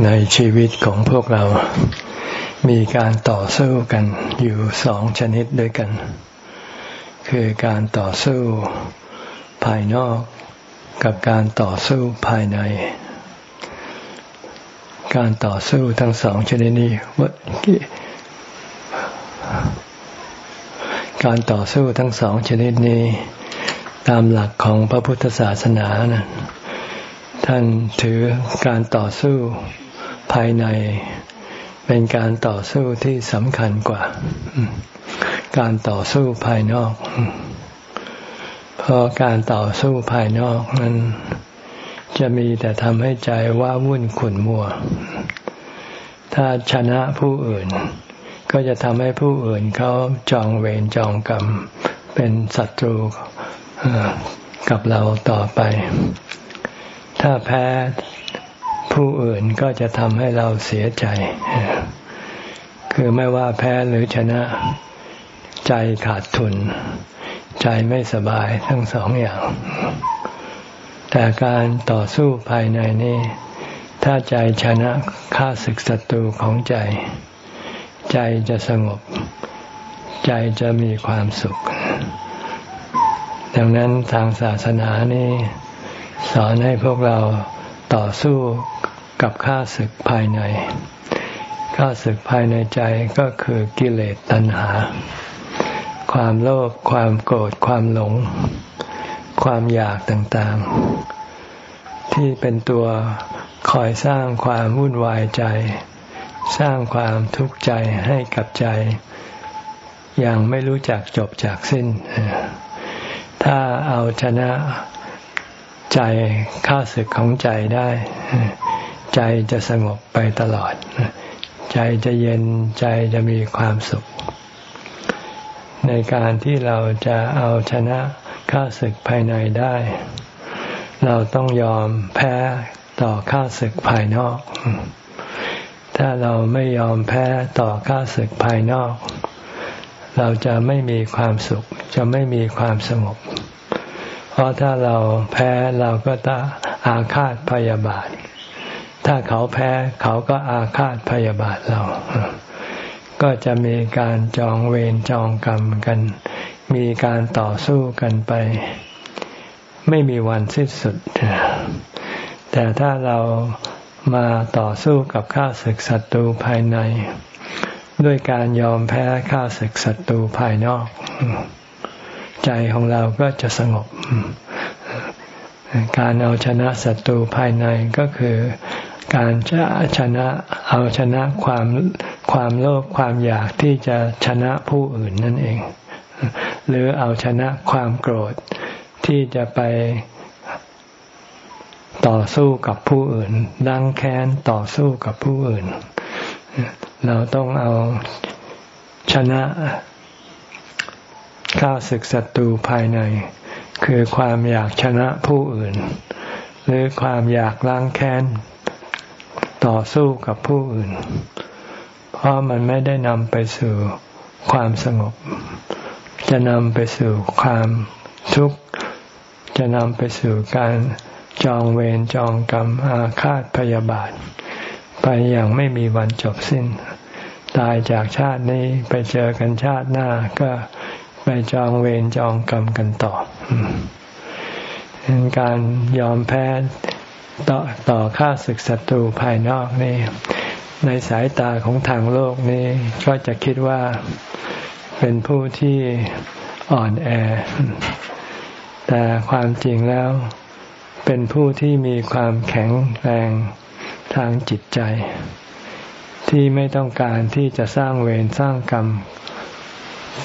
ในชีวิตของพวกเรา มีการต่อสู้กันอยู่สองชนิดด้วยกัน คือการต่อสู้ภายนอกกับการต่อสู้ภายใน การต่อสู้ทั้งสองชนิดนี้การต่อสู้ทั้งสองชนิดนี้ ตามหลักของพระพุทธศาสนานะ ท่านถือการต่อสู้ภายใน เป็นการต่อสู้ที่สำคัญกว่า การต่อสู้ภายนอก เพราะการต่อสู้ภายนอกนั้น จะมีแต่ทำให้ใจว่าวุ่นขุ่นมัว ถ้าชนะผู้อื่น ก็จะทำให้ผู้อื่นเขาจองเวรจองกรรม เป็นศัตรูกับเราต่อไป ถ้าแพ้ผู้อื่นก็จะทำให้เราเสียใจ คือไม่ว่าแพ้หรือชนะ ใจขาดทุน ใจไม่สบายทั้งสองอย่าง แต่การต่อสู้ภายในนี้ ถ้าใจชนะค่าศึกศัตรูของใจ ใจจะสงบ ใจจะมีความสุข ดังนั้นทางศาสนานี้ สอนให้พวกเราต่อสู้กับข้าศึกภายใน ข้าศึกภายในใจก็คือกิเลสตัณหา ความโลภ ความโกรธ ความหลง ความอยากต่างๆ ที่เป็นตัวคอยสร้างความวุ่นวายใจ สร้างความทุกข์ใจให้กับใจ อย่างไม่รู้จักจบจากสิ้น ถ้าเอาชนะ ใจข้าศึกของใจได้ ใจจะสงบไปตลอด ใจจะเย็นใจจะมีความสุข ในการที่เราจะเอาชนะข้าศึกภายในได้ เราต้องยอมแพ้ต่อข้าศึกภายนอก ถ้าเราไม่ยอมแพ้ต่อข้าศึกภายนอก เราจะไม่มีความสุข จะไม่มีความสงบ เพราะถ้าเราแพ้เราก็จะอาฆาตพยาบาท ถ้าเขาแพ้เขาก็อาฆาตพยาบาทเรา ก็จะมีการจองเวรจองกรรมกัน มีการต่อสู้กันไป ไม่มีวันสิ้นสุด แต่ถ้าเรามาต่อสู้กับข้าศึกศัตรูภายใน ด้วยการยอมแพ้ข้าศึกศัตรูภายนอก ใจของเราก็จะสงบ การเอาชนะศัตรูภายในก็คือการจะชนะเอาชนะความความโลภความอยากที่จะชนะผู้อื่นนั่นเอง หรือเอาชนะความโกรธที่จะไปต่อสู้กับผู้อื่นดังแค้นต่อสู้กับผู้อื่น เราต้องเอาชนะ ข้าศึกศัตรูภายใน คือความอยากชนะผู้อื่น หรือความอยากล้างแค้น ต่อสู้กับผู้อื่น เพราะมันไม่ได้นำไปสู่ความสงบ จะนำไปสู่ความทุกข์ จะนำไปสู่การจองเวรจองกรรมอาฆาตพยาบาท ไปอย่างไม่มีวันจบสิ้น ตายจากชาตินี้ไปเจอกันชาติหน้าก็ ไปจองเวรจองกรรมกันต่อการยอมแพ้ต่อต่อค่าศึกศัตรูภายนอกนี่ ในสายตาของทางโลกนี่ก็จะคิดว่าเป็นผู้ที่อ่อนแอ แต่ความจริงแล้ว เป็นผู้ที่มีความแข็งแรงทางจิตใจ ที่ไม่ต้องการที่จะสร้างเวรสร้างกรรม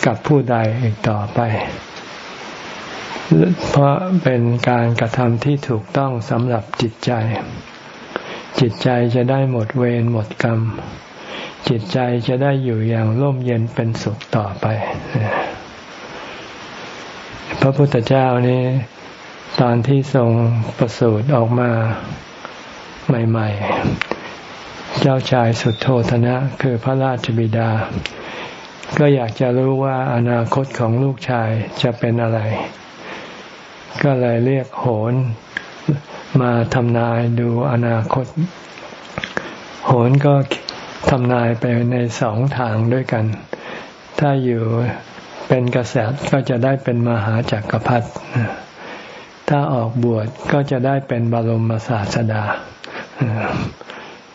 กับผู้ใดอีกต่อไป เพราะเป็นการกระทำที่ถูกต้องสำหรับจิตใจ จิตใจจะได้หมดเวรหมดกรรม จิตใจจะได้อยู่อย่างร่มเย็นเป็นสุขต่อไป พระพุทธเจ้านี่ตอนที่ทรงประสูติออกมาใหม่ ๆ เจ้าชายสุดโทธนะ คือพระราชบิดา ก็อยากจะรู้ว่าอนาคตของลูกชายจะเป็นอะไร ก็เลยเรียกโหนมาทำนายดูอนาคต โหนก็ทำนายไปในสองทางด้วยกัน ถ้าอยู่เป็นกษัตริย์ก็จะได้เป็นมหาจักรพรรดิถ้าออกบวชก็จะได้เป็นบรมศาสดา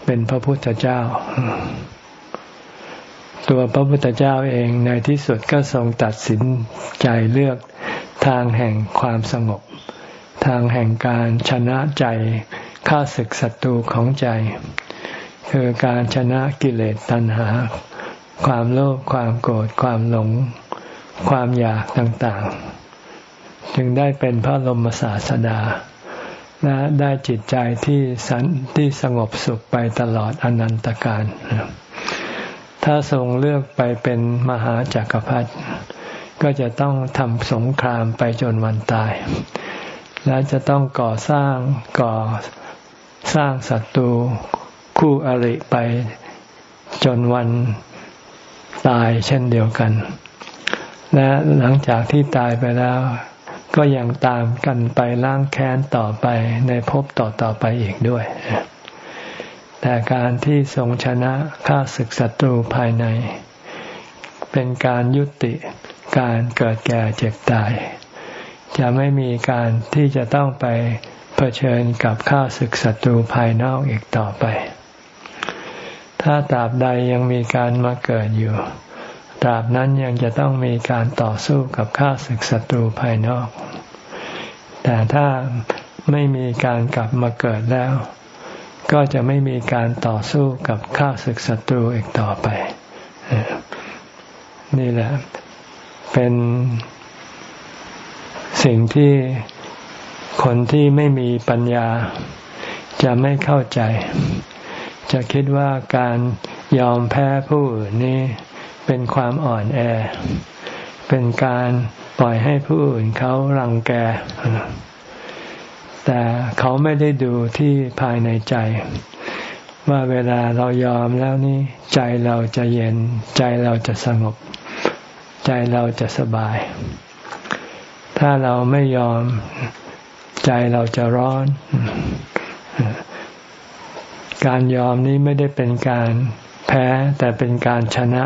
เป็นพระพุทธเจ้า ตัวพระพุทธเจ้าเองในที่สุดก็ทรงตัดสินใจเลือกทางแห่งความสงบ ทางแห่งการชนะใจฆ่าศึกศัตรูของใจ คือการชนะกิเลสตัณหา ความโลภความโกรธความหลง ความอยากต่างๆ จึงได้เป็นพระลมศาสดาและได้จิตใจที่สันที่สงบสุขไปตลอดอนันตการ ถ้าทรงเลือกไปเป็นมหาจักรพรรดิก็จะต้องทำสงครามไปจนวันตาย และจะต้องก่อสร้างก่อสร้างศัตรูคู่อริไปจนวันตายเช่นเดียวกัน และหลังจากที่ตายไปแล้ว ก็ยังตามกันไปล้างแค้นต่อไปในภพต่อต่อไปอีกด้วย แต่การที่ทรงชนะข้าศึกศัตรูภายใน เป็นการยุติการเกิดแก่เจ็บตาย จะไม่มีการที่จะต้องไปเผชิญกับข้าศึกศัตรูภายนอกอีกต่อไป ถ้าตราบใดยังมีการมาเกิดอยู่ ตราบนั้นยังจะต้องมีการต่อสู้กับข้าศึกศัตรูภายนอก แต่ถ้าไม่มีการกลับมาเกิดแล้ว ก็จะไม่มีการต่อสู้กับข้าศึกศัตรูอีกต่อไป นี่แหละ เป็นสิ่งที่คนที่ไม่มีปัญญาจะไม่เข้าใจ จะคิดว่าการยอมแพ้ผู้นนี้เป็นความอ่อนแอ เป็นการปล่อยให้ผู้อื่นเขารังแก แต่เขาไม่ได้ดูที่ภายในใจ ว่าเวลาเรายอมแล้วนี่ใจเราจะเย็น ใจเราจะสงบ ใจเราจะสบาย ถ้าเราไม่ยอมใจเราจะร้อน การยอมนี้ไม่ได้เป็นการแพ้แต่เป็นการชนะ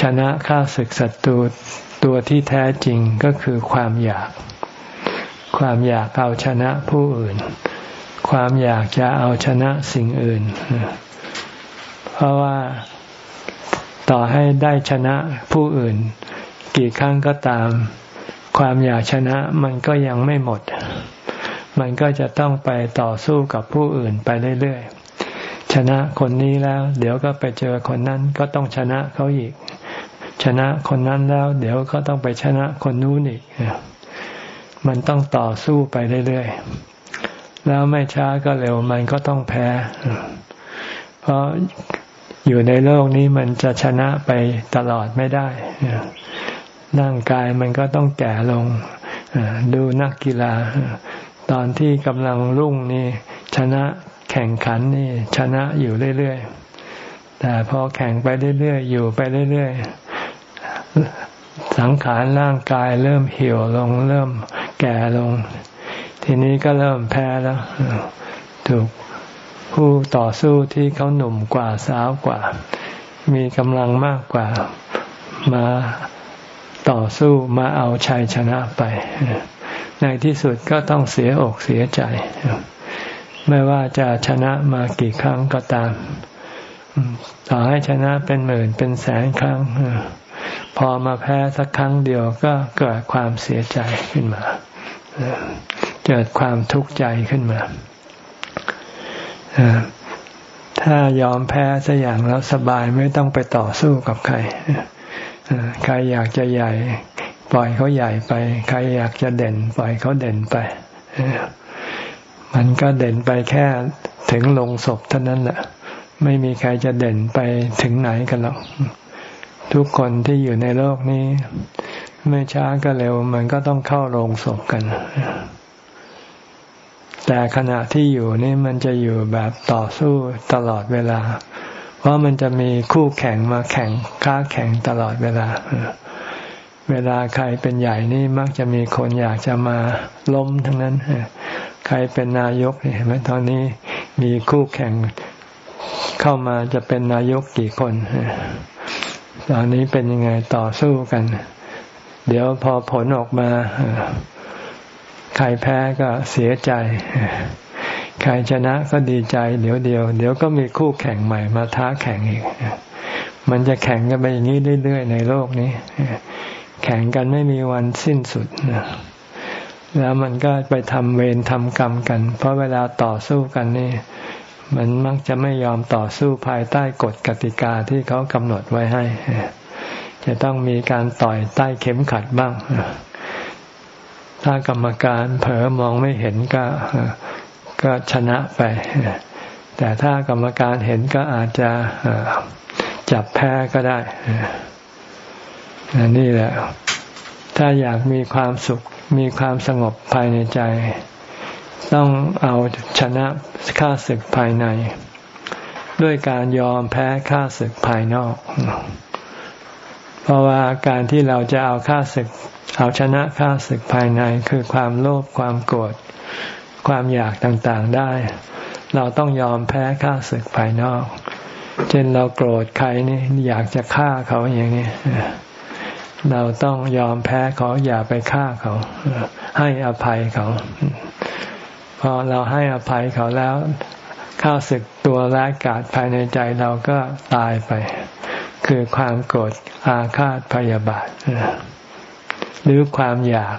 ชนะข้าศึกศัตรูตัวที่แท้จริงก็คือความอยาก ความอยากเอาชนะผู้อื่น ความอยากจะเอาชนะสิ่งอื่น เพราะว่าต่อให้ได้ชนะผู้อื่น กี่ครั้งก็ตาม ความอยากชนะมันก็ยังไม่หมด มันก็จะต้องไปต่อสู้กับผู้อื่นไปเรื่อยๆ ชนะคนนี้แล้ว เดี๋ยวก็ไปเจอคนนั้นก็ต้องชนะเขาอีก ชนะคนนั้นแล้ว เดี๋ยวก็ต้องไปชนะคนนู้นอีก มันต้องต่อสู้ไปเรื่อยๆ แล้วไม่ช้าก็เร็วมันก็ต้องแพ้ เพราะอยู่ในโลกนี้มันจะชนะไปตลอดไม่ได้ร่างกายมันก็ต้องแก่ลงดูนักกีฬา ตอนที่กำลังรุ่งนี่ ชนะแข่งขันนี่ ชนะอยู่เรื่อยๆ แต่พอแข่งไปเรื่อยๆ อยู่ไปเรื่อยๆ สังขารร่างกายเริ่มเหี่ยวลงเริ่ม แก่ลง ทีนี้ก็เริ่มแพ้แล้ว ถูกผู้ต่อสู้ที่เขาหนุ่มกว่าสาวกว่า มีกำลังมากกว่ามาต่อสู้มาเอาชัยชนะไป ในที่สุดก็ต้องเสียอกเสียใจ ไม่ว่าจะชนะมากี่ครั้งก็ตาม ต่อให้ชนะเป็นหมื่นเป็นแสนครั้ง พอมาแพ้สักครั้งเดียวก็เกิดความเสียใจขึ้นมา เกิดความทุกข์ใจขึ้นมาถ้ายอมแพ้สัอย่างแล้วสบายไม่ต้องไปต่อสู้กับใครใครอยากจะใหญ่ ปล่อยเขาใหญ่ไป ใครอยากจะเด่น ปล่อยเขาเด่นไปมันก็เด่นไปแค่ถึงลงศพเท่านั้นแหละไม่มีใครจะเด่นไปถึงไหนกันหรอกทุกคนที่อยู่ในโลกนี้ ไม่ช้าก็เร็ว มันก็ต้องเข้าโรงศพกัน แต่ขณะที่อยู่นี่มันจะอยู่แบบต่อสู้ตลอดเวลา เพราะมันจะมีคู่แข่งมาแข่งค้าแข่งตลอดเวลา เวลาใครเป็นใหญ่นี่มักจะมีคนอยากจะมาล้มทั้งนั้น ใครเป็นนายกเห็นไหมตอนนี้มีคู่แข่งเข้ามาจะเป็นนายกกี่คน ตอนนี้เป็นยังไงต่อสู้กัน เดี๋ยวพอผลออกมา ใครแพ้ก็เสียใจ ใครชนะก็ดีใจ เดี๋ยวเดียว เดี๋ยวก็มีคู่แข่งใหม่มาท้าแข่งอีก มันจะแข่งกันไปอย่างนี้เรื่อยๆในโลกนี้ แข่งกันไม่มีวันสิ้นสุดแล้วมันก็ไปทำเวรทำกรรมกัน เพราะเวลาต่อสู้กันนี่ มันมักจะไม่ยอมต่อสู้ภายใต้กฎกติกาที่เขากำหนดไว้ให้ จะต้องมีการต่อยใต้เข็มขัดบ้าง ถ้ากรรมการเผลอมองไม่เห็นก็ก็ชนะไป แต่ถ้ากรรมการเห็นก็อาจจะจับแพ้ก็ได้ นี่แหละ ถ้าอยากมีความสุข มีความสงบภายในใจ ต้องเอาชนะข้าศึกภายใน ด้วยการยอมแพ้ข้าศึกภายนอก เพราะว่าการที่เราจะเอาข้าศึก เอาชนะข้าศึกภายในคือความโลภความโกรธความอยากต่างๆได้ เราต้องยอมแพ้ข้าศึกภายนอก เช่นเราโกรธใครนี่อยากจะฆ่าเขาอย่างนี้เราต้องยอมแพ้เขาอย่าไปฆ่าเขา ให้อภัยเขาพอเราให้อภัยเขาแล้วข้าศึกตัวร้ายกาจภายในใจเราก็ตายไป คือความโกรธอาฆาตพยาบาทหรือความอยาก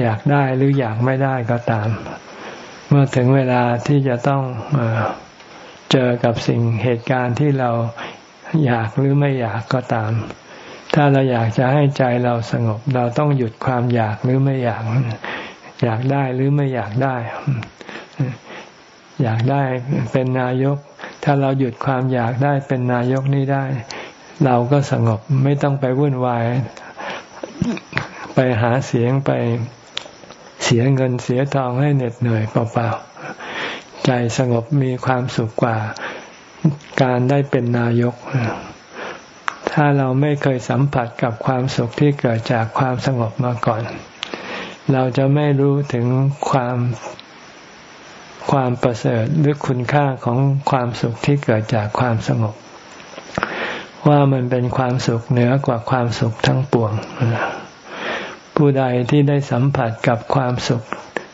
อยากได้หรืออยากไม่ได้ก็ตาม เมื่อถึงเวลาที่จะต้องเจอกับสิ่งเหตุการณ์ที่เราอยากหรือไม่อยากก็ตาม ถ้าเราอยากจะให้ใจเราสงบ เราต้องหยุดความอยากหรือไม่อยาก อยากได้หรือไม่อยากได้ อยากได้เป็นนายก ถ้าเราหยุดความอยากได้เป็นนายกนี้ได้ เราก็สงบไม่ต้องไปวุ่นวาย ไปหาเสียงไปเสียเงินเสียทองให้เหน็ดเหนื่อยเปล่าๆใจสงบมีความสุขกว่าการได้เป็นนายก ถ้าเราไม่เคยสัมผัสกับความสุขที่เกิดจากความสงบมาก่อน เราจะไม่รู้ถึงความ ความประเสริฐหรือคุณค่าของความสุขที่เกิดจากความสงบ ว่ามันเป็นความสุขเหนือกว่าความสุขทั้งปวง ผู้ใดที่ได้สัมผัสกับความสุข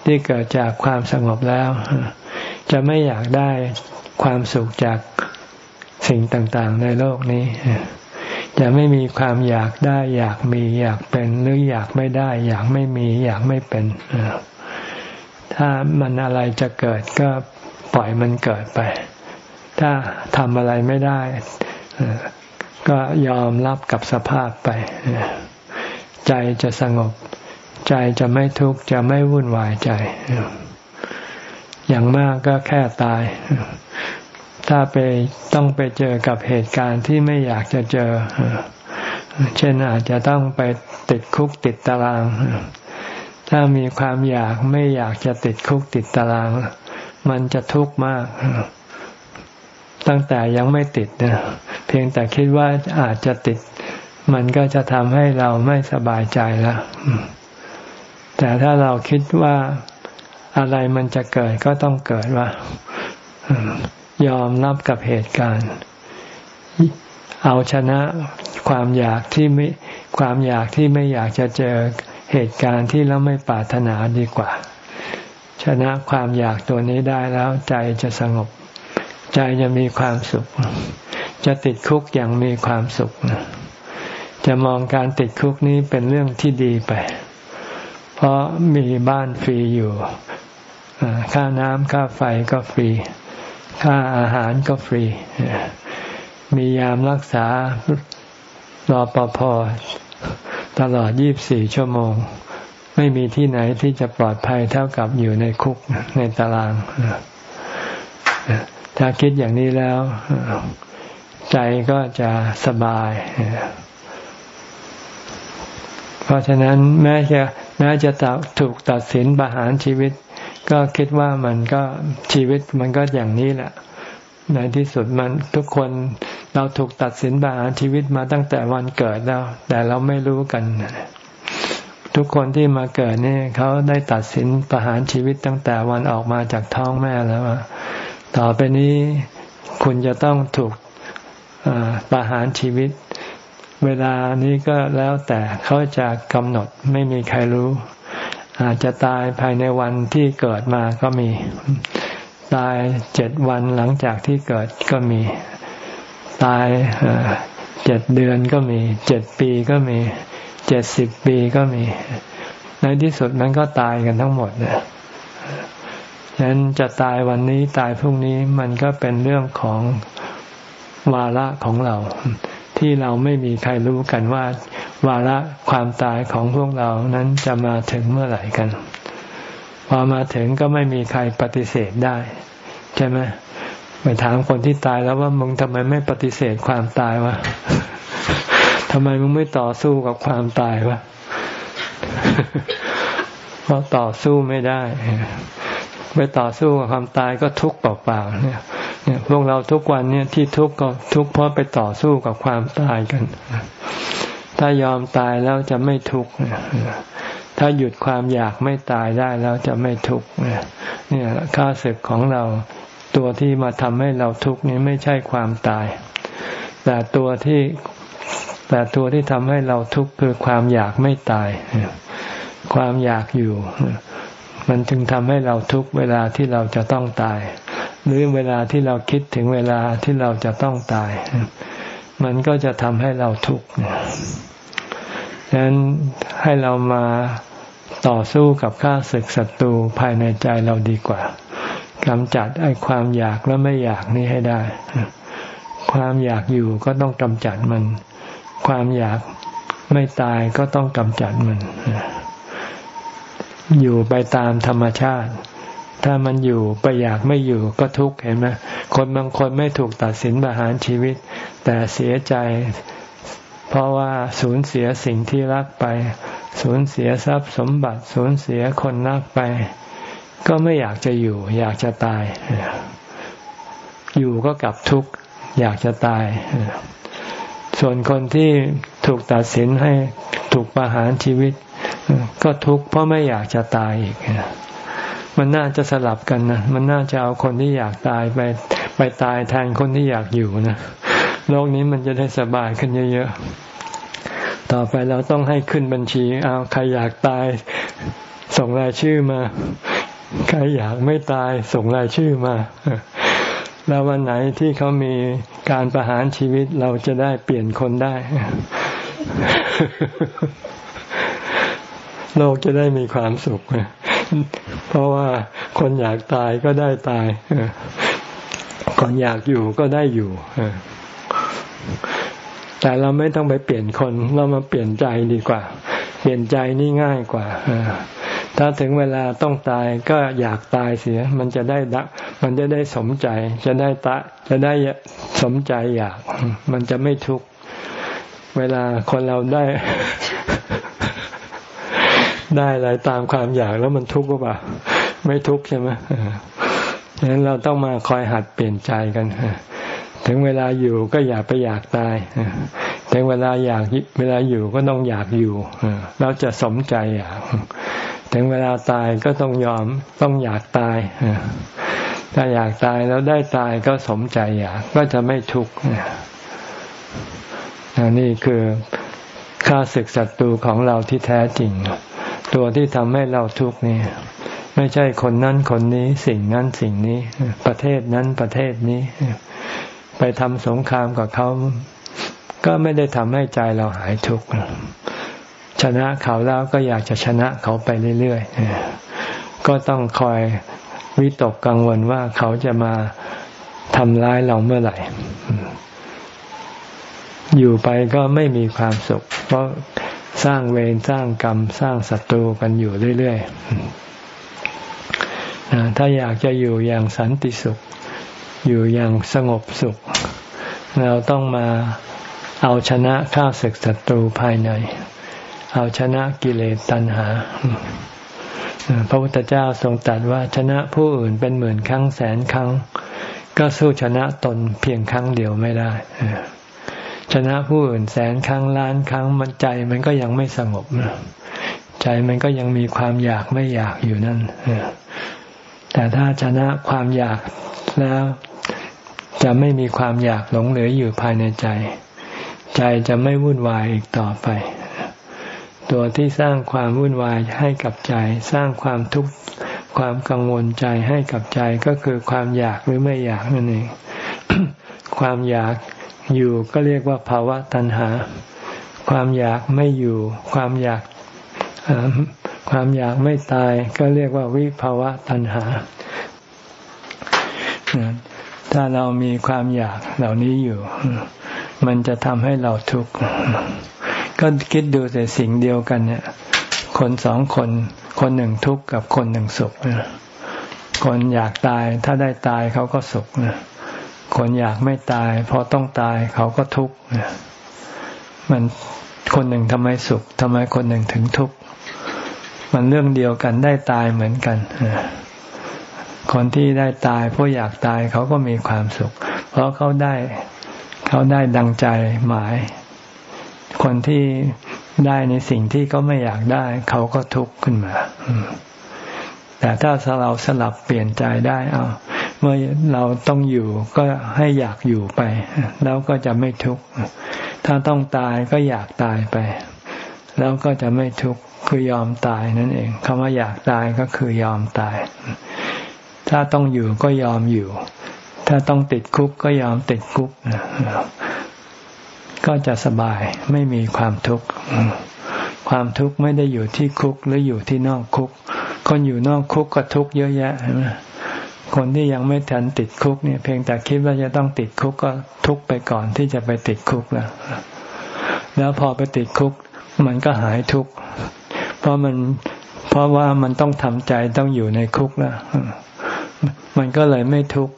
ที่เกิดจากความสงบแล้ว จะไม่อยากได้ความสุขจากสิ่งต่างๆ ในโลกนี้จะไม่มีความอยากได้ อยากมีอยากเป็นหรืออยากไม่ได้ อยากไม่มี อยากไม่เป็น ถ้ามันอะไรจะเกิดก็ปล่อยมันเกิดไป ถ้าทำอะไรไม่ได้ ก็ยอมรับกับสภาพไป ใจจะสงบ ใจจะไม่ทุกข์จะไม่วุ่นวายใจ อย่างมากก็แค่ตาย ถ้าไปต้องไปเจอกับเหตุการณ์ที่ไม่อยากจะเจอ เช่นอาจจะต้องไปติดคุกติดตาราง ถ้ามีความอยากไม่อยากจะติดคุกติดตาราง มันจะทุกข์มาก ตั้งแต่ยังไม่ติดนะเพียงแต่คิดว่าอาจจะติด มันก็จะทำให้เราไม่สบายใจแล้วแต่ถ้าเราคิดว่าอะไรมันจะเกิดก็ต้องเกิดว่ายอมรับกับเหตุการณ์ เอาชนะความอยากที่ไม่ความอยากที่ไม่อยากจะเจอ เหตุการณ์ที่เราไม่ปรารถนาดีกว่า ชนะความอยากตัวนี้ได้แล้วใจจะสงบ ใจจะมีความสุข จะติดคุกอย่างมีความสุข จะมองการติดคุกนี้เป็นเรื่องที่ดีไป เพราะมีบ้านฟรีอยู่ ค่าน้ำค่าไฟก็ฟรี ค่าอาหารก็ฟรี มียามรักษารอปภ ตลอด 24 ชั่วโมง ไม่มีที่ไหนที่จะปลอดภัยเท่ากับอยู่ในคุกในตาราง ถ้าคิดอย่างนี้แล้ว ใจก็จะสบาย เพราะฉะนั้นแม้จะแม้จะถูกตัดสินประหารชีวิต ก็คิดว่ามันก็ชีวิตมันก็อย่างนี้แหละ ในที่สุดมันทุกคนเราถูกตัดสินประหารชีวิตมาตั้งแต่วันเกิดแล้ว แต่เราไม่รู้กัน ทุกคนที่มาเกิดนี่เขาได้ตัดสินประหารชีวิตตั้งแต่วันออกมาจากท้องแม่แล้วต่อไปนี้คุณจะต้องถูกประหารชีวิต เวลานี้ก็แล้วแต่เขาจะกำหนดไม่มีใครรู้ อาจจะตายภายในวันที่เกิดมาก็มี ตายเจ็ดวันหลังจากที่เกิดก็มี ตายเจ็ดเดือนก็มีเจ็ดปีก็มีเจ็ดสิบปีก็มี ในที่สุดมันก็ตายกันทั้งหมดเนี่ยฉะนั้นจะตายวันนี้ตายพรุ่งนี้มันก็เป็นเรื่องของวาระของเรา ที่เราไม่มีใครรู้กันว่า วาระความตายของพวกเรานั้นจะมาถึงเมื่อไหร่กัน พอมาถึงก็ไม่มีใครปฏิเสธได้ ใช่ไหมไปถามคนที่ตายแล้วว่ามึงทำไมไม่ปฏิเสธความตายวะทำไมมึงไม่ต่อสู้กับความตายวะเพราะต่อสู้ไม่ได้ไปต่อสู้กับความตายก็ทุกข์เปล่าๆเนี่ยเนี่ยพวกเราทุกวันเนี่ยที่ทุกข์ก็ทุกข์เพราะไปต่อสู้กับความตายกัน ถ้ายอมตายแล้วจะไม่ทุกข์ ถ้าหยุดความอยากไม่ตายได้แล้วจะไม่ทุกข์เนี่ยค่าศึกของเราตัวที่มาทำให้เราทุกข์นี้ไม่ใช่ความตาย แต่ตัวที่แต่ตัวที่ทำให้เราทุกข์คือความอยากไม่ตาย ความอยากอยู่ มันจึงทำให้เราทุกข์เวลาที่เราจะต้องตาย หรือเวลาที่เราคิดถึงเวลาที่เราจะต้องตาย มันก็จะทำให้เราทุกข์ ดังนั้นให้เรามาต่อสู้กับข้าศึกศัตรูภายในใจเราดีกว่ากำจัดไอ้ความอยากและไม่อยากนี้ให้ได้ ความอยากอยู่ก็ต้องกำจัดมัน ความอยากไม่ตายก็ต้องกำจัดมัน อยู่ไปตามธรรมชาติ ถ้ามันอยู่ไปอยากไม่อยู่ก็ทุกข์เห็นไหมคนบางคนไม่ถูกตัดสินประหารชีวิต แต่เสียใจ เพราะว่าสูญเสียสิ่งที่รักไป สูญเสียทรัพย์สมบัติ สูญเสียคนรักไป ก็ไม่อยากจะอยู่ อยากจะตาย อยู่ก็กลับทุกข์อยากจะตาย ส่วนคนที่ถูกตัดสินให้ถูกประหารชีวิต ก็ทุกข์เพราะไม่อยากจะตายอีกมันน่าจะสลับกันนะ มันน่าจะเอาคนที่อยากตายไป ไปตายแทนคนที่อยากอยู่นะ โลกนี้มันจะได้สบายขึ้นเยอะๆ ต่อไปเราต้องให้ขึ้นบัญชี เอาใครอยากตาย ส่งรายชื่อมา ใครอยากไม่ตายส่งรายชื่อมา แล้ววันไหนที่เขามีการประหารชีวิตเราจะได้เปลี่ยนคนได้ โลกจะได้มีความสุข เพราะว่าคนอยากตายก็ได้ตาย คนอยากอยู่ก็ได้อยู่ แต่เราไม่ต้องไปเปลี่ยนคนเรามาเปลี่ยนใจดีกว่า เปลี่ยนใจนี่ง่ายกว่าถ้าถึงเวลาต้องตายก็อยากตายเสีย มันจะได้ดมันจะได้สมใจ จะได้ตะ จะได้สมใจอยาก มันจะไม่ทุกข์เวลาคนเราได้ ได้อะไรตามความอยากแล้วมันทุกข์ก็เปล่าไม่ทุกข์ใช่ไหมดังนั้นเราต้องมาคอยหัดเปลี่ยนใจกัน ถึงเวลาอยู่ก็อย่าไปอยากตาย ถึงเวลาอยากเวลาอยู่ก็ต้องอยากอยู่เราจะสมใจอยากถึงเวลาตายก็ต้องยอมต้องอยากตายถ้าอยากตายแล้วได้ตายก็สมใจอยากก็จะไม่ทุกข์นี่คือค่าศึกศัตรูของเราที่แท้จริง ตัวที่ทำให้เราทุกข์นี่ไม่ใช่คนนั้นคนนี้สิ่งนั้นสิ่งนี้ ประเทศนั้นประเทศนี้ ไปทำสงครามกับเขา ก็ไม่ได้ทำให้ใจเราหายทุกข์ชนะเขาแล้วก็อยากจะชนะเขาไปเรื่อยๆ ก็ต้องคอยวิตกกังวลว่าเขาจะมาทำร้ายเราเมื่อไหร่ อยู่ไปก็ไม่มีความสุข เพราะสร้างเวรสร้างกรรม สร้างศัตรูกันอยู่เรื่อยๆถ้าอยากจะอยู่อย่างสันติสุข อยู่อย่างสงบสุข เราต้องมาเอาชนะข้าศึกศัตรูภายใน เอาชนะกิเลสตัณหา พระพุทธเจ้าทรงตรัสว่าชนะผู้อื่นเป็นหมื่นครั้งแสนครั้ง ก็สู้ชนะตนเพียงครั้งเดียวไม่ได้ชนะผู้อื่นแสนครั้งล้านครั้งมันใจมันก็ยังไม่สงบใจมันก็ยังมีความอยากไม่อยากอยู่นั่นแต่ถ้าชนะความอยากแล้ว จะไม่มีความอยากหลงเหลืออยู่ภายในใจ ใจจะไม่วุ่นวายอีกต่อไป ตัวที่สร้างความวุ่นวายให้กับใจ สร้างความทุกข์ความกังวลใจให้กับใจก็คือความอยากหรือไม่อยากนั่นเอง ความอยากอยู่ก็เรียกว่าภาวะตัณหา ความอยากไม่อยู่ ความอยากความอยากไม่ตายก็เรียกว่าวิภาวะตัณหา ถ้าเรามีความอยากเหล่านี้อยู่ มันจะทำให้เราทุกข์ก็คิดดูแต่สิ่งเดียวกันเนี่ย คนสองคน คนหนึ่งทุกข์กับคนหนึ่งสุขคนอยากตายถ้าได้ตายเขาก็สุขคนอยากไม่ตายพอต้องตายเขาก็ทุกข์มันคนหนึ่งทำไมสุขทำไมคนหนึ่งถึงทุกข์มันเรื่องเดียวกันได้ตายเหมือนกัน คนที่ได้ตายเพราะอยากตายเขาก็มีความสุข เพราะเขาได้เขาได้ดังใจหมาย คนที่ได้ในสิ่งที่เขาไม่อยากได้ เขาก็ทุกข์ขึ้นมา แต่ถ้าเราสลับเปลี่ยนใจได้เอาเมื่อเราต้องอยู่ก็ให้อยากอยู่ไป แล้วก็จะไม่ทุกข์ถ้าต้องตายก็อยากตายไป แล้วก็จะไม่ทุกข์คือยอมตายนั่นเองคำว่าอยากตายก็คือยอมตาย ถ้าต้องอยู่ก็ยอมอยู่ ถ้าต้องติดคุกก็ยอมติดคุกก็จะสบายไม่มีความทุกข์ความทุกข์ไม่ได้อยู่ที่คุกหรืออยู่ที่นอกคุก คนอยู่นอกคุกก็ทุกข์เยอะแยะคนที่ยังไม่ทันติดคุกเนี่ยเพียงแต่คิดว่าจะต้องติดคุกก็ทุกข์ไปก่อนที่จะไปติดคุกแล้วแล้วพอไปติดคุก มันก็หายทุกข์เพราะมันเพราะว่ามันต้องทำใจต้องอยู่ในคุกแล้ว มันก็เลยไม่ทุกข์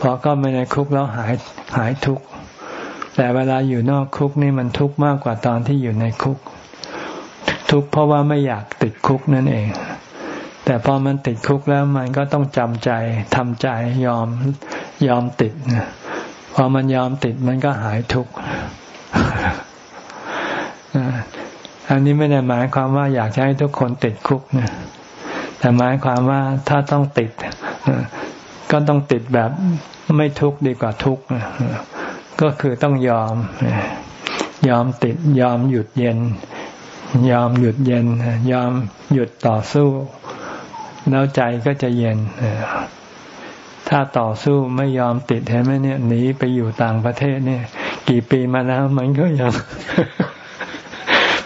พอก็ไปในคุกแล้วหายหายทุกข์แต่เวลาอยู่นอกคุกนี่มันทุกข์มากกว่าตอนที่อยู่ในคุก ทุกข์เพราะว่าไม่อยากติดคุกนั่นเอง แต่พอมันติดคุกแล้วมันก็ต้องจำใจทำใจยอมยอมติดพอมันยอมติดมันก็หายทุกข์อันนี้ไม่ได้หมายความว่าอยากให้ทุกคนติดคุกนะแต่หมายความว่าถ้าต้องติด ก็ต้องติดแบบไม่ทุกข์ดีกว่าทุกข์ก็คือต้องยอม ยอมติดยอมหยุดเย็น ยอมหยุดเย็น ยอมหยุดต่อสู้ แล้วใจก็จะเย็นถ้าต่อสู้ไม่ยอมติดเห็นไหมเนี่ยหนีไปอยู่ต่างประเทศเนี่ย กี่ปีมาแล้วมันก็ยัง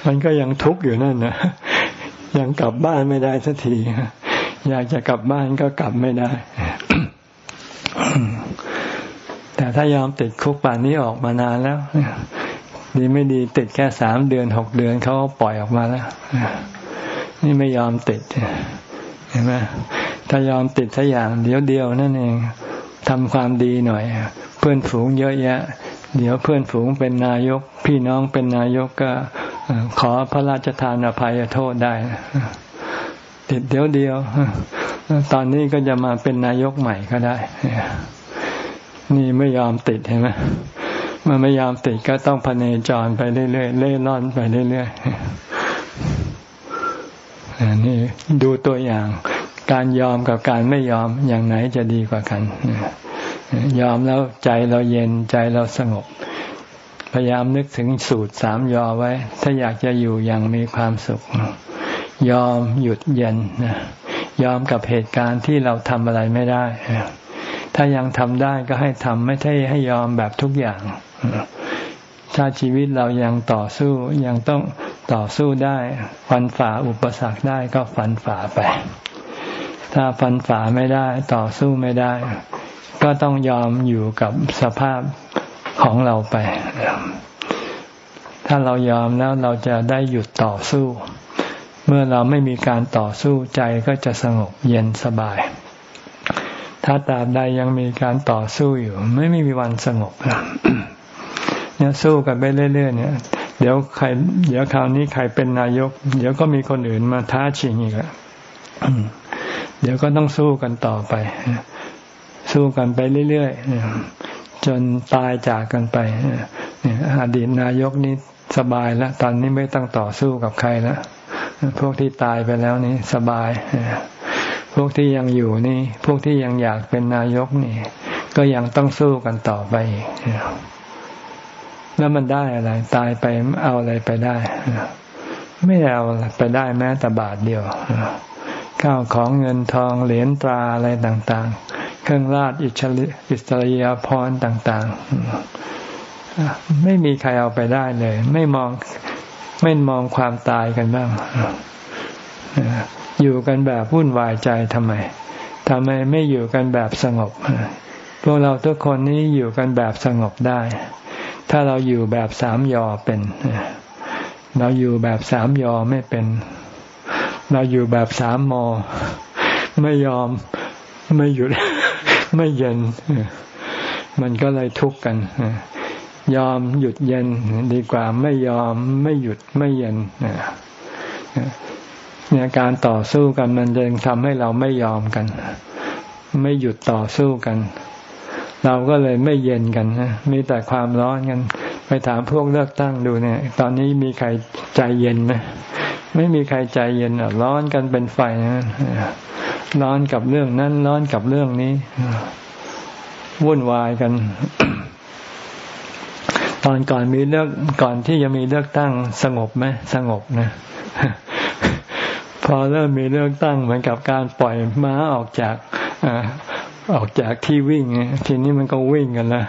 มันก็ยังทุกข์อยู่นั่นนะยังกลับบ้านไม่ได้สักที อยากจะกลับบ้านก็กลับไม่ได้ แต่ถ้ายอมติดคุกป่านนี้ออกมานานแล้วดีไม่ดีติดแค่สามเดือนหกเดือนเขาปล่อยออกมาแล้ว นี่ไม่ยอมติดเห็นไหมถ้ายอมติดสักอย่างเดียวเดียวนั่นเองทำความดีหน่อย เพื่อนฝูงเยอะแยะ เดี๋ยวเพื่อนฝูงเป็นนายก พี่น้องเป็นนายกก็ขอพระราชทานอภัยโทษได้ ติดเดี๋ยวเดียว ตอนนี้ก็จะมาเป็นนายกใหม่ก็ได้ นี่ไม่ยอมติดเห็นไหมมันไม่ยอมติดก็ต้องพเนจรไปเรื่อยๆเล่ร่อนไปเรื่อยๆนี่ดูตัวอย่าง การยอมกับการไม่ยอมอย่างไหนจะดีกว่ากันยอมแล้วใจเราเย็นใจเราสงบ พยายามนึกถึงสูตรสามยอไว้ ถ้าอยากจะอยู่อย่างมีความสุข ยอมหยุดเย็นยอมกับเหตุการณ์ที่เราทำอะไรไม่ได้ ถ้ายังทำได้ก็ให้ทำไม่ใช่ให้ยอมแบบทุกอย่าง ถ้าชีวิตเรายังต่อสู้ยังต้องต่อสู้ได้ฟันฝ่าอุปสรรคได้ก็ฟันฝ่าไป ถ้าฟันฝ่าไม่ได้ต่อสู้ไม่ได้ ก็ต้องยอมอยู่กับสภาพของเราไป ถ้าเรายอมแล้วเราจะได้หยุดต่อสู้ เมื่อเราไม่มีการต่อสู้ใจก็จะสงบเย็นสบาย ถ้าตราบใดยังมีการต่อสู้อยู่ ไม่มีวันสงบเนี่ยสู้กันไปเรื่อยๆเนี่ย เดี๋ยวใคร เดี๋ยวคราวนี้ใครเป็นนายก เดี๋ยวก็มีคนอื่นมาท้าชิงอีกอะเดี๋ยวก็ต้องสู้กันต่อไป สู้กันไปเรื่อยๆจนตายจากกันไปอดีตนายกนี้สบายแล้ว ตอนนี้ไม่ต้องต่อสู้กับใครแล้ว พวกที่ตายไปแล้วนี่สบาย พวกที่ยังอยู่นี่ พวกที่ยังอยากเป็นนายกนี่ ก็ยังต้องสู้กันต่อไปอีกแล้วมันได้อะไร ตายไปเอาอะไรไปได้ ไม่เอาไปได้แม้แต่บาทเดียวข้าวของเงินทองเหรียญตราอะไรต่าง ๆ เครื่องราชอิสริอิสริยพรต่าง ๆ ไม่มีใครเอาไปได้เลย ไม่มอง ไม่มองความตายกันบ้างอยู่กันแบบวุ่นวายใจทำไมทำไมไม่อยู่กันแบบสงบพวกเราทุกคนนี้อยู่กันแบบสงบได้ ถ้าเราอยู่แบบสามยอเป็นเราอยู่แบบสามยอไม่เป็น เราอยู่แบบสามมอ ไม่ยอมไม่หยุด ไม่เย็น มันก็เลยทุกข์กัน ยอมหยุดเย็นดีกว่าไม่ยอมไม่หยุดไม่เย็นเนี่ยการต่อสู้กันมันจึงทำให้เราไม่ยอมกัน ไม่หยุดต่อสู้กัน เราก็เลยไม่เย็นกันมีแต่ความร้อนกันไปถามพวกเลือกตั้งดูเนี่ย ตอนนี้มีใครใจเย็นไหมไม่มีใครใจเย็นร้อนกันเป็นไฟนะร้อนกับเรื่องนั้น ร้อนกับเรื่องนี้ วุ่นวายกัน ตอนก่อนมีเลือกก่อนที่จะมีเลือกตั้งสงบไหมสงบนะพอเริ่มมีเลือกตั้งเหมือนกับการปล่อยม้าออกจากออกจากที่วิ่งทีนี้มันก็วิ่งกันล้ว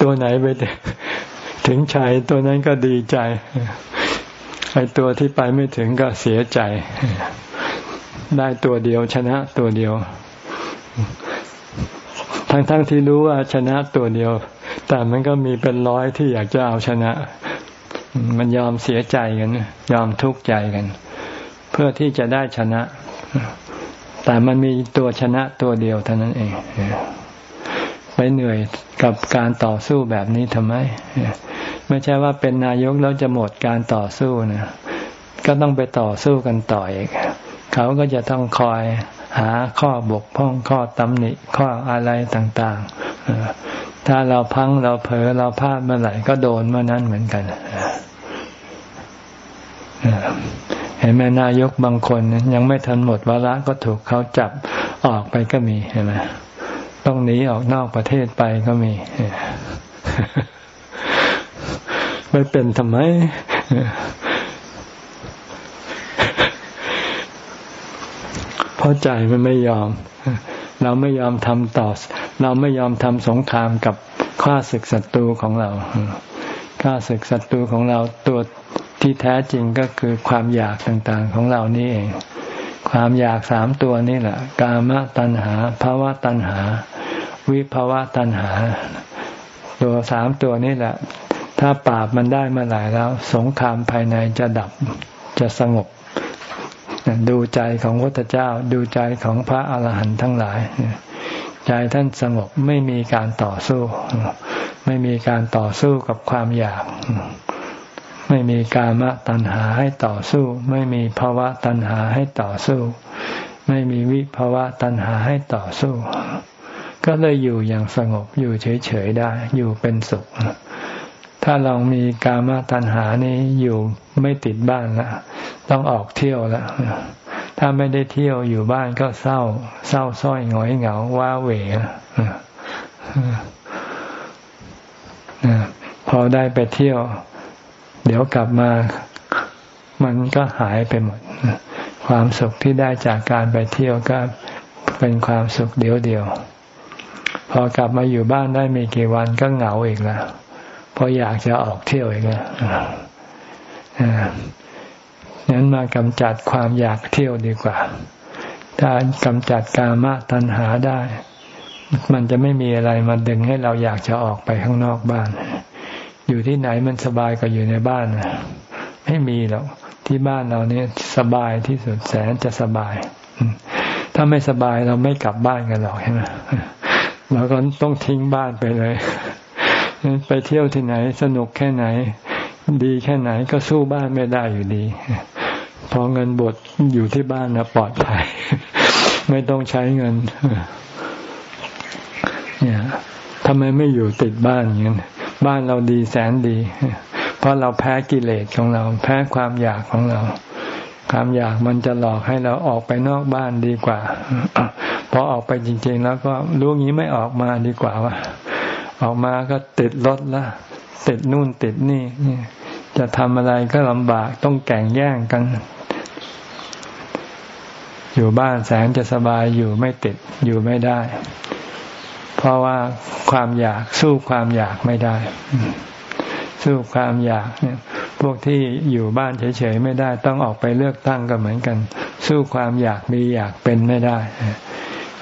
ตัวไหนไปถึงชัยตัวนั้นก็ดีใจไอตัวที่ไปไม่ถึงก็เสียใจ ได้ตัวเดียวชนะตัวเดียว ทั้งๆทที่รู้ว่าชนะตัวเดียว แต่มันก็มีเป็นร้อยที่อยากจะเอาชนะ มันยอมเสียใจกัน ยอมทุกข์ใจกัน เพื่อที่จะได้ชนะ แต่มันมีตัวชนะตัวเดียวเท่านั้นเองไปเหนื่อยกับการต่อสู้แบบนี้ทำไม ไม่ใช่ว่าเป็นนายกแล้วจะหมดการต่อสู้นะก็ต้องไปต่อสู้กันต่ออีกเขาก็จะต้องคอย หาข้อบกพร่องข้อตำหนิข้ออะไรต่างๆ ถ้าเราพังเราเผลอเราพลาดเมื่อไหร่ก็โดนเมื่อนั้นเหมือนกันเห็นไหมนายกบางคนยังไม่ทันหมดวาระก็ถูกเขาจับออกไปก็มีเห็นไหมต้องหนีออกนอกประเทศไปก็มีไม่เป็นทำไมเพ ราะใจมันไม่ยอม เราไม่ยอมทำต่อ เราไม่ยอมทำสงครามกับข้าศึกศัตรูของเราข้าศึกศัตรูของเราตัวที่แท้จริงก็คือความอยากต่างๆของเรานี่เอง ความอยากสามตัวนี่แหละ กามตัณหาภาวะตัณหา วิภาวะตัณหา ตัวสามตัวนี่แหละ ถ้าปราบมันได้เมื่อไหร่แล้ว สงครามภายในจะดับจะสงบ ดูใจของพระเจ้า ดูใจของพระอาหารหันต์ทั้งหลาย ใจท่านสงบไม่มีการต่อสู้ ไม่มีการต่อสู้กับความอยาก ไม่มีกามตัณหาให้ต่อสู้ ไม่มีภาวะตัณหาให้ต่อสู้ ไม่มีวิภาวะตัณหาให้ต่อสู้ ก็เลยอยู่อย่างสงบอยู่เฉยๆได้ อยู่เป็นสุข ถ้าลองมีกามตัณหานี้อยู่ไม่ติดบ้านล้วต้องออกเที่ยวล้วถ้าไม่ได้เที่ยวอยู่บ้านก็เศร้า เศร้าส้อยหงอยเหงาว้าเหวพอได้ไปเที่ยว เดี๋ยวกลับมามันก็หายไปหมด ความสุขที่ได้จากการไปเที่ยวก็เป็นความสุขเดียวเดียว พอกลับมาอยู่บ้านได้ไม่กี่วันก็เหงาอีกแล้ว เพราะอยากจะออกเที่ยวอีกแล้วนั้นมากำจัดความอยากเที่ยวดีกว่า ถ้ากำจัดกามตัณหาได้ มันจะไม่มีอะไรมาดึงให้เราอยากจะออกไปข้างนอกบ้าน อยู่ที่ไหนมันสบายกว่าอยู่ในบ้านไม่มีหรอกที่บ้านเราเนี่ยสบายที่สุดแสนจะสบาย ถ้าไม่สบายเราไม่กลับบ้านกันหรอกใช่ไหมเราก็ต้องทิ้งบ้านไปเลย ไปเที่ยวที่ไหนสนุกแค่ไหน ดีแค่ไหนก็สู้บ้านไม่ได้อยู่ดี พอเงินบดอยู่ที่บ้านนะปลอดภัย ไม่ต้องใช้เงินเนี่ยทำไมไม่อยู่ติดบ้านอย่างนี้บ้านเราดีแสนดี เพราะเราแพ้กิเลสของเรา แพ้ความอยากของเรา ความอยากมันจะหลอกให้เราออกไปนอกบ้านดีกว่าพอออกไปจริง ๆ แล้วก็รู้งี้ไม่ออกมาดีกว่าว่า ออกมาก็ติดรถละติดนู่นติดนี่จะทำอะไรก็ลำบากต้องแข่งแย่งกัน อยู่บ้านแสนจะสบายอยู่ไม่ติดอยู่ไม่ได้ เพราะว่าความอยากสู้ความอยากไม่ได้ สู้ความอยากเนี่ย พวกที่อยู่บ้านเฉยๆไม่ได้ต้องออกไปเลือกตั้งก็เหมือนกัน สู้ความอยากมีอยากเป็นไม่ได้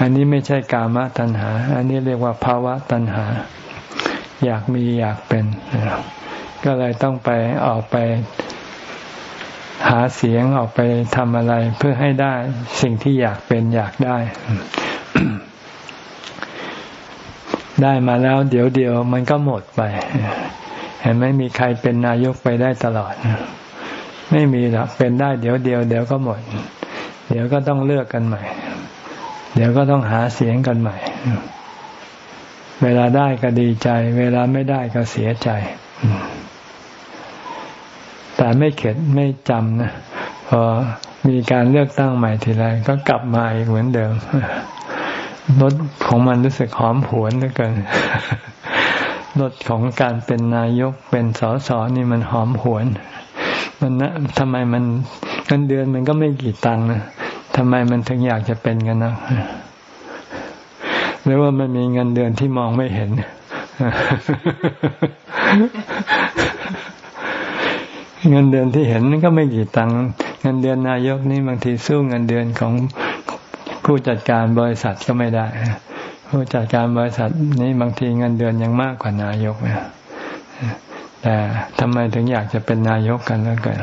อันนี้ไม่ใช่กามตัณหา อันนี้เรียกว่าภาวะตัณหา อยากมีอยากเป็น ก็เลยต้องไปออกไป หาเสียงออกไปทำอะไรเพื่อให้ได้สิ่งที่อยากเป็นอยากได้ ได้มาแล้ว เดี๋ยวเดียวมันก็หมดไปเห็นไหมมีใครเป็นนายกไปได้ตลอด ไม่มีหรอกเป็นได้เดี๋ยวเดียวเดี๋ยวก็หมด เดี๋ยวก็ต้องเลือกกันใหม่ เดี๋ยวก็ต้องหาเสียงกันใหม่ เวลาได้ก็ดีใจ เวลาไม่ได้ก็เสียใจ แต่ไม่เข็ดไม่จำนะพอมีการเลือกตั้งใหม่ทีไรก็กลับมาอีกเหมือนเดิมรสของมันรู้สึกหอมหวนเหลือเกินรสของการเป็นนายกเป็นสสนี่มันหอมหวน มันนะทำไมมันเงินเดือนมันก็ไม่กี่ตังค์นะทำไมมันถึงอยากจะเป็นกันนะ หรือว่ามันมีเงินเดือนที่มองไม่เห็น เงินเดือนที่เห็นก็ไม่กี่ตังค์เงินเดือนนายกนี่บางทีสู้เงินเดือนของผู้จัดการบริษัทก็ไม่ได้ผู้จัดการบริษัทนี้บางทีเงินเดือนยังมากกว่านายกเนี่ยแต่ทำไมถึงอยากจะเป็นนายกกันแล้วกัน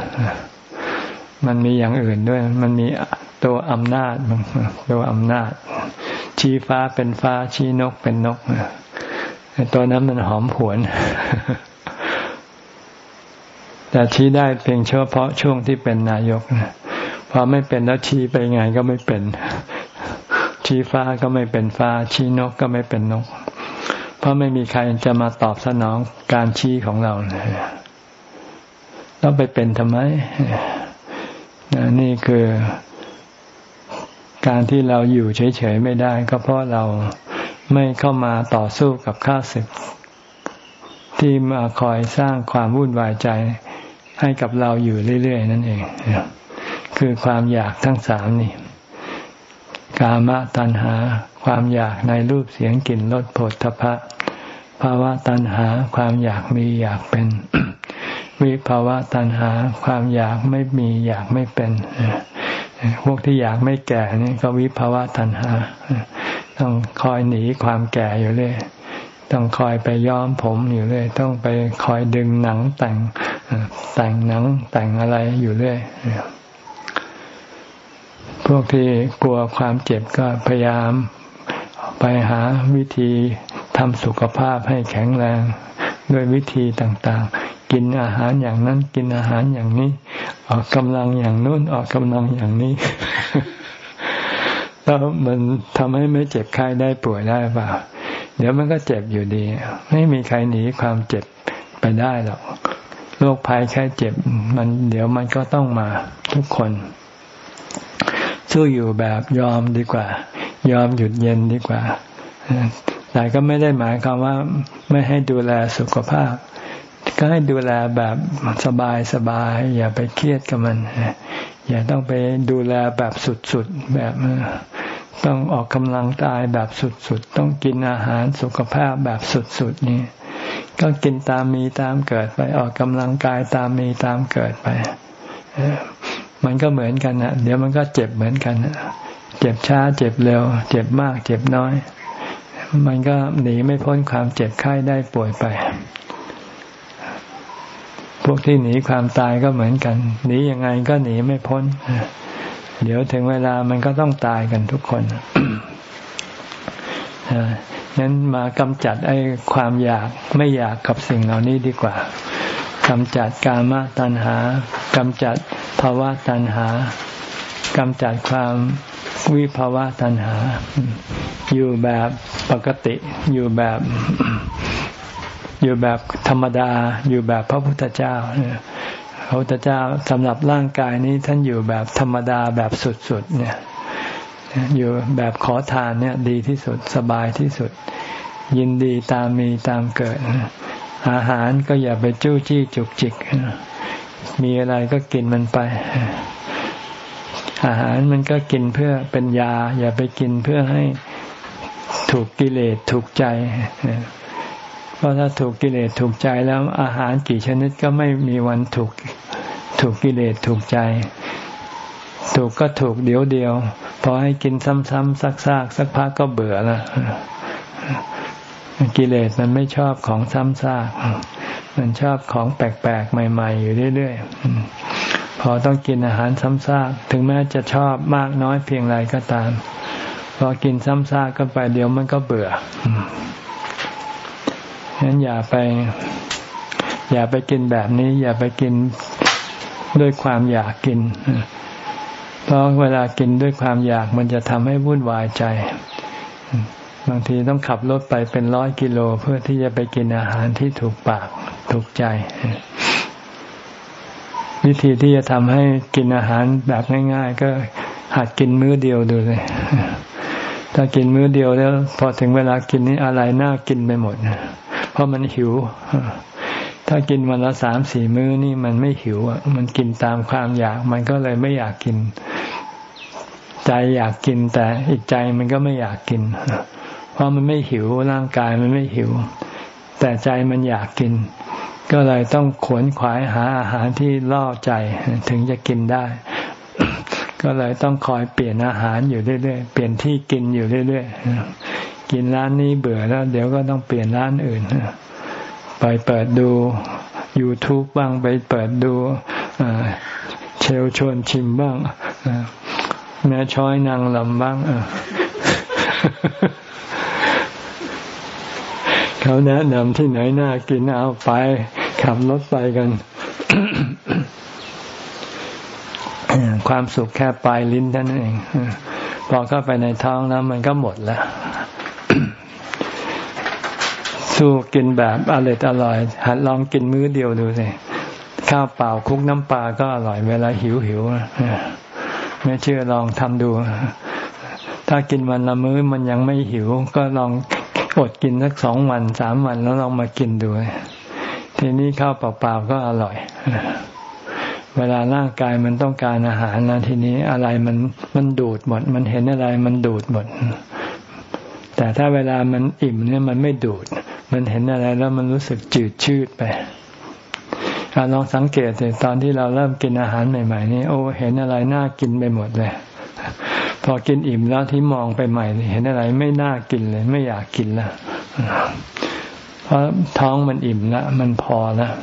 มันมีอย่างอื่นด้วย มันมีตัวอำนาจตัวอำนาจ ชี้ฟ้าเป็นฟ้าชี้นกเป็นนกตัวนั้นมันหอมผวน แต่ชี้ได้เพียงเฉพาะช่วงที่เป็นนายกนะพอไม่เป็นแล้วชี้ไปไงก็ไม่เป็น ชี้ฟ้าก็ไม่เป็นฟ้า ชี้นกก็ไม่เป็นนก เพราะไม่มีใครจะมาตอบสนองการชี้ของเราเลยแล้วไปเป็นทำไมนี่คือ การที่เราอยู่เฉยๆไม่ได้ ก็เพราะเราไม่เข้ามาต่อสู้กับข้าศึก ที่มาคอยสร้างความวุ่นวายใจให้กับเราอยู่เรื่อยๆนั่นเอง คือความอยากทั้งสามนี่กามตัณหา ความอยากในรูปเสียงกลิ่นรสผลทพะภาวะตัณหาความอยากมีอยากเป็น วิภาวะตัณหา ความอยากไม่มีอยากไม่เป็น พวกที่อยากไม่แก่นี่ก็วิภาวะตัณหา ต้องคอยหนีความแก่อยู่เรื่อยต้องคอยไปย้อมผมอยู่เรื่อยต้องไปคอยดึงหนังแต่งแต่งหนังแต่งอะไรอยู่เรื่อยพวกที่กลัวความเจ็บก็พยายามไปหาวิธีทำสุขภาพให้แข็งแรง ด้วยวิธีต่างๆ กินอาหารอย่างนั้น กินอาหารอย่างนี้ ออกกำลังอย่างนู้นออกกำลังอย่างนี้แล้วมันทำให้ไม่เจ็บไข้ได้ป่วยได้เปล่าเดี๋ยวมันก็เจ็บอยู่ดี ไม่มีใครหนีความเจ็บไปได้หรอกโรคภัยแค่เจ็บ มันเดี๋ยวมันก็ต้องมาทุกคน สู้อยู่แบบยอมดีกว่า ยอมหยุดเย็นดีกว่าแต่ก็ไม่ได้หมายความว่าไม่ให้ดูแลสุขภาพ ก็ให้ดูแลแบบสบายสบายอย่าไปเครียดกับมัน อย่าต้องไปดูแลแบบสุดๆแบบต้องออกกำลังกายแบบสุดๆ ต้องกินอาหารสุขภาพแบบสุดๆนี่ก็กินตามมีตามเกิดไป ออกกำลังกายตามมีตามเกิดไป มันก็เหมือนกันนะเดี๋ยวมันก็เจ็บเหมือนกันนะเจ็บช้าเจ็บเร็ว เจ็บมากเจ็บน้อย มันก็หนีไม่พ้นความเจ็บไข้ได้ป่วยไป พวกที่หนีความตายก็เหมือนกัน หนียังไงก็หนีไม่พ้น เดี๋ยวถึงเวลามันก็ต้องตายกันทุกคนนั้นมากำจัดไอ้ความอยากไม่อยากกับสิ่งเหล่านี้ดีกว่ากำจัดกามตัณหากำจัดภาวะตัณหากำจัดความวิภาวะตัณหา อยู่แบบปกติอยู่แบบ อยู่แบบธรรมดา อยู่แบบพระพุทธเจ้าพระพุทธเจ้าสำหรับร่างกายนี้ท่านอยู่แบบธรรมดาแบบสุดๆเนี่ย อยู่แบบขอทานเนี่ย ดีที่สุดสบายที่สุด ยินดีตามมีตามเกิด อาหารก็อย่าไปจู้จี้จุกจิก มีอะไรก็กินมันไป อาหารมันก็กินเพื่อเป็นยา อย่าไปกินเพื่อให้ถูกกิเลสถูกใจ เพราะถ้าถูกกิเลสถูกใจแล้วอาหารกี่ชนิดก็ไม่มีวันถูกถูกกิเลสถูกใจ ถูกก็ถูกเดียวเดียวพอให้กินซ้ำๆซักๆสักพักก็เบื่อละกิเลสมันไม่ชอบของซ้ำซากมันชอบของแปลกๆ ใหม่ ๆ อยู่เรื่อยๆ พอต้องกินอาหารซ้ำซากถึงแม้จะชอบมากน้อยเพียงไรก็ตาม พอกินซ้ำซากก็ไปเดี๋ยวมันก็เบื่อ ฉะนั้นอย่าไป อย่าไปกินแบบนี้ อย่าไปกินด้วยความอยากกิน เพราะเวลากินด้วยความอยากมันจะทำให้วุ่นวายใจ บางทีต้องขับรถไปเป็นร้อยกิโลเพื่อที่จะไปกินอาหารที่ถูกปากถูกใจ วิธีที่จะทำให้กินอาหารแบบง่าย ๆ ก็หัดกินมื้อเดียวดูเลยถ้ากินมื้อเดียวแล้ว พอถึงเวลากินนี้อะไรน่ากินไปหมด เพราะมันหิว ถ้ากินวันละสามสี่มื้อนี่มันไม่หิวอะมันกินตามความอยาก มันก็เลยไม่อยากกิน ใจอยากกินแต่อีกใจมันก็ไม่อยากกิน เพราะมันไม่หิวร่างกายมันไม่หิว แต่ใจมันอยากกิน ก็เลยต้องขวนขวายหาอาหารที่ล่อใจถึงจะกินได้ก็เลยต้องคอยเปลี่ยนอาหารอยู่เรื่อยๆ เปลี่ยนที่กินอยู่เรื่อยๆ กินร้านนี้เบื่อแล้ว เดี๋ยวก็ต้องเปลี่ยนร้านอื่น ไปเปิดดู YouTube บ้างไปเปิดดูเชลชวนชิมบ้างแม่ช้อยนางลำบ้างเขาแนะนำที่ไหนน่ากินเอาไปขับรถไปกัน ความสุขแค่ปลายลิ้นท่านเอง พอเข้าไปในท้องแล้วมันก็หมดแล้ว สู้กินแบบอร่อยอร่อย หัดลองกินมื้อเดียวดูสิข้าวเปล่าคุกน้ำปลาก็อร่อยเวลาหิวหิวไม่เชื่อลองทำดู ถ้ากินวันละมื้อมันยังไม่หิว ก็ลองอดกินสักสองวันสามวันแล้วลองมากินดูทีนี้ข้าวเปล่าๆก็อร่อย เวลาร่างกายมันต้องการอาหารนะทีนี้อะไรมันมันดูดหมด มันเห็นอะไรมันดูดหมด แต่ถ้าเวลามันอิ่มเนี่ยมันไม่ดูด มันเห็นอะไรแล้วมันรู้สึกจืดชืดไปลองสังเกตเลยตอนที่เราเริ่มกินอาหารใหม่ ๆ นี่โอ้เห็นอะไรน่ากินไปหมดเลย พอกินอิ่มแล้วที่มองไปใหม่ เห็นอะไรไม่น่ากินเลย ไม่อยากกินล้วเพราะท้องมันอิ่มล้วมันพอล้ว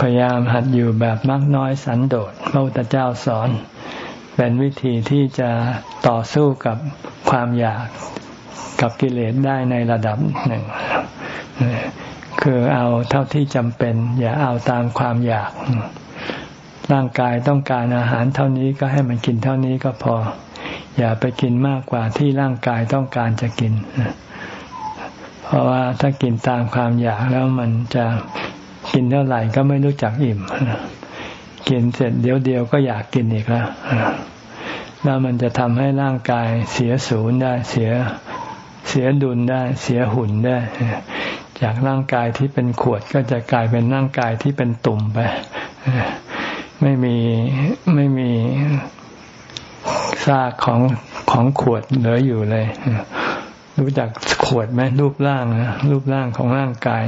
พยายามหัดอยู่แบบมักน้อยสันโดษพระพุทธเจ้าสอน เป็นวิธีที่จะต่อสู้กับความอยาก กับกิเลสได้ในระดับหนึ่ง คือเอาเท่าที่จำเป็น อย่าเอาตามความอยาก ร่างกายต้องการอาหารเท่านี้ก็ให้มันกินเท่านี้ก็พอ อย่าไปกินมากกว่าที่ร่างกายต้องการจะกิน เพราะว่าถ้ากินตามความอยากแล้วมันจะกินเท่าไหร่ก็ไม่รู้จักอิ่ม กินเสร็จเดี๋ยวเดียวก็อยากกินอีกแล้วแล้วมันจะทำให้ร่างกายเสียศูนย์ได้เสีย เสียดุลได้ เสียหุ่นได้ จากร่างกายที่เป็นขวดก็จะกลายเป็นร่างกายที่เป็นตุ่มไปไม่มีไม่มีซากของของขวดเหลืออยู่เลยรู้จักขวดไหมรูปร่างนะรูปร่างของร่างกาย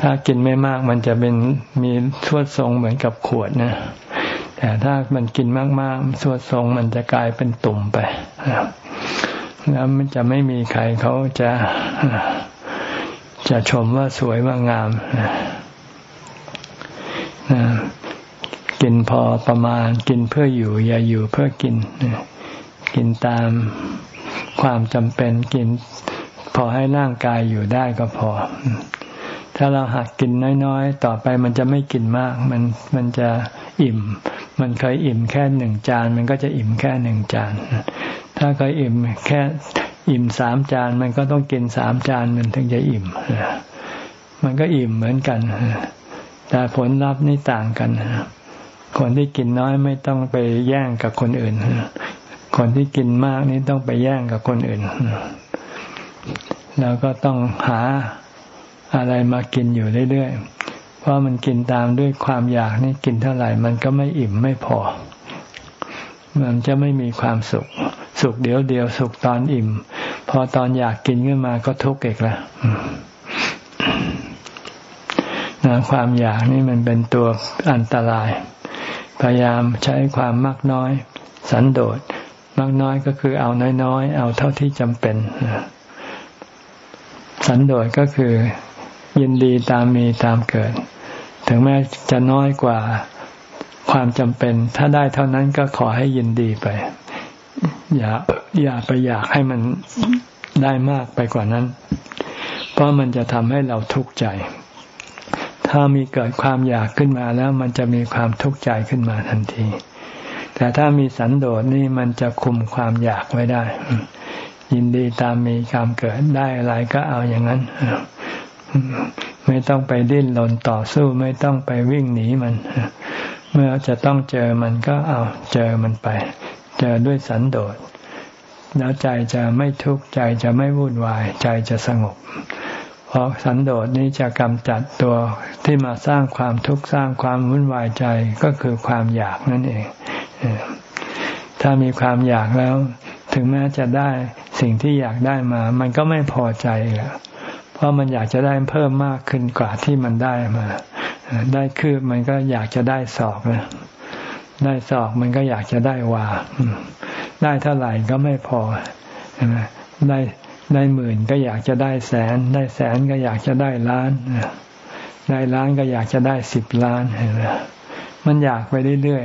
ถ้ากินไม่มากมันจะเป็นมีทวดทรงเหมือนกับขวดนะแต่ถ้ามันกินมากๆทวดทรงมันจะกลายเป็นตุ่มไป แล้วมันจะไม่มีใครเขาจะจะชมว่าสวยว่างามกินพอประมาณ กินเพื่ออยู่ อย่าอยู่เพื่อกินกินตามความจำเป็นกิน พอให้ร่างกายอยู่ได้ก็พอ ถ้าเราหักกินน้อยๆ ต่อไปมันจะไม่กินมาก มันมันจะอิ่ม มันเคยอิ่มแค่หนึ่งจาน มันก็จะอิ่มแค่หนึ่งจาน ถ้าเคยอิ่มแค่อิ่มสามจานมันก็ต้องกินสามจานมันถึงจะอิ่ม มันก็อิ่มเหมือนกัน แต่ผลลัพธ์นี่ต่างกัน คนที่กินน้อยไม่ต้องไปแย่งกับคนอื่น คนที่กินมากนี่ต้องไปแย่งกับคนอื่น แล้วก็ต้องหาอะไรมากินอยู่เรื่อยๆ เพราะมันกินตามด้วยความอยากนี่กินเท่าไหร่ มันก็ไม่อิ่มไม่พอ มันจะไม่มีความสุข สุขเดียวเดียวสุขตอนอิ่ม พอตอนอยากกินขึ้นมาก็ทุกข์อีกแล้วนะความอยากนี่มันเป็นตัวอันตราย พยายามใช้ความมากน้อย สันโดษมากน้อยก็คือเอาน้อยๆ เอาเท่าที่จำเป็น สันโดษก็คือยินดีตามมีตามเกิด ถึงแม้จะน้อยกว่า ความจำเป็น ถ้าได้เท่านั้นก็ขอให้ยินดีไป อย่าอย่าไปอยากให้มันได้มากไปกว่านั้น เพราะมันจะทำให้เราทุกข์ใจ ถ้ามีเกิดความอยากขึ้นมาแล้วมันจะมีความทุกข์ใจขึ้นมาทันที แต่ถ้ามีสันโดษนี่มันจะคุมความอยากไว้ได้ ยินดีตามมีความเกิดได้อะไรก็เอาอย่างนั้นไม่ต้องไปดิ้นรนต่อสู้ ไม่ต้องไปวิ่งหนีมัน เมื่อจะต้องเจอมันก็เอาเจอมันไป เจอด้วยสันโดษ แล้วใจจะไม่ทุกข์ใจจะไม่วุ่นวาย ใจจะสงบ เพราะสันโดษนี้จะกำจัดตัวที่มาสร้างความทุกข์สร้างความวุ่นวายใจก็คือความอยากนั่นเอง ถ้ามีความอยากแล้ว ถึงแม้จะได้สิ่งที่อยากได้มา มันก็ไม่พอใจแล้วเพราะมันอยากจะได้เพิ่มมากขึ้นกว่าที่มันได้มา ได้คืบมันก็อยากจะได้ศอกนะได้ศอกมันก็อยากจะได้วาได้เท่าไหร่ก็ไม่พอได้ได้หมื่นก็อยากจะได้แสน ได้แสนก็อยากจะได้ล้านได้ล้านก็อยากจะได้สิบล้านเห็นไหมมันอยากไปเรื่อย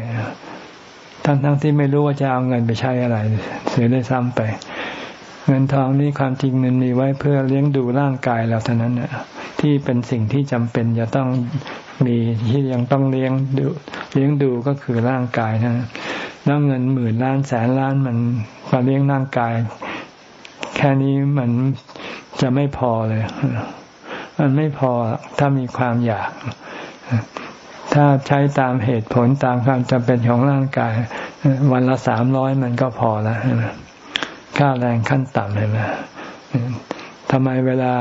ๆทั้งทั้งที่ไม่รู้ว่าจะเอาเงินไปใช้อะไร เสียได้ซ้ำไป เงินทองนี่ความจริงมันมีไว้เพื่อเลี้ยงดูร่างกายเราเท่านั้นนะที่เป็นสิ่งที่จำเป็นจะต้อง มีที่ยังต้องเลี้ยงดูเลี้ยงดูก็คือร่างกายนะแล้วเงินหมื่นล้านแสนล้านมันมาเลี้ยงร่างกาย แค่นี้มันจะไม่พอเลย มันไม่พอถ้ามีความอยาก ถ้าใช้ตามเหตุผลตามความจำเป็นของร่างกาย วันละสามร้อยมันก็พอแล้วค่าแรงขั้นต่ำเห็นไหมทำไมเวลา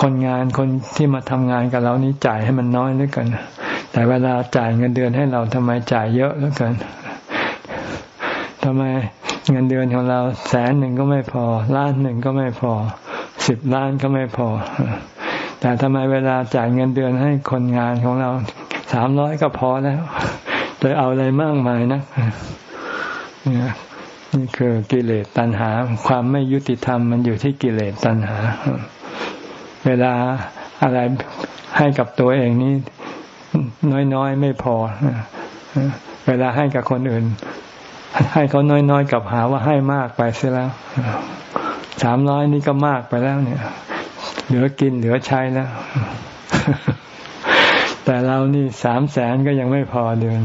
คนงานคนที่มาทำงานกับเรานี้จ่ายให้มันน้อยเหลือเกินแต่เวลาจ่ายเงินเดือนให้เราทำไมจ่ายเยอะเหลือเกินทำไมเงินเดือนของเราแสนหนึ่งก็ไม่พอ ล้านหนึ่งก็ไม่พอสิบล้านก็ไม่พอ แต่ทำไมเวลาจ่ายเงินเดือนให้คนงานของเราสามร้อยก็พอแล้วจะเอาอะไรมากมายนะนี่คือกิเลสตัณหา ความไม่ยุติธรรมมันอยู่ที่กิเลสตัณหา เวลาอะไรให้กับตัวเองนี่น้อยๆไม่พอ เวลาให้กับคนอื่น ให้เขาน้อยๆกับหาว่าให้มากไปเสียแล้วสามร้อยนี่ก็มากไปแล้วเนี่ย เหลือกินเหลือใช้แล้ว แต่เรานี่สามแสนก็ยังไม่พอเดือน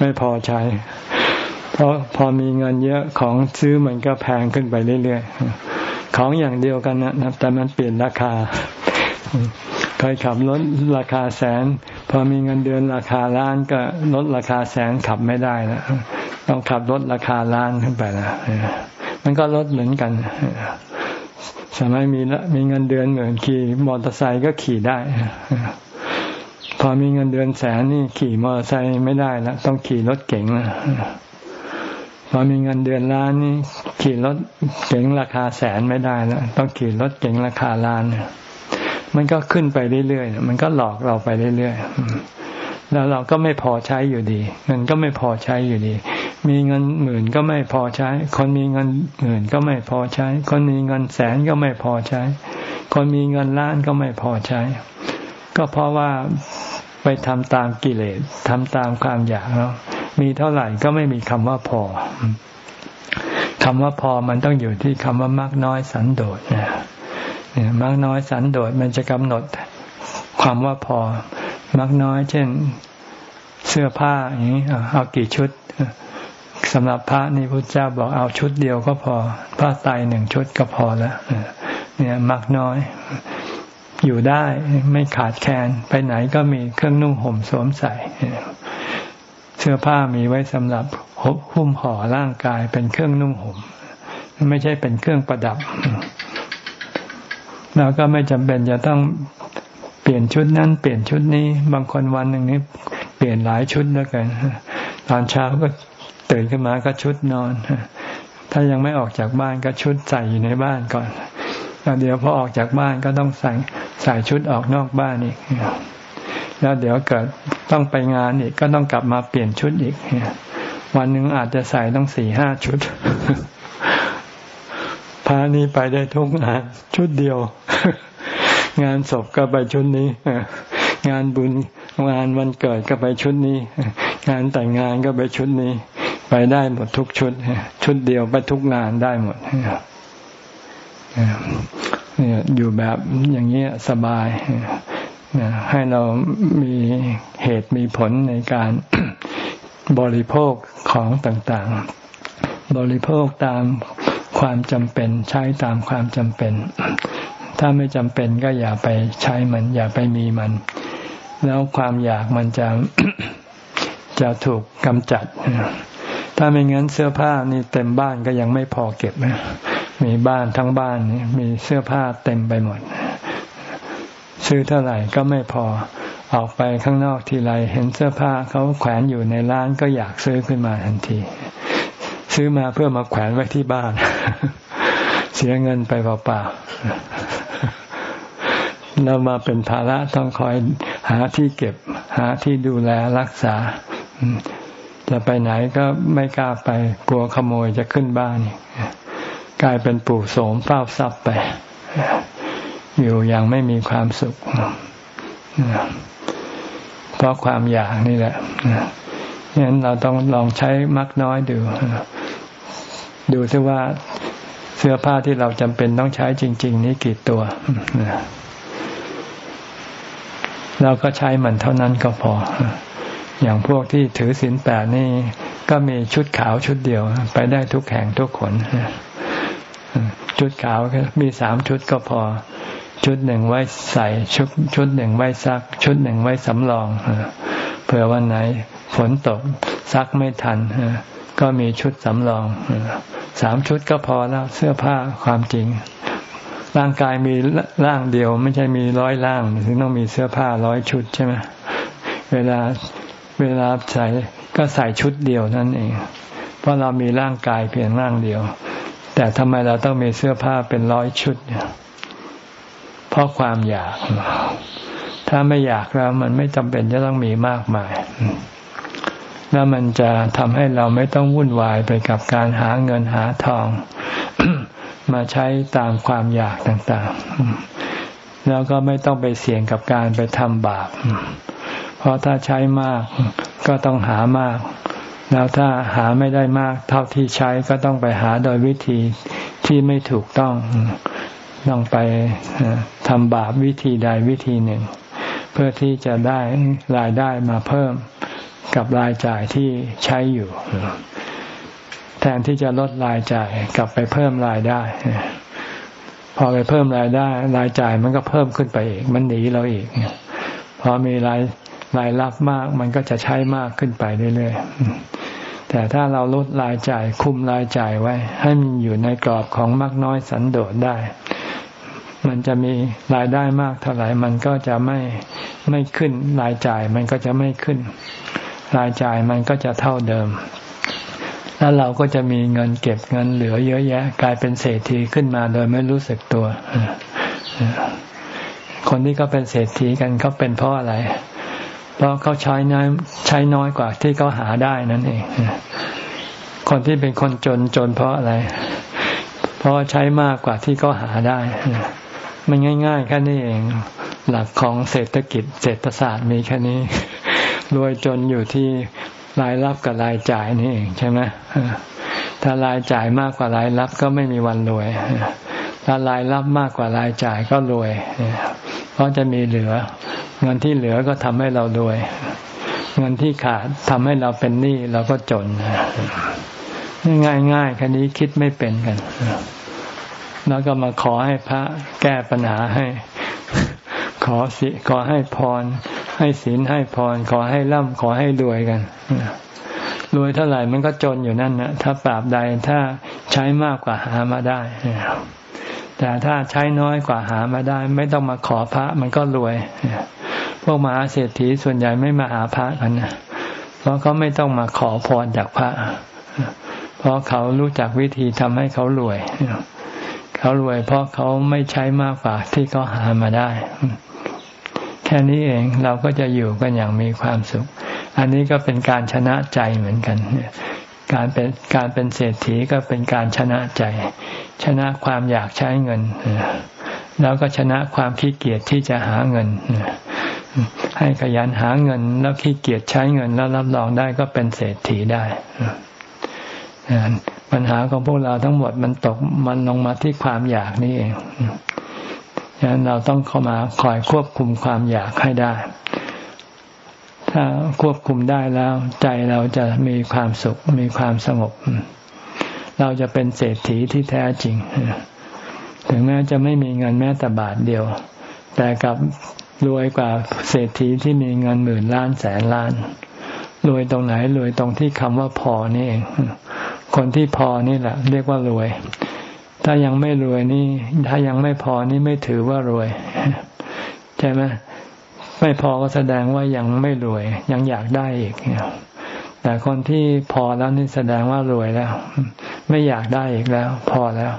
ไม่พอใช้ เพราะพอมีเงินเยอะของซื้อมันก็แพงขึ้นไปเรื่อยๆ ของอย่างเดียวกันนะแต่มันเปลี่ยนราคาเคยขับรถราคาแสน พอมีเงินเดือนราคาล้านก็ลดราคาแสนขับไม่ได้แล้วต้องขับรถราคาล้านขึ้นไปแล้วมันก็ลดเหมือนกันสมัยมีมีเงินเดือนเหมือนขี่มอเตอร์ไซค์ก็ขี่ได้ พอมีเงินเดือนแสนนี่ขี่มอเตอร์ไซค์ไม่ได้แล้วต้องขี่รถเก๋งแล้ว อมีเงินเดือนล้านนี่ขี่รถเก๋งราคาแสนไม่ได้แล้วต้องขี่รถเก๋งราคาล้านมันก็ขึ้นไปเรื่อยๆมันก็หลอกเราไปเรื่อยๆแล้วเราก็ไม่พอใช้อยู่ดี เงินก็ไม่พอใช้อยู่ดี มีเงินหมื่นก็ไม่พอใช้ คนมีเงินหมื่นก็ไม่พอใช้ คนมีเงินแสนก็ไม่พอใช้ คนมีเงินล้านก็ไม่พอใช้ ก็เพราะว่าไปทำตามกิเลสทำตามความอยากแล้ว มีเท่าไหร่ก็ไม่มีคำว่าพอคำว่าพอมันต้องอยู่ที่คำว่ามากน้อยสันโดษเนี่ยมากน้อยสันโดษมันจะกำหนดความว่าพอมากน้อย เช่น เสื้อผ้าอย่างนี้เอากี่ชุดสำหรับพระนี่พระเจ้าบอกเอาชุดเดียวก็พอผ้าไตหนึ่งชุดก็พอแล้วเนี่ยมากน้อย อยู่ได้ไม่ขาดแคลนไปไหนก็มีเครื่องนุ่งห่มสวมใส่เสื้อผ้ามีไว้สำหรับหุ้มห่อร่างกายเป็นเครื่องนุ่งห่มไม่ใช่เป็นเครื่องประดับเราก็ไม่จำเป็นจะต้องเปลี่ยนชุดนั้นเปลี่ยนชุดนี้ บางคนวันหนึ่งนี้ เปลี่ยนหลายชุดแล้วกันตอนเช้าก็ตื่นขึ้นมาก็ชุดนอน ถ้ายังไม่ออกจากบ้านก็ชุดใส่อยู่ในบ้านก่อนแล้วเดี๋ยวพอออกจากบ้านก็ต้องใส่ใส่ชุดออกนอกบ้านอีก แล้วเดี๋ยวเกิดต้องไปงานอีกก็ต้องกลับมาเปลี่ยนชุดอีกวันหนึ่งอาจจะใส่ต้องสี่ห้าชุดพานี้ไปได้ทุกงานชุดเดียว งานศพก็ไปชุดนี้งานบุญงานวันเกิดก็ไปชุดนี้ งานแต่งงานก็ไปชุดนี้ ไปได้หมดทุกชุด ชุดเดียวไปทุกงานได้หมดอยู่แบบอย่างนี้สบาย ให้เรามีเหตุมีผลในการบริโภคของต่างๆ บริโภคตามความจำเป็นใช้ตามความจำเป็น ถ้าไม่จำเป็นก็อย่าไปใช้มัน อย่าไปมีมัน แล้วความอยากมันจะจะถูกกำจัด ถ้าไม่งั้นเสื้อผ้านี่เต็มบ้านก็ยังไม่พอเก็บ มีบ้านทั้งบ้านนี่มีเสื้อผ้าเต็มไปหมด ซื้อเท่าไหร่ก็ไม่พอ ออกไปข้างนอกทีไรเห็นเสื้อผ้าเขาแขวนอยู่ในร้านก็อยากซื้อขึ้นมาทันที ซื้อมาเพื่อมาแขวนไว้ที่บ้าน เสียเงินไปเปล่าๆเรามาเป็นภาระต้องคอยหาที่เก็บ หาที่ดูแลรักษา จะไปไหนก็ไม่กล้าไปกลัวขโมยจะขึ้นบ้าน กลายเป็นปู่โสมเฝ้าทรัพย์ไป อยู่อย่างไม่มีความสุขเพราะความอยากนี่แหละฉะนั้นเราต้องลองใช้มักน้อยดูดูซิว่าเสื้อผ้าที่เราจำเป็นต้องใช้จริง ๆ นี่กี่ตัวเราก็ใช้มันเท่านั้นก็พอ อย่างพวกที่ถือศีลแปดนี่ ก็มีชุดขาวชุดเดียว ไปได้ทุกแห่งทุกคน ชุดขาวมีสามชุดก็พอ ชุดหนึ่งไว้ใส่ชุดชุดหนึ่งไว้ซัก ชุดหนึ่งไว้สำรองเผื่อวันไหนฝนตกซักไม่ทันก็มีชุดสำรองสามชุดก็พอแล้วเสื้อผ้าความจริง ร่างกายมีร่างเดียว ไม่ใช่มีร้อยร่างถึงต้องมีเสื้อผ้าร้อยชุดใช่ไหมเวลาเวลาใส่ก็ใส่ชุดเดียวนั่นเอง เพราะเรามีร่างกายเพียงร่างเดียว แต่ทำไมเราต้องมีเสื้อผ้าเป็นร้อยชุดเนี่ย เพราะความอยาก ถ้าไม่อยากแล้วมันไม่จำเป็นจะต้องมีมากมาย แล้วมันจะทำให้เราไม่ต้องวุ่นวายไปกับการหาเงินหาทอง มาใช้ตามความอยากต่างๆ แล้วก็ไม่ต้องไปเสี่ยงกับการไปทำบาป เพราะถ้าใช้มากก็ต้องหามาก แล้วถ้าหาไม่ได้มาก เท่าที่ใช้ก็ต้องไปหาโดยวิธีที่ไม่ถูกต้อง ต้องไปทำบาปวิธีใดวิธีหนึ่ง เพื่อที่จะได้รายได้มาเพิ่มกับรายจ่ายที่ใช้อยู่ แทนที่จะลดรายจ่ายกลับไปเพิ่มรายได้ พอไปเพิ่มรายได้ รายจ่ายมันก็เพิ่มขึ้นไปอีก มันหนีเราอีกพอมีรายรายรับมากมันก็จะใช้มากขึ้นไปเรื่อยๆ แต่ถ้าเราลดรายจ่ายคุมรายจ่ายไว้ ให้มันอยู่ในกรอบของมากน้อยสันโดษได้ มันจะมีรายได้มากเท่าไหร่มันก็จะไม่ไม่ขึ้นรายจ่ายมันก็จะไม่ขึ้น รายจ่ายมันก็จะเท่าเดิม แล้วเราก็จะมีเงินเก็บเงินเหลือเยอะแยะ กลายเป็นเศรษฐีขึ้นมาโดยไม่รู้สึกตัว คนที่เขาเป็นเศรษฐีกันเขาเป็นเพราะอะไร เพราะเขาใช้น้อยใช้น้อยกว่าที่เขาหาได้นั่นเองคนที่เป็นคนจนจนเพราะอะไร เพราะใช้มากกว่าที่เขาหาได้ มันง่ายๆแค่นี้เอง หลักของเศรษฐกิจเศรษฐศาสตร์มีแค่นี้ รวยจนอยู่ที่รายรับกับรายจ่ายนี่เองใช่ไหมถ้ารายจ่ายมากกว่ารายรับก็ไม่มีวันรวย ถ้ารายรับมากกว่ารายจ่ายก็รวย เพราะจะมีเหลือ เงินที่เหลือก็ทำให้เรารวย เงินที่ขาดทำให้เราเป็นหนี้เราก็จน ง่ายง่ายแค่นี้คิดไม่เป็นกัน แล้วก็มาขอให้พระแก้ปัญหาให้ ขอสิขอให้พร ให้ศีลให้พร ขอให้ร่ำขอให้รวยกันรวยเท่าไหร่มันก็จนอยู่นั่นนะถ้าปราบใดถ้าใช้มากกว่าหามาได้แต่ถ้าใช้น้อยกว่าหามาได้ ไม่ต้องมาขอพระมันก็รวยพวกมหาเศรษฐีส่วนใหญ่ไม่มาหาพระกันนะเพราะเขาไม่ต้องมาขอพรจากพระเพราะเขารู้จักวิธีทำให้เขารวย เขารวยเพราะเขาไม่ใช้มากกว่าที่เขาหามาได้ แค่นี้เองเราก็จะอยู่กันอย่างมีความสุข อันนี้ก็เป็นการชนะใจเหมือนกันการเป็นการเป็นเศรษฐีก็เป็นการชนะใจ ชนะความอยากใช้เงินแล้วก็ชนะความขี้เกียจที่จะหาเงินให้ขยันหาเงิน แล้วขี้เกียจใช้เงิน แล้วรับรองได้ก็เป็นเศรษฐีได้ ปัญหาของพวกเราทั้งหมดมันตกมันลงมาที่ความอยากนี่เองฉะนั้นเราต้องเข้ามาคอยควบคุมความอยากให้ได้ ถ้าควบคุมได้แล้ว ใจเราจะมีความสุข มีความสงบ เราจะเป็นเศรษฐีที่แท้จริง ถึงแม้จะไม่มีเงินแม้แต่บาทเดียว แต่กับรวยกว่าเศรษฐีที่มีเงินหมื่นล้านแสนล้านรวยตรงไหนรวยตรงที่คำว่าพอนี่เอง คนที่พอนี่แหละ เรียกว่ารวย ถ้ายังไม่รวยนี่ ถ้ายังไม่พอนี่ไม่ถือว่ารวย ใช่ไหมไม่พอก็แสดงว่ายังไม่รวย ยังอยากได้อีกแต่คนที่พอแล้วนี่แสดงว่ารวยแล้ว ไม่อยากได้อีกแล้ว พอแล้ว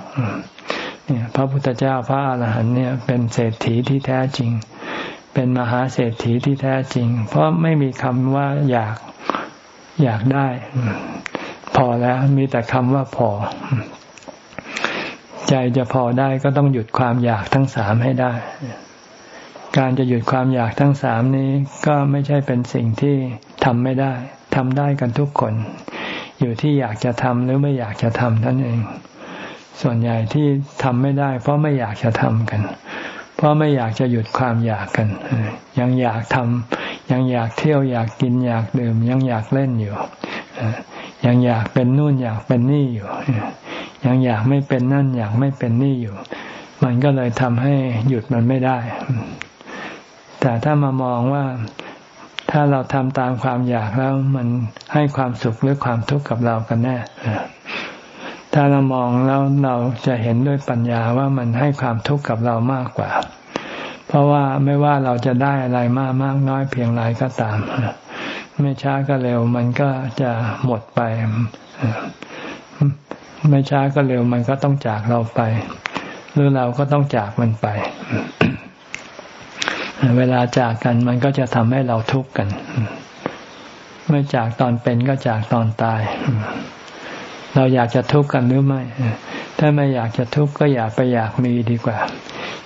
เนี่ยพระพุทธเจ้าพระอาหารหันต์เนี่ย เป็นเศรษฐีที่แท้จริง เป็นมหาเศรษฐีที่แท้จริง เพราะไม่มีคำว่าอยากอยากได้ พอแล้วมีแต่คำว่าพอ ใจจะพอได้ก็ต้องหยุดความอยากทั้งสามให้ได้ การจะหยุดความอยากทั้งสามนี้ก็ไม่ใช่เป็นสิ่งที่ทำไม่ได้ทำได้กันทุกคน อยู่ที่อยากจะทำหรือไม่อยากจะทำท่านเอง ส่วนใหญ่ที่ทำไม่ได้ เพราะไม่อยากจะทำกัน เพราะไม่อยากจะหยุดความอยากกัน ยังอยากทำยังอยากเที่ยวอยากกินอยากดื่ม ยังอยากเล่นอยู่ ยังอยากเป็นนู่นอยากเป็นนี่อยู่ ยังอยากไม่เป็นนั่นอยากไม่เป็นนี่อยู่ มันก็เลยทำให้หยุดมันไม่ได้ แต่ถ้ามามองว่าถ้าเราทำตามความอยากแล้ว มันให้ความสุขหรือความทุกข์กับเรากันแน่ถ้าเรามองแล้วเราจะเห็นด้วยปัญญาว่ามันให้ความทุกข์กับเรามากกว่า เพราะว่าไม่ว่าเราจะได้อะไรมากมากน้อยเพียงไรก็ตาม ไม่ช้าก็เร็ว มันก็จะหมดไป ไม่ช้าก็เร็ว มันก็ต้องจากเราไป หรือเราก็ต้องจากมันไป เวลาจากกันมันก็จะทำให้เราทุกข์กัน ไม่จากตอนเป็นก็จากตอนตาย เราอยากจะทุกข์กันหรือไม่ ถ้าไม่อยากจะทุกข์ก็อย่าไปอยากมีดีกว่า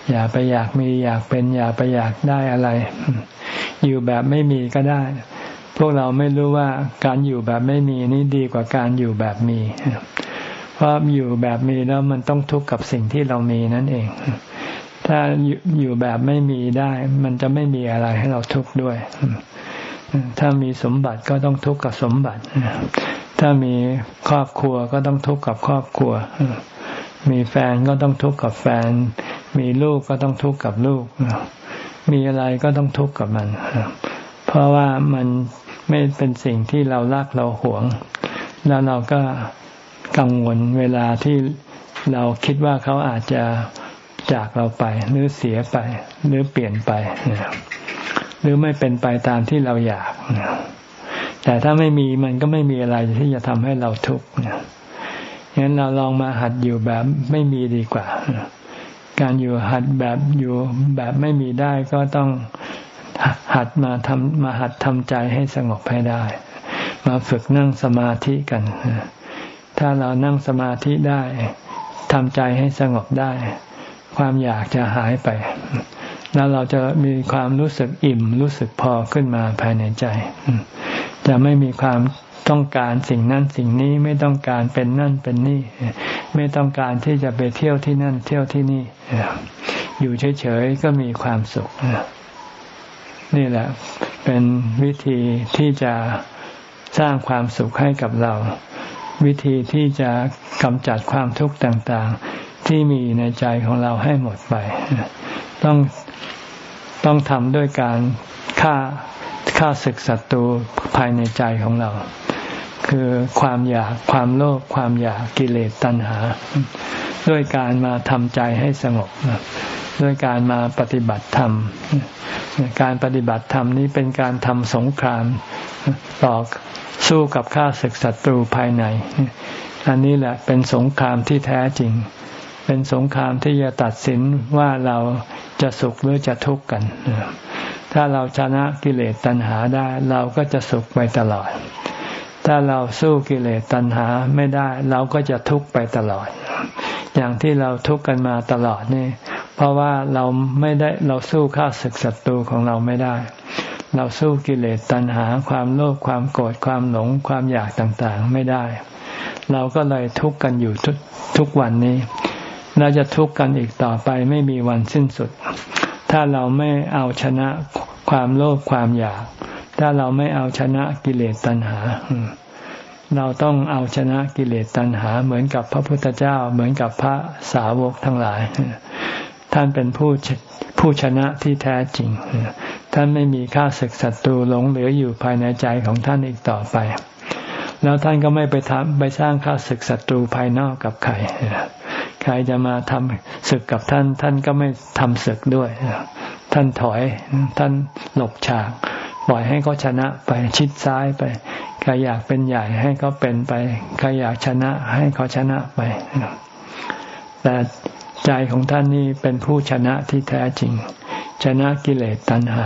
อย่าไปอยากมีอยากเป็น อย่าไปอยากได้อะไร อยู่แบบไม่มีก็ได้ พวกเราไม่รู้ว่าการอยู่แบบไม่มีนี่ดีกว่าการอยู่แบบมี เพราะอยู่แบบมีแล้วมันต้องทุกข์กับสิ่งที่เรามีนั่นเอง ถ้าอยู่แบบไม่มีได้ มันจะไม่มีอะไรให้เราทุกข์ด้วย ถ้ามีสมบัติก็ต้องทุกข์กับสมบัติ ถ้ามีครอบครัวก็ต้องทุกข์กับครอบครัว มีแฟนก็ต้องทุกข์กับแฟน มีลูกก็ต้องทุกข์กับลูก มีอะไรก็ต้องทุกข์กับมันเพราะว่ามัน ไม่เป็นสิ่งที่เรารักเราหวง แล้วเราก็กังวลเวลาที่เราคิดว่าเขาอาจจะจากเราไป หรือเสียไป หรือเปลี่ยนไป หรือไม่เป็นไปตามที่เราอยาก แต่ถ้าไม่มีมันก็ไม่มีอะไรที่จะทำให้เราทุกข์งั้นเราลองมาหัดอยู่แบบไม่มีดีกว่า การอยู่หัดแบบอยู่แบบไม่มีได้ก็ต้อง หัดมาทำมาหัดทำใจให้สงบให้ได้ มาฝึกนั่งสมาธิกัน ถ้าเรานั่งสมาธิได้ทำใจให้สงบได้ ความอยากจะหายไป แล้วเราจะมีความรู้สึกอิ่มรู้สึกพอขึ้นมาภายในใจ จะไม่มีความต้องการสิ่งนั้นสิ่งนี้ไม่ต้องการเป็นนั่นเป็นนี่ ไม่ต้องการที่จะไปเที่ยวที่นั่นเที่ยวที่นี่ อยู่เฉยๆก็มีความสุข นี่แหละเป็นวิธีที่จะสร้างความสุขให้กับเรา วิธีที่จะกำจัดความทุกข์ต่างๆ ที่มีในใจของเราให้หมดไป ต้องต้องทำด้วยการฆ่าฆ่าศึกศัตรูภายในใจของเรา คือความอยากความโลภความอยากกิเลสตัณหา ด้วยการมาทำใจให้สงบ ด้วยการมาปฏิบัติธรรม การปฏิบัติธรรมนี้เป็นการทำสงครามต่อสู้กับข้าศึกศัตรูภายใน อันนี้แหละเป็นสงครามที่แท้จริง เป็นสงครามที่จะตัดสินว่าเราจะสุขหรือจะทุกข์กัน ถ้าเราชนะกิเลสตัณหาได้ เราก็จะสุขไปตลอด ถ้าเราสู้กิเลสตัณหาไม่ได้ เราก็จะทุกข์ไปตลอด อย่างที่เราทุกข์กันมาตลอดนี่ เพราะว่าเราไม่ได้เราสู้ข้าศึกศัตรูของเราไม่ได้ เราสู้กิเลสตัณหาความโลภความโกรธความหลงความอยากต่างๆไม่ได้ เราก็เลยทุกข์กันอยู่ทุกทุกวันนี้เราจะทุกข์กันอีกต่อไปไม่มีวันสิ้นสุด ถ้าเราไม่เอาชนะความโลภความอยาก ถ้าเราไม่เอาชนะกิเลสตัณหา เราต้องเอาชนะกิเลสตัณหา เหมือนกับพระพุทธเจ้า เหมือนกับพระสาวกทั้งหลาย ท่านเป็นผู้ผู้ชนะที่แท้จริง ท่านไม่มีข้าศึกศัตรูหลงเหลืออยู่ภายในใจของท่านอีกต่อไป แล้วท่านก็ไม่ไปทำไปสร้างข้าศึกศัตรูภายนอกกับใคร ใครจะมาทำศึกกับท่าน ท่านก็ไม่ทำศึกด้วย ท่านถอย ท่านหลบฉาก ปล่อยให้เขาชนะไปชิดซ้ายไป ใครอยากเป็นใหญ่ให้เขาเป็นไป ใครอยากชนะให้เขาชนะไปแต่ ใจของท่านนี่เป็นผู้ชนะที่แท้จริง ชนะกิเลสตัณหา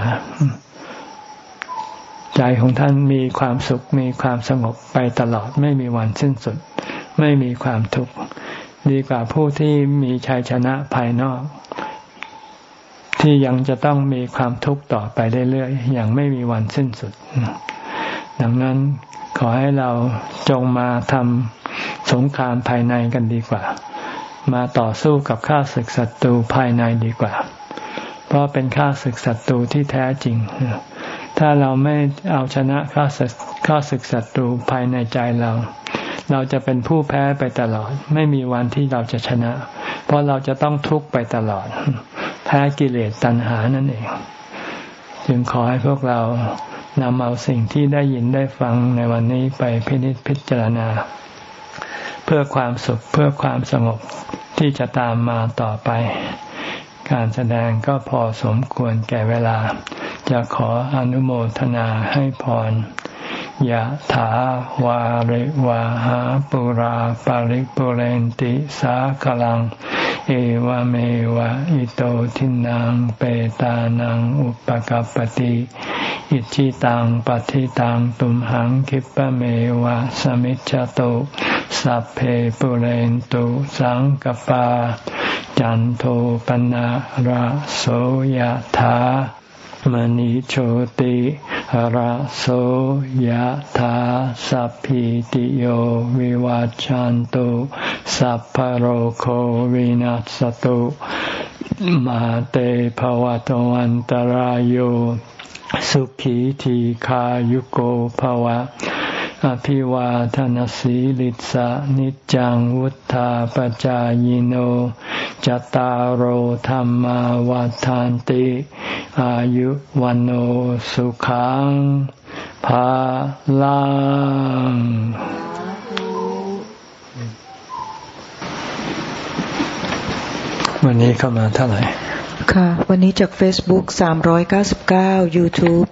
ใจของท่านมีความสุขมีความสงบไปตลอดไม่มีวันสิ้นสุด ไม่มีความทุกข์ดีกว่าผู้ที่มีชัยชนะภายนอก ที่ยังจะต้องมีความทุกข์ต่อไปเรื่อยๆอย่างไม่มีวันสิ้นสุด ดังนั้นขอให้เราจงมาทำสงครามภายในกันดีกว่า มาต่อสู้กับข้าศึกศัตรูภายในดีกว่า เพราะเป็นข้าศึกศัตรูที่แท้จริง ถ้าเราไม่เอาชนะข้าศึกข้าศึกศัตรูภายในใจเรา เราจะเป็นผู้แพ้ไปตลอด ไม่มีวันที่เราจะชนะ เพราะเราจะต้องทุกข์ไปตลอด แพ้กิเลสตัณหานั่นเอง จึงขอให้พวกเรานำเอาสิ่งที่ได้ยินได้ฟังในวันนี้ไปพินิจพิจารณา เพื่อความสุขเพื่อความสงบที่จะตามมาต่อไป การแสดงก็พอสมควรแก่เวลา จะขออนุโมทนาให้พร ยะถาวาริวาหาปุราปาริปุเรนติสากลัง เอวเมวะอิโตทินังเปตานังอุปกัปติอิจิตังปฏิตังตุมหังคิปะเมวะสมิจจโตสัพเพปุเรนตุสังกปา จันโทปนะระโสยธา มณิโชติระโสยธาสัพพิติโยวิวัจจันตุสัพพโรโควินัสตุมาเตภวตวันตารโยสุขีทีขายุโกภวะ อภิวาทนสีลิสะนิจังวุธาปจายโนจตารโหธรรมวาทานติ อายุวันโอสุขังภาลังวันนี้เข้ามาเท่าไหร่ค่ะ วันนี้จาก Facebook 399 YouTube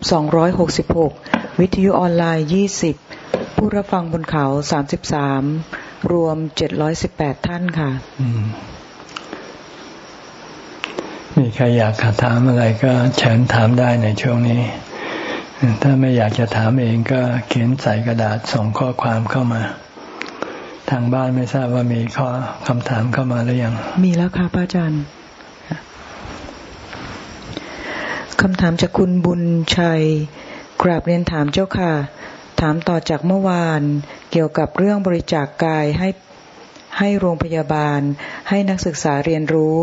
266 วิทยุออนไลน์ 20 ผู้รับฟังบนเขาสามสิบสามรวมเจ็ดร้อยสิบแปดท่านค่ะมีใครอยากถามอะไรก็เชิญถามได้ในช่วงนี้ ถ้าไม่อยากจะถามเองก็เขียนใส่กระดาษส่งข้อความเข้ามา ทางบ้านไม่ทราบว่ามีข้อคำถามเข้ามาหรือยัง มีแล้วค่ะพระอาจารย์คำถามจากคุณบุญชัย กราบเรียนถามเจ้าค่ะ ถามต่อจากเมื่อวานเกี่ยวกับเรื่องบริจาคกกายให้ให้โรงพยาบาล ให้นักศึกษาเรียนรู้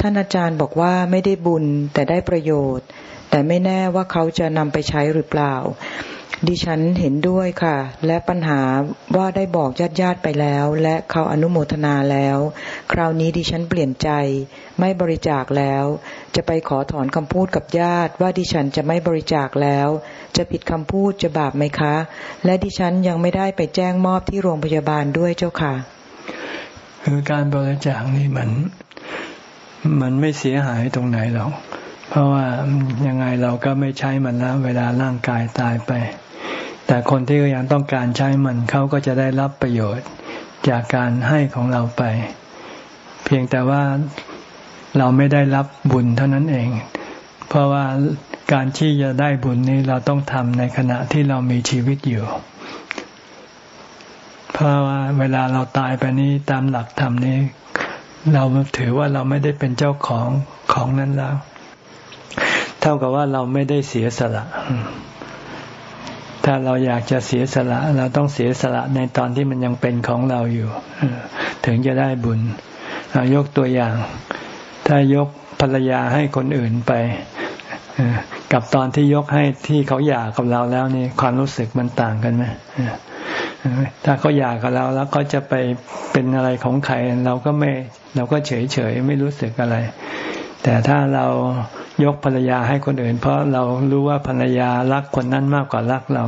ท่านอาจารย์บอกว่าไม่ได้บุญแต่ได้ประโยชน์ แต่ไม่แน่ว่าเขาจะนำไปใช้หรือเปล่า ดิฉันเห็นด้วยค่ะ และปัญหาว่าได้บอกญาติญาติไปแล้ว และเขาอนุโมทนาแล้ว คราวนี้ดิฉันเปลี่ยนใจ ไม่บริจาคแล้ว จะไปขอถอนคำพูดกับญาติ ว่าดิฉันจะไม่บริจาคแล้ว จะผิดคำพูดจะบาปไหมคะ และดิฉันยังไม่ได้ไปแจ้งมอบที่โรงพยาบาลด้วยเจ้าค่ะ คือการบริจาคนี่มัน มันไม่เสียหายตรงไหนหรอก เพราะว่ายังไงเราก็ไม่ใช้มันแล้ว เวลาร่างกายตายไป แต่คนที่ยังต้องการใช้มันเขาก็จะได้รับประโยชน์จากการให้ของเราไป เพียงแต่ว่าเราไม่ได้รับบุญเท่านั้นเอง เพราะว่าการที่จะได้บุญนี้เราต้องทำในขณะที่เรามีชีวิตอยู่ เพราะว่าเวลาเราตายไปนี้ตามหลักธรรมนี้ เราถือว่าเราไม่ได้เป็นเจ้าของของนั้นแล้ว เท่ากับว่าเราไม่ได้เสียสละ ถ้าเราอยากจะเสียสละ เราต้องเสียสละในตอนที่มันยังเป็นของเราอยู่ ถึงจะได้บุญยกตัวอย่าง ถ้ายกภรรยาให้คนอื่นไปกับตอนที่ยกให้ที่เขาหย่ากับเราแล้วนี่ความรู้สึกมันต่างกันไหมถ้าเขาหย่ากับเราแล้วเขาจะไปเป็นอะไรของใครเราก็ไม่ เราก็เฉยเฉยไม่รู้สึกอะไร แต่ถ้าเรา ยกภรรยาให้คนอื่น เพราะเรารู้ว่าภรรยารักคนนั้นมากกว่ารักเรา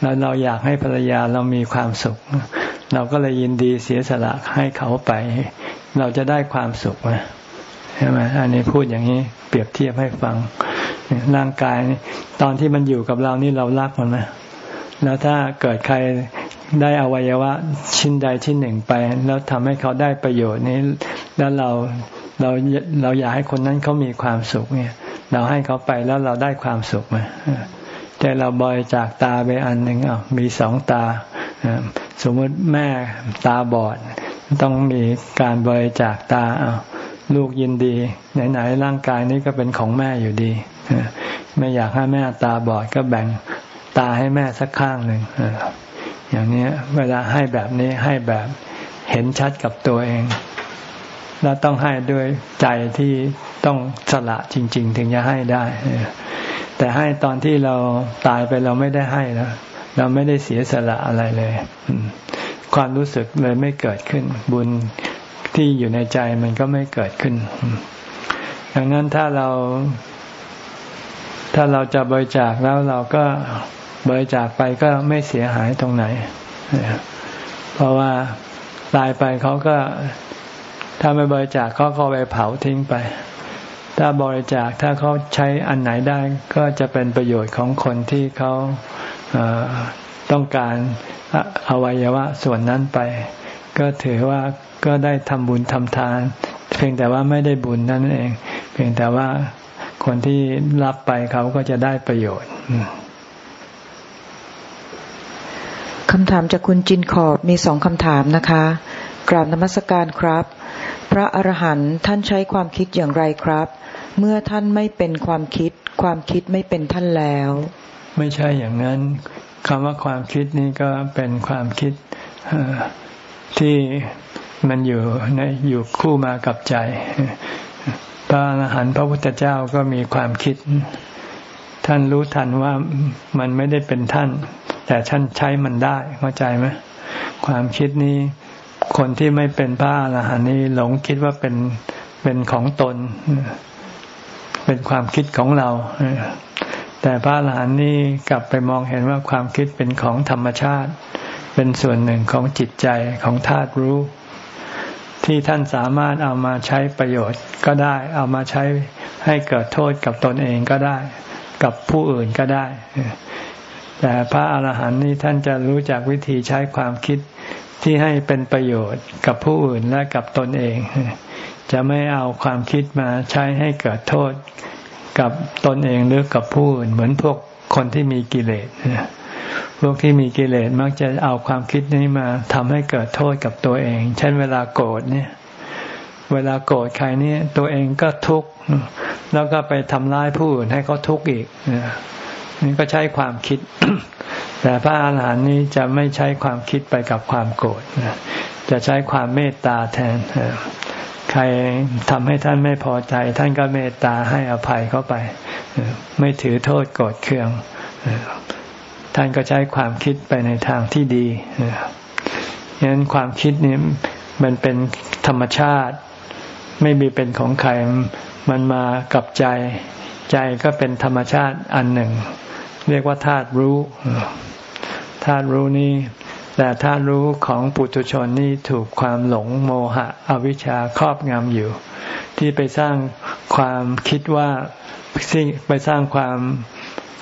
แล้วเราอยากให้ภรรยาเรามีความสุข เราก็เลยยินดีเสียสละให้เขาไป เราจะได้ความสุขไหมใช่ไหมอันนี้พูดอย่างนี้เปรียบเทียบให้ฟัง ร่างกายตอนที่มันอยู่กับเรานี่เรารักมันไหมแล้วถ้าเกิดใครได้อวัยวะชิ้นใดชิ้นหนึ่งไป แล้วทำให้เขาได้ประโยชน์นี้ แล้วเรา เราเราอยากให้คนนั้นเขามีความสุขเนี่ย เราให้เขาไปแล้วเราได้ความสุขไหมแต่เราบอยจากตาไปอันหนึ่งอะมีสองตาสมมติแม่ตาบอด ต้องมีการบริจาคตาเอาลูกยินดี ไหนๆร่างกายนี้ก็เป็นของแม่อยู่ดีไม่อยากให้แม่ตาบอดก็แบ่งตาให้แม่สักข้างหนึ่งอย่างนี้เวลาให้แบบนี้ให้แบบเห็นชัดกับตัวเอง แล้วต้องให้ด้วยใจที่ต้องสละจริง ๆ ถึงจะให้ได้ แต่ให้ตอนที่เราตายไปเราไม่ได้ให้แล้วเราไม่ได้เสียสละอะไรเลย ความรู้สึกเลยไม่เกิดขึ้น บุญที่อยู่ในใจมันก็ไม่เกิดขึ้น ดังนั้นถ้าเรา ถ้าเราจะบริจาคแล้วเราก็บริจาคไปก็ไม่เสียหายตรงไหน เพราะว่าตายไปเขาก็ ถ้าไม่บริจาคเขาก็ไปเผาทิ้งไป ถ้าบริจาคถ้าเขาใช้อันไหนได้ก็จะเป็นประโยชน์ของคนที่เขาต้องการอวัยวะส่วนนั้นไป ก็ถือว่าก็ได้ทำบุญทำทาน เพียงแต่ว่าไม่ได้บุญนั่นเอง เพียงแต่ว่าคนที่รับไปเขาก็จะได้ประโยชน์คำถามจากคุณจินขอบมีสองคำถามนะคะ กราบนมัสการครับ ระอรหันต์ท่านใช้ความคิดอย่างไรครับ เมื่อท่านไม่เป็นความคิด ความคิดไม่เป็นท่านแล้ว ไม่ใช่อย่างนั้นคำว่าความคิดนี้ก็เป็นความคิดที่มันอยู่ในอยู่คู่มากับใจ พระอรหันต์พระพุทธเจ้าก็มีความคิด ท่านรู้ทันว่ามันไม่ได้เป็นท่าน แต่ท่านใช้มันได้เข้าใจไหมความคิดนี้ คนที่ไม่เป็นพระอรหันต์นี้หลงคิดว่าเป็นเป็นของตน เป็นความคิดของเรา แต่พระอรหันต์นี้กลับไปมองเห็นว่าความคิดเป็นของธรรมชาติ เป็นส่วนหนึ่งของจิตใจของธาตุรู้ ที่ท่านสามารถเอามาใช้ประโยชน์ก็ได้ เอามาใช้ให้เกิดโทษกับตนเองก็ได้ กับผู้อื่นก็ได้แต่พระอาหารหันต์นี้ท่านจะรู้จักวิธีใช้ความคิด ที่ให้เป็นประโยชน์กับผู้อื่นและกับตนเอง จะไม่เอาความคิดมาใช้ให้เกิดโทษกับตนเองหรือกับผู้อื่น เหมือนพวกคนที่มีกิเลสพวกที่มีกิเลสมักจะเอาความคิดนี้มาทำให้เกิดโทษกับตัวเอง เช่นเวลาโกรธเนี่ย เวลาโกรธใครนี่ตัวเองก็ทุกข์แล้วก็ไปทำร้ายผู้อื่นให้เขาทุกข์อีกนี่ก็ใช้ความคิด แต่พระอาหารหันต์นี้จะไม่ใช้ความคิดไปกับความโกรธจะใช้ความเมตตาแทนใครทำให้ท่านไม่พอใจ ท่านก็เมตตาให้อภัยเข้าไป ไม่ถือโทษโกรธเคือง ท่านก็ใช้ความคิดไปในทางที่ดีฉะนั้นความคิดนี้มันเป็นธรรมชาติ ไม่มีเป็นของใคร มันมากับใจ ใจก็เป็นธรรมชาติอันหนึ่ง เรียกว่าธาตุรู้ธาตุรู้นี้แต่ธาตุรู้ของปุถุชนนี่ถูกความหลงโมหะ อวิชชาครอบงำอยู่ ที่ไปสร้างความคิดว่าสิ่งไปสร้างความ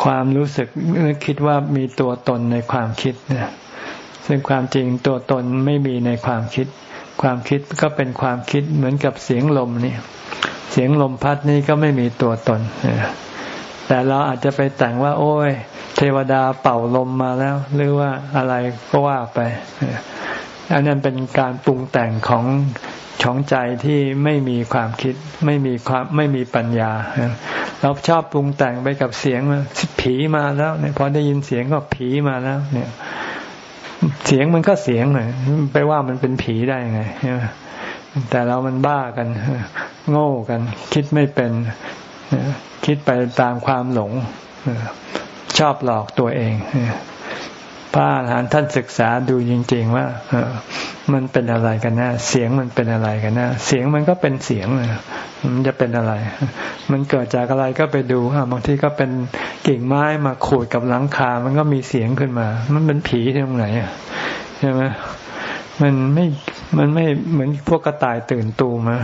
ความรู้สึกนึกคิดว่ามีตัวตนในความคิดเนี่ยซึ่งความจริงตัวตนไม่มีในความคิด ความคิดก็เป็นความคิดเหมือนกับเสียงลมนี่เสียงลมพัดนี่ก็ไม่มีตัวตน แต่เราอาจจะไปแต่งว่า โอ้ย เทวดาเป่าลมมาแล้ว หรือว่าอะไรก็ว่าไปอันนั้นเป็นการปรุงแต่งของของใจที่ไม่มีความคิดไม่มีความไม่มีปัญญาเราชอบปรุงแต่งไปกับเสียงผีมาแล้วเนี่ยพอได้ยินเสียงก็ผีมาแล้ว เนี่ย เสียงมันก็เสียงหน่อยไปว่ามันเป็นผีได้ไงแต่เรามันบ้ากัน โง่กัน คิดไม่เป็น คิดไปตามความหลงชอบหลอกตัวเองพระอาหารท่านศึกษาดูจริง ๆ ว่ามันเป็นอะไรกันนะเสียงมันเป็นอะไรกันนะเสียงมันก็เป็นเสียงมันจะเป็นอะไร มันเกิดจากอะไรก็ไปดูบางทีก็เป็นกิ่งไม้มาขูดกับหลังคา มันก็มีเสียงขึ้นมา มันเป็นผีที่ตรงไหนใช่ไหม มันไม่มันไม่เหมือนพวกกระต่ายตื่นตูมา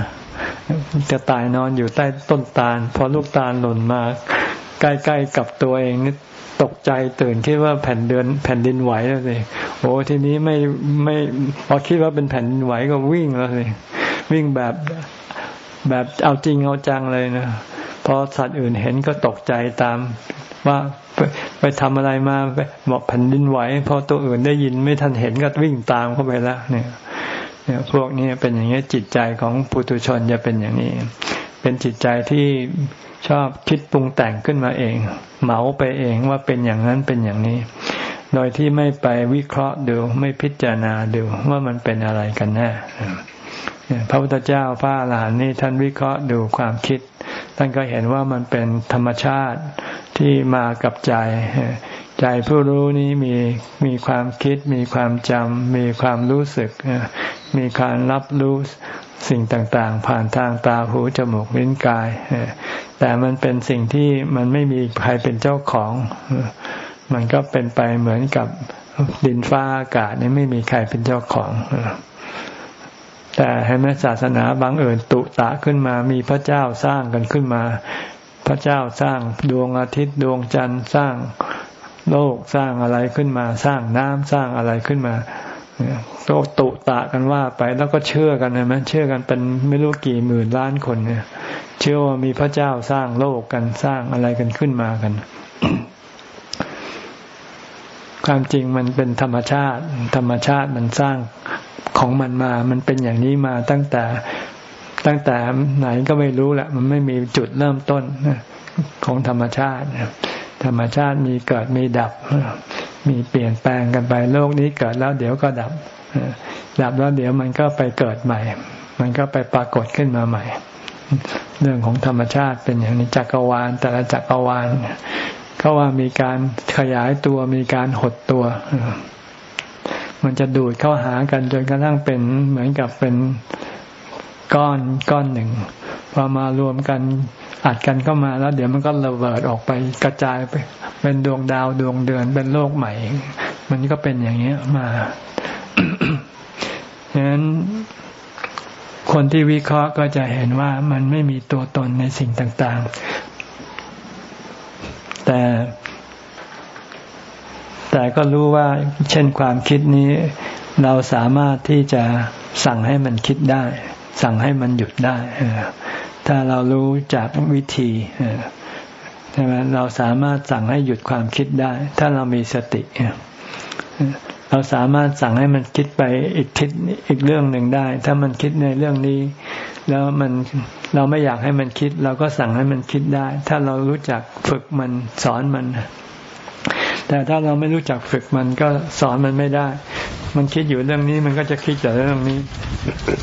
จะตายนอนอยู่ใต้ต้นตาล พอลูกตาลหล่นมาใกล้ๆกับตัวเองนี่ตกใจตื่นคิดว่าแผ่นเดือนแผ่นดินไหวแล้วสิโอ้ทีนี้ไม่ไม่พอคิดว่าเป็นแผ่นดินไหวก็วิ่งแล้วสิวิ่งแบบแบบเอาจริงเอาจังเลยนะพอสัตว์อื่นเห็นก็ตกใจตามว่า ไปไปทำอะไรมาไปบอกแผ่นดินไหวพอตัวอื่นได้ยินไม่ทันเห็นก็วิ่งตามเข้าไปแล้วเนี่ยเนี่ยพวกนี้เป็นอย่างนี้จิตใจของปุถุชนจะเป็นอย่างนี้ เป็นจิตใจที่ชอบคิดปรุงแต่งขึ้นมาเอง เหมาไปเองว่าเป็นอย่างนั้นเป็นอย่างนี้ โดยที่ไม่ไปวิเคราะห์ดูไม่พิจารณาดูว่ามันเป็นอะไรกันแน่พระพุทธเจ้าพระอรหันต์นี่ท่านวิเคราะห์ดูความคิด ท่านก็เห็นว่ามันเป็นธรรมชาติ ที่มากับใจ ใจผู้รู้นี้มีมีความคิด มีความจำมีความรู้สึก มีการรับรู้สิ่งต่างๆ ผ่านทางตาหูจมูกลิ้นกาย แต่มันเป็นสิ่งที่มันไม่มีใครเป็นเจ้าของ มันก็เป็นไปเหมือนกับดินฟ้าอากาศนี่ไม่มีใครเป็นเจ้าของแต่ให้แม้ศาสนาบางเอิญตุตะขึ้นมา มีพระเจ้าสร้างกันขึ้นมา ระเจ้าสร้างดวงอาทิตย์ดวงจันทร์สร้างโลกสร้างอะไรขึ้นมา สร้างน้ำสร้างอะไรขึ้นมาโตตุตะกันว่าไปแล้วก็เชื่อกันนะมันเชื่อกันเป็นไม่รู้กี่หมื่นล้านคนเนี่ยเชื่อว่ามีพระเจ้าสร้างโลกกันสร้างอะไรกันขึ้นมากัน ความจริงมันเป็นธรรมชาติ ธรรมชาติมันสร้างของมันมา มันเป็นอย่างนี้มาตั้งแต่ ตั้งแต่ไหนก็ไม่รู้แหละ มันไม่มีจุดเริ่มต้นของธรรมชาติ ธรรมชาติมีเกิดมีดับ มีเปลี่ยนแปลงกันไป โลกนี้เกิดแล้วเดี๋ยวก็ดับ ดับแล้วเดี๋ยวมันก็ไปเกิดใหม่ มันก็ไปปรากฏขึ้นมาใหม่ เรื่องของธรรมชาติเป็นอย่างนี้จักรวาลแต่ละจักรวาลก็ว่ามีการขยายตัวมีการหดตัว มันจะดูดเข้าหากันจนกระทั่งเป็นเหมือนกับเป็น ก้อนก้อนหนึ่ง พอมารวมกันอัดกันเข้ามาแล้ว เดี๋ยวมันก็ระเบิดออกไปกระจายไป เป็นดวงดาวดวงเดือนเป็นโลกใหม่ มันก็เป็นอย่างเงี้ยมาฉะนั้นคนที่วิเคราะห์ก็จะเห็นว่ามันไม่มีตัวตนในสิ่งต่าง ๆ แต่ แต่ก็รู้ว่าเช่นความคิดนี้ เราสามารถที่จะสั่งให้มันคิดได้ สั่งให้มันหยุดได้ถ้าเรารู้จากวิธีใช่ไหมเราสามารถสั่งให้หยุดความคิดได้ ถ้าเรามีสติเราสามารถสั่งให้มันคิดไปอีกทิศอีกเรื่องหนึ่งได้ ถ้ามันคิดในเรื่องนี้ แล้วมันเราไม่อยากให้มันคิด เราก็สั่งให้มันคิดได้ ถ้าเรารู้จักฝึกมันสอนมัน แต่ถ้าเราไม่รู้จักฝึกมันก็สอนมันไม่ได้ มันคิดอยู่เรื่องนี้มันก็จะคิดแต่เรื่องนี้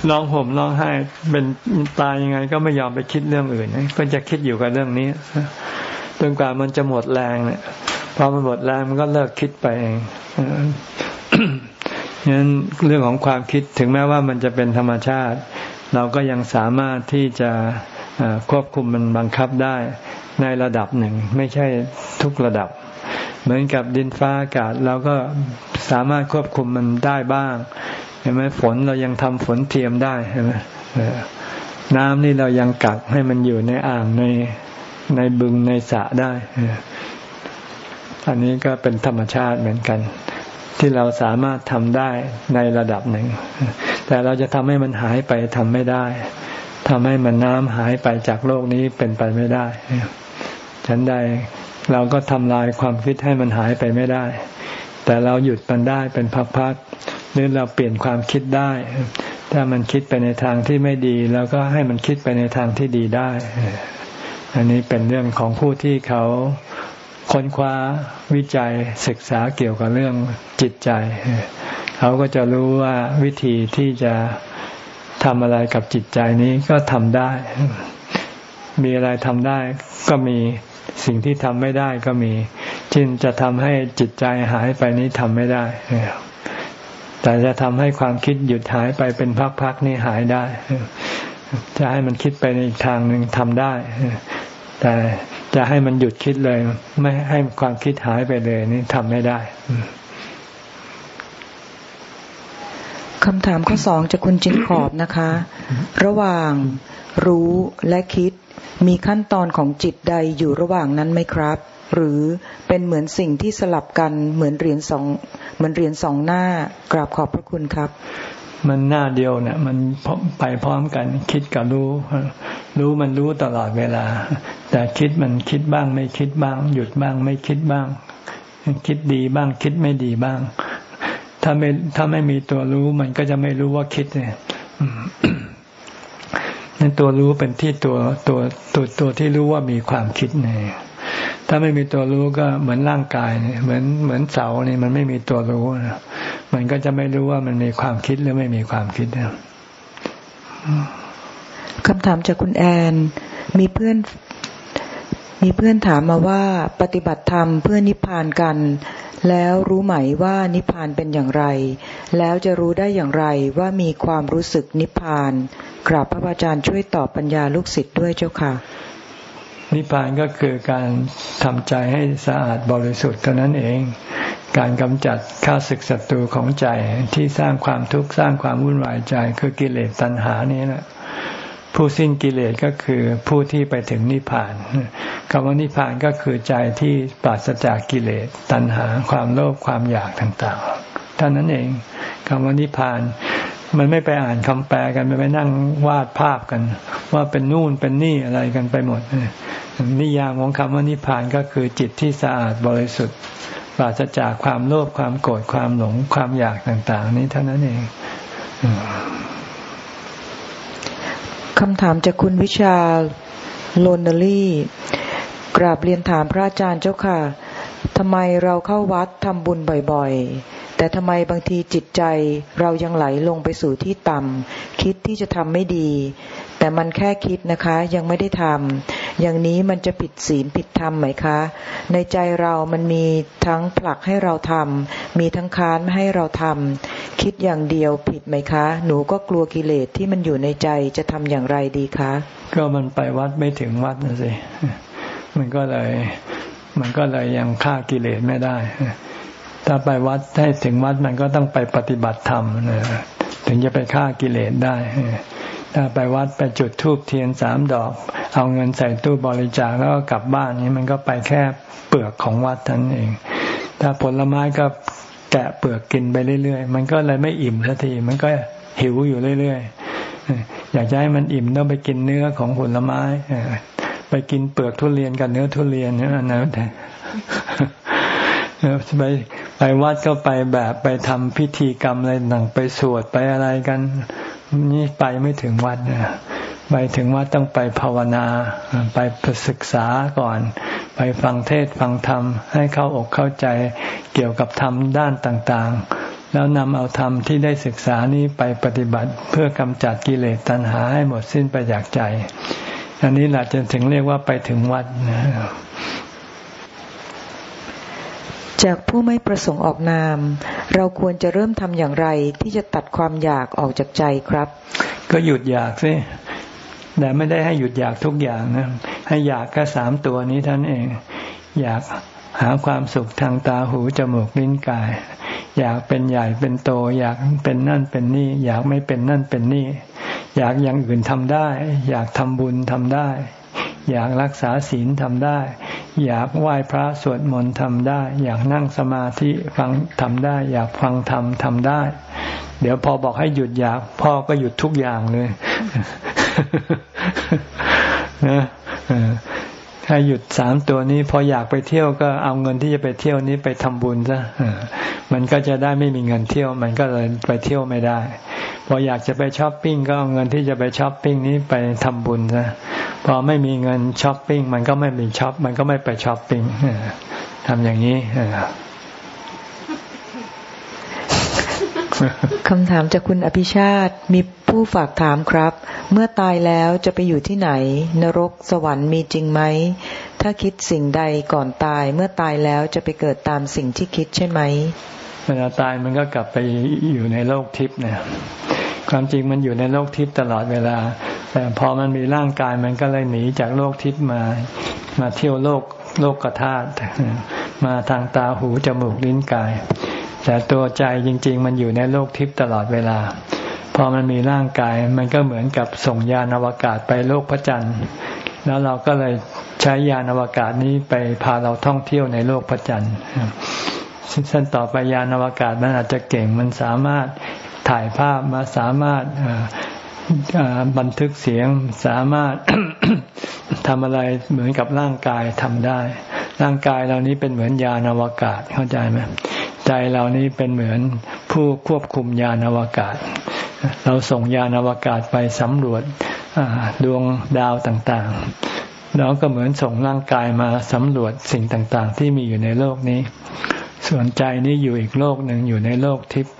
ร้องห่มร้องไห้เป็นตายยังไง ก็ไม่ยอมไปคิดเรื่องอื่นก็จะคิดอยู่กับเรื่องนี้จนกว่ามันจะหมดแรงเนี่ยพอมันหมดแรงมันก็เลิกคิดไปเองฉะนั้นเรื่องของความคิดถึงแม้ว่ามันจะเป็นธรรมชาติ เราก็ยังสามารถที่จะควบคุมมันบังคับได้ในระดับหนึ่ง ไม่ใช่ทุกระดับ เหมือนกับดินฟ้าอากาศเราก็ สามารถควบคุมมันได้บ้างเห็นไหมฝนเรายังทำฝนเทียมได้เห็นไหมน้ำนี่เรายังกักให้มันอยู่ในอ่างในในบึงในสระได้ อันนี้ก็เป็นธรรมชาติเหมือนกัน ที่เราสามารถทำได้ในระดับหนึ่ง แต่เราจะทำให้มันหายไปทำไม่ได้ทำให้มันน้ำหายไปจากโลกนี้เป็นไปไม่ได้ ฉันใดเราก็ทำลายความคิดให้มันหายไปไม่ได้ แต่เราหยุดมันได้เป็นพักๆหรือเราเปลี่ยนความคิดได้ ถ้ามันคิดไปในทางที่ไม่ดีเราก็ให้มันคิดไปในทางที่ดีได้ อันนี้เป็นเรื่องของผู้ที่เขาค้นคว้าวิจัยศึกษาเกี่ยวกับเรื่องจิตใจ เขาก็จะรู้ว่าวิธีที่จะทำอะไรกับจิตใจนี้ก็ทำได้ มีอะไรทำได้ก็มีสิ่งที่ทำไม่ได้ก็มี เช่จะทำให้จิตใจหายไปนี้ทำไม่ได้ แต่จะทำให้ความคิดหยุดหายไปเป็นพักๆนี่หายได้ จะให้มันคิดไปในอีกทางหนึ่งทำได้ แต่จะให้มันหยุดคิดเลย ไม่ให้ความคิดหายไปเลยนี่ทำไม่ได้คำถามข้อสองจากคุณจินขอบนะคะ ระหว่างรู้และคิดมีขั้นตอนของจิตใดอยู่ระหว่างนั้นไหมครับ หรือเป็นเหมือนสิ่งที่สลับกันเหมือนเหรียญสองเหมือนเหรียญสองหน้ากราบขอบพระคุณครับ มันหน้าเดียวเนี่ยมันไปพร้อมกันคิดกับรู้ รู้มันรู้ตลอดเวลา แต่คิดมันคิดบ้างไม่คิดบ้าง หยุดบ้างไม่คิดบ้าง คิดดีบ้างคิดไม่ดีบ้าง ถ้าไม่ถ้าไม่มีตัวรู้มันก็จะไม่รู้ว่าคิดเนี่ยนั่นตัวรู้เป็นที่ตัวตัวตัวตัวที่รู้ว่ามีความคิดเนี่ย ถ้าไม่มีตัวรู้ก็เหมือนร่างกายเนี่ยเหมือนเหมือนเสาเนี่ยมันไม่มีตัวรู้นะมันก็จะไม่รู้ว่ามันมีความคิดหรือไม่มีความคิดนะคำถามจากคุณแอน มีเพื่อน มีเพื่อนถามมาว่าปฏิบัติธรรมเพื่อนิพพานกัน แล้วรู้ไหมว่านิพพานเป็นอย่างไร แล้วจะรู้ได้อย่างไรว่ามีความรู้สึกนิพพานกราบพระอาจารย์ช่วยตอบปัญญาลูกศิษย์ด้วยเจ้าค่ะ นิพพานก็คือการทำใจให้สะอาดบริสุทธิ์เท่านั้นเอง การกำจัดข้าศึกศัตรูของใจที่สร้างความทุกข์สร้างความวุ่นวายใจคือกิเลสตัณหานี้นะผู้สิ้นกิเลสก็คือผู้ที่ไปถึงนิพพานคำว่านิพพานก็คือใจที่ปราศจากกิเลสตัณหาความโลภความอยากต่างๆเท่านั้นเองคำว่านิพพาน มันไม่ไปอ่านคำแปลกันไม่ไปนั่งวาดภาพกัน ว่าเป็นนู่นเป็นนี่อะไรกันไปหมด นิยามของคำว่านิพพานก็คือจิตที่สะอาดบริสุทธิ์ปราศจากความโลภความโกรธความหลงความอยากต่าง ๆ นี้เท่านั้นเองคำถามจากคุณวิชาโลนลี่กราบเรียนถามพระอาจารย์เจ้าค่ะทำไมเราเข้าวัดทำบุญบ่อย ๆ แต่ทำไมบางทีจิตใจเรายังไหลลงไปสู่ที่ต่ำคิดที่จะทำไม่ดี แต่มันแค่คิดนะคะ ยังไม่ได้ทำอย่างนี้มันจะผิดศีลผิดธรรมไหมคะ ในใจเรามันมีทั้งผลักให้เราทำมีทั้งค้านไม่ให้เราทำคิดอย่างเดียวผิดไหมคะ หนูก็กลัวกิเลสที่มันอยู่ในใจจะทำอย่างไรดีคะ ก็มันไปวัดไม่ถึงวัดนะสิมันก็เลย มันก็เลยยังฆ่ากิเลสไม่ได้ ถ้าไปวัดให้ถึงวัดมันก็ต้องไปปฏิบัติธรรมนะถึงจะไปฆ่ากิเลสได้ ถ้าไปวัดไปจุดธูปเทียนสามดอก เอาเงินใส่ตู้บริจาคแล้วก็กลับบ้านนี้มันก็ไปแค่เปลือกของวัดท่านเอง ถ้าผลไม้ก็แกะเปลือกกินไปเรื่อยๆ มันก็เลยไม่อิ่มสักที มันก็หิวอยู่เรื่อยๆ อยากจะให้มันอิ่มต้องไปกินเนื้อของผลไม้ ไปกินเปลือกทุเรียนกับเนื้อทุเรียนนี่ยนะแต่ไป ไปวัดก็ไปแบบไปทำพิธีกรรมอะไรต่างไปสวดไปอะไรกัน นี่ไปไม่ถึงวัดนะไปถึงวัดต้องไปภาวนา ไปศึกษาก่อน ไปฟังเทศฟังธรรม ให้เข้าอกเข้าใจเกี่ยวกับธรรมด้านต่างๆ แล้วนำเอาธรรมที่ได้ศึกษานี้ไปปฏิบัติเพื่อกำจัดกิเลสตัณหาให้หมดสิ้นไปจากใจ อันนี้แหละจะถึงเรียกว่าไปถึงวัดนะ จากผู้ไม่ประสงค์ออกนาม เราควรจะเริ่มทำอย่างไรที่จะตัดความอยากออกจากใจครับ ก็หยุดอยากสิแต่ไม่ได้ให้หยุดอยากทุกอย่างนะให้อยากแค่สามตัวนี้ท่านเอง อยากหาความสุขทางตาหูจมูกลิ้นกาย อยากเป็นใหญ่เป็นโต อยากเป็นนั่นเป็นนี่ อยากไม่เป็นนั่นเป็นนี่ อยากอย่างอื่นทำได้ อยากทำบุญทำได้ อยากรักษาศีลทำได้ อยากไหว้พระสวดมนต์ทำได้ อยากนั่งสมาธิฟังทำได้ อยากฟังธรรมทำได้ เดี๋ยวพอบอกให้หยุดอยาก พ่อก็หยุดทุกอย่างเลยนะ ถ้าหยุดสามตัวนี้พออยากไปเที่ยวก็เอาเงินที่จะไปเที่ยวนี้ไปทำบุญซะมันก็จะได้ไม่มีเงินเที่ยว มันก็เลยไปเที่ยวไม่ได้ พออยากจะไปช้อปปิ้งก็เอาเงินที่จะไปช้อปปิ้งนี้ไปทำบุญซะพอไม่มีเงินช้อปปิ้งมันก็ไม่มีช้อปมันก็ไม่ไปช้อปปิ้งทำอย่างนี้คำถามจากคุณอภิชาติมี ผู้ฝากถามครับ เมื่อตายแล้วจะไปอยู่ที่ไหน นรกสวรรค์มีจริงไหม ถ้าคิดสิ่งใดก่อนตาย เมื่อตายแล้วจะไปเกิดตามสิ่งที่คิดใช่ไหมเวลาตายมันก็กลับไปอยู่ในโลกทิพย์เนี่ยความจริงมันอยู่ในโลกทิพย์ตลอดเวลา แต่พอมันมีร่างกายมันก็เลยหนีจากโลกทิพย์มา มาเที่ยวโลกโลกกระธาตมาทางตาหูจมูกลิ้นกาย แต่ตัวใจจริง ๆ มันอยู่ในโลกทิพย์ตลอดเวลา พอมันมีร่างกายมันก็เหมือนกับส่งยานอวกาศไปโลกพระจันทร์ แล้วเราก็เลยใช้ยานอวกาศนี้ไปพาเราท่องเที่ยวในโลกพระจันทร์สั้นต่อไปยานอวกาศมันอาจจะเก่งมันสามารถถ่ายภาพมาสามารถบันทึกเสียงสามารถทำอะไรเหมือนกับร่างกายทำได้ ร่างกายเรานี้เป็นเหมือนยานอวกาศเข้าใจไหมใจเรานี้เป็นเหมือนผู้ควบคุมยานอวกาศ เราส่งยานอวกาศไปสำรวจดวงดาวต่างๆ เราก็เหมือนส่งร่างกายมาสำรวจสิ่งต่างๆ ที่มีอยู่ในโลกนี้ ส่วนใจนี้อยู่อีกโลกหนึ่งอยู่ในโลกทิพย์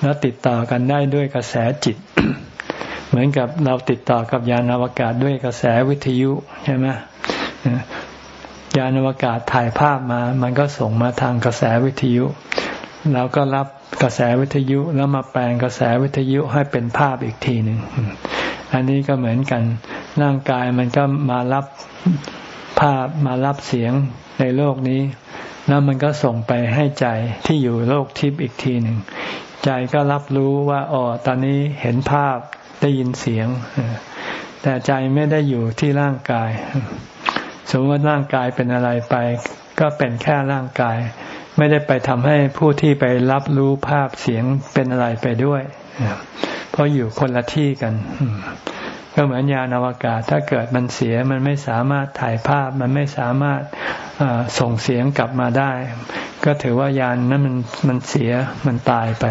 แล้วติดต่อกันได้ด้วยกระแสจิต เหมือนกับเราติดต่อกับยานอวกาศด้วยกระแสวิทยุใช่ไหมยานอวกาศถ่ายภาพมา มันก็ส่งมาทางกระแสวิทยุ เราก็รับกระแสวิทยุแล้วมาแปลงกระแสวิทยุให้เป็นภาพอีกทีหนึ่ง อันนี้ก็เหมือนกัน ร่างกายมันก็มารับภาพมารับเสียงในโลกนี้ แล้วมันก็ส่งไปให้ใจที่อยู่โลกทิพย์อีกทีหนึ่ง ใจก็รับรู้ว่าอ๋อตอนนี้เห็นภาพได้ยินเสียง แต่ใจไม่ได้อยู่ที่ร่างกาย สมมติว่าร่างกายเป็นอะไรไป ก็เป็นแค่ร่างกาย ไม่ได้ไปทำให้ผู้ที่ไปรับรู้ภาพเสียงเป็นอะไรไปด้วยเพราะอยู่คนละที่กัน ก็เหมือนยานอวกาศ ถ้าเกิดมันเสียมันไม่สามารถถ่ายภาพมันไม่สามารถส่งเสียงกลับมาได้ ก็ถือว่ายานนั้นมันมันเสียมันตายไป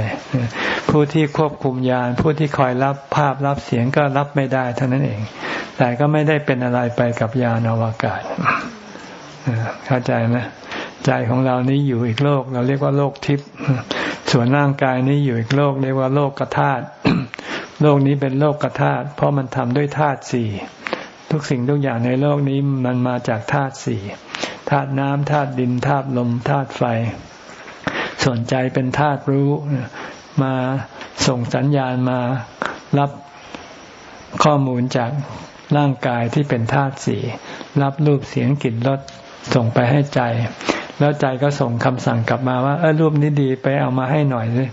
ผู้ที่ควบคุมยาน ผู้ที่คอยรับภาพรับเสียงก็รับไม่ได้เท่านั้นเอง แต่ก็ไม่ได้เป็นอะไรไปกับยานอวกาศเข้าใจไหม ใจของเรานี้อยู่อีกโลก เราเรียกว่าโลกทิพย์ส่วนร่างกายนี้อยู่อีกโลก เรียกว่าโลกกธาตุโลกนี้เป็นโลกกธาตุเพราะมันทำด้วยธาตุสี่ทุกสิ่งทุกอย่างในโลกนี้มันมาจากธาตุสี่ธาตุน้ำธาตุดินธาตุลมธาตุไฟ ส่วนใจเป็นธาตุรู้มาส่งสัญญาณมารับข้อมูลจากร่างกายที่เป็นธาตุสี่รับรูปเสียงกลิ่นรสส่งไปให้ใจ แล้วใจก็ส่งคำสั่งกลับมาว่าเออรูปนี้ดีไปเอามาให้หน่อยสิ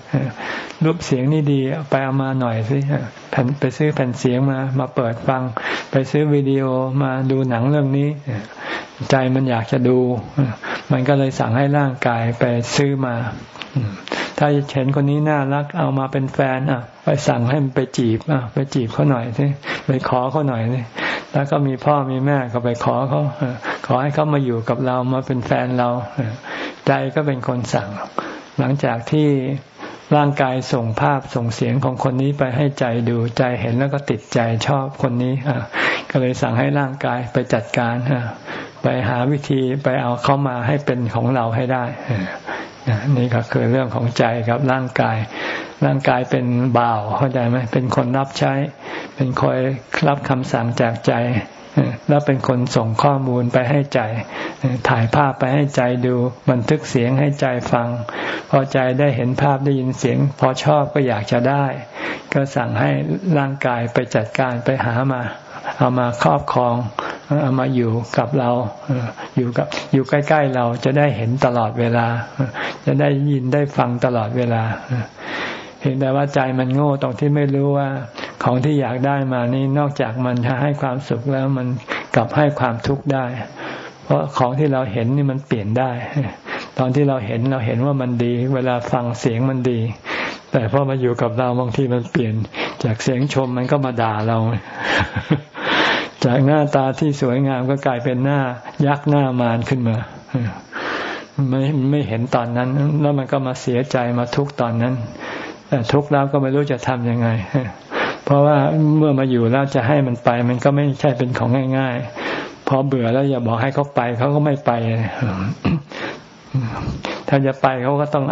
รูปเสียงนี่ดีไปเอามาหน่อยสิแผ่นไปซื้อแผ่นเสียงมามาเปิดฟัง ไปซื้อวิดีโอมาดูหนังเรื่องนี้ ใจมันอยากจะดู มันก็เลยสั่งให้ร่างกายไปซื้อมา ถ้าเห็นคนนี้น่ารักเอามาเป็นแฟนอะ ไปสั่งให้มันไปจีบอะไปจีบเขาหน่อยสิไปขอเขาหน่อยสิ แล้วก็มีพ่อมีแม่ก็ไปขอเขาขอให้เขามาอยู่กับเรามาเป็นแฟนเรา ใจก็เป็นคนสั่ง หลังจากที่ร่างกายส่งภาพส่งเสียงของคนนี้ไปให้ใจดูใจเห็นแล้วก็ติดใจชอบคนนี้ก็เลยสั่งให้ร่างกายไปจัดการไปหาวิธีไปเอาเขามาให้เป็นของเราให้ได้ นี่ก็คือเรื่องของใจกับร่างกาย ร่างกายเป็นบ่าวเข้าใจไหมเป็นคนรับใช้ เป็นคอยรับคำสั่งจากใจแล้วเป็นคนส่งข้อมูลไปให้ใจ ถ่ายภาพไปให้ใจดู บันทึกเสียงให้ใจฟัง พอใจได้เห็นภาพได้ยินเสียง พอชอบก็อยากจะได้ ก็สั่งให้ร่างกายไปจัดการไปหามา เอามาครอบครอง เอามาอยู่กับเราอยู่กับอยู่ใกล้ ๆ เราจะได้เห็นตลอดเวลา จะได้ยินได้ฟังตลอดเวลาเห็นแต่ว่าใจมันโง่ตรงที่ไม่รู้ว่า ของที่อยากได้มานี่นอกจากมันจะให้ความสุขแล้วมันกลับให้ความทุกข์ได้ เพราะของที่เราเห็นนี่มันเปลี่ยนได้ ตอนที่เราเห็นเราเห็นว่ามันดี เวลาฟังเสียงมันดี แต่พอมาอยู่กับเราบางทีมันเปลี่ยน จากเสียงชมมันก็มาด่าเรา จากหน้าตาที่สวยงามก็กลายเป็นหน้ายักษ์หน้ามารขึ้นมาไม่ไม่เห็นตอนนั้น แล้วมันก็มาเสียใจมาทุกตอนนั้นแต่ทุกแล้วก็ไม่รู้จะทำยังไง เพราะว่าเมื่อมาอยู่แล้วจะให้มันไป มันก็ไม่ใช่เป็นของง่าย ๆ พอเบื่อแล้วอย่าบอกให้เขาไปเขาก็ไม่ไปถ้าจะไปเขาก็ต้อง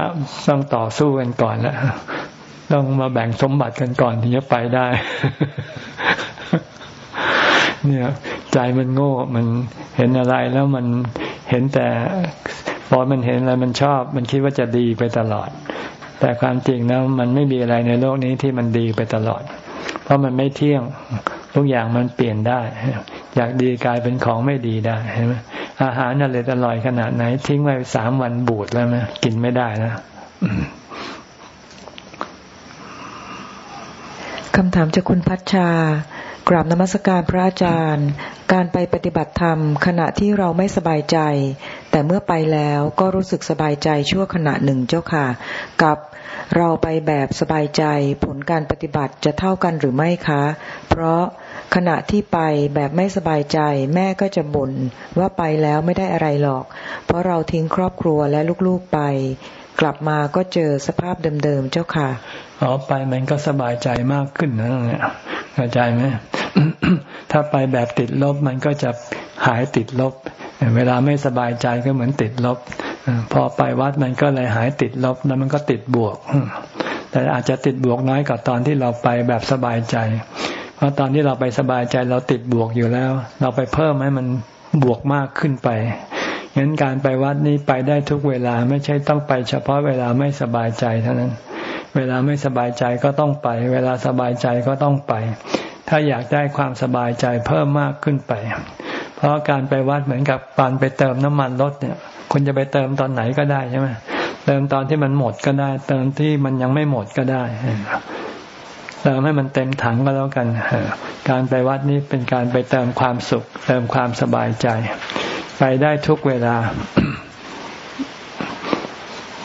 ต้องต่อสู้กันก่อนแล้วต้องมาแบ่งสมบัติกันก่อนถึงจะไปได้ เนี่ยใจมันโง่มันเห็นอะไรแล้วมันเห็นแต่พอมันเห็นอะไรมันชอบ มันคิดว่าจะดีไปตลอด แต่ความจริงแล้วมันไม่มีอะไรในโลกนี้ที่มันดีไปตลอด เพราะมันไม่เที่ยงทุกอย่างมันเปลี่ยนได้ อยากดีกลายเป็นของไม่ดีได้ใช่ไหมอาหารอร่อยอร่อยขนาดไหน ทิ้งไว้สามวันบูดแล้วนะกินไม่ได้นะคำถามจากคุณพัชชา กราบนมัสการพระอาจารย์ การไปปฏิบัติธรรม ขณะที่เราไม่สบายใจ แต่เมื่อไปแล้วก็รู้สึกสบายใจชั่วขณะหนึ่งเจ้าค่ะ กับเราไปแบบสบายใจ ผลการปฏิบัติจะเท่ากันหรือไม่คะ เพราะขณะที่ไปแบบไม่สบายใจ แม่ก็จะบ่นว่าไปแล้วไม่ได้อะไรหรอก เพราะเราทิ้งครอบครัวและลูกๆไป กลับมาก็เจอสภาพเดิมๆเจ้าค่ะอ๋อไปมันก็สบายใจมากขึ้นนะเนี่ยเข้าใจไหมถ้าไปแบบติดลบมันก็จะหายติดลบ เวลาไม่สบายใจก็เหมือนติดลบ พอไปวัดมันก็เลยหายติดลบแล้วมันก็ติดบวก แต่อาจจะติดบวกน้อยกว่าตอนที่เราไปแบบสบายใจ เพราะตอนที่เราไปสบายใจเราติดบวกอยู่แล้ว เราไปเพิ่มให้มันบวกมากขึ้นไป งั้นการไปวัดนี้ไปได้ทุกเวลาไม่ใช่ต้องไปเฉพาะเวลาไม่สบายใจเท่านั้น เวลาไม่สบายใจก็ต้องไป เวลาสบายใจก็ต้องไป ถ้าอยากได้ความสบายใจเพิ่มมากขึ้นไป เพราะการไปวัดเหมือนกับปานไปเติมน้ำมันรถเนี่ยคุณจะไปเติมตอนไหนก็ได้ใช่ไหมเติมตอนที่มันหมดก็ได้ เติมที่มันยังไม่หมดก็ได้เติมให้มันเต็มถังก็แล้วกัน การไปวัดนี้เป็นการไปเติมความสุข เติมความสบายใจ ไปได้ทุกเวลา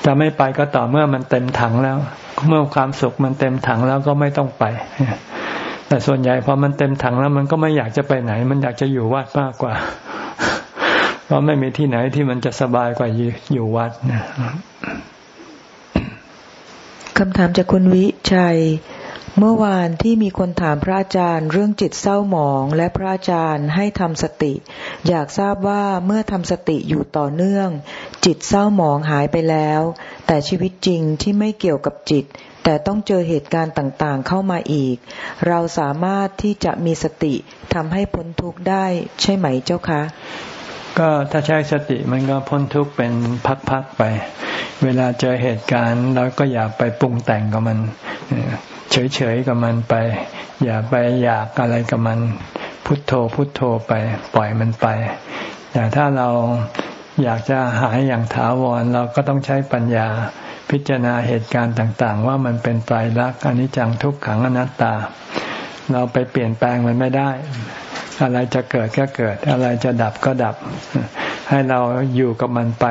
จะไม่ไปก็ต่อเมื่อมันเต็มถังแล้ว เมื่อความสุขมันเต็มถังแล้วก็ไม่ต้องไป แต่ส่วนใหญ่พอมันเต็มถังแล้วมันก็ไม่อยากจะไปไหน มันอยากจะอยู่วัดมากกว่า เพราะไม่มีที่ไหนที่มันจะสบายกว่าอยู่วัดนะคำถามจากคุณวิชัย เมื่อวานที่มีคนถามพระอาจารย์เรื่องจิตเศร้าหมองและพระอาจารย์ให้ทำสติ อยากทราบว่าเมื่อทำสติอยู่ต่อเนื่อง จิตเศร้าหมองหายไปแล้ว แต่ชีวิตจริงที่ไม่เกี่ยวกับจิต แต่ต้องเจอเหตุการณ์ต่างๆ เข้ามาอีก เราสามารถที่จะมีสติทำให้พ้นทุกข์ได้ใช่ไหมเจ้าคะ ก็ถ้าใช้สติมันก็พ้นทุกข์เป็นพักๆไป เวลาเจอเหตุการณ์เราก็อย่าไปปรุงแต่งกับมัน เฉยๆกับมันไป อย่าไปอยากอะไรกับมัน พุทโธพุทโธไป ปล่อยมันไป แต่ถ้าเราอยากจะหายอย่างถาวรเราก็ต้องใช้ปัญญาพิจารณาเหตุการณ์ต่างๆ ว่ามันเป็นไตรลักษณ์อนิจจังทุกขังอนัตตา เราไปเปลี่ยนแปลงมันไม่ได้ อะไรจะเกิดก็เกิด อะไรจะดับก็ดับ ให้เราอยู่กับมันไป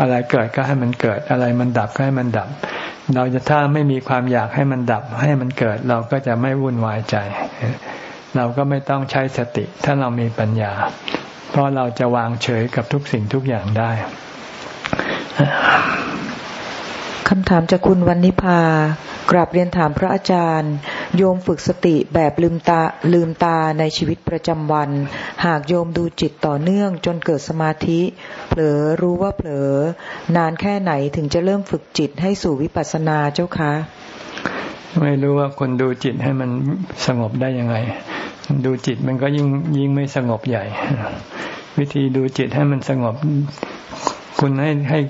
อะไรเกิดก็ให้มันเกิด อะไรมันดับก็ให้มันดับ เราจะถ้าไม่มีความอยากให้มันดับ ให้มันเกิด เราก็จะไม่วุ่นวายใจ เราก็ไม่ต้องใช้สติ ถ้าเรามีปัญญา เพราะเราจะวางเฉยกับทุกสิ่งทุกอย่างได้คำถามจากคุณวันนิพากราบเรียนถามพระอาจารย์ โยมฝึกสติแบบลืมตาลืมตาในชีวิตประจำวัน หากโยมดูจิตต่อเนื่องจนเกิดสมาธิ เผลอรู้ว่าเผลอ นานแค่ไหนถึงจะเริ่มฝึกจิตให้สู่วิปัสสนาเจ้าคะ ไม่รู้ว่าคนดูจิตให้มันสงบได้ยังไง ดูจิตมันก็ยิ่งยิ่งไม่สงบใหญ่ วิธีดูจิตให้มันสงบ คุณให้ให้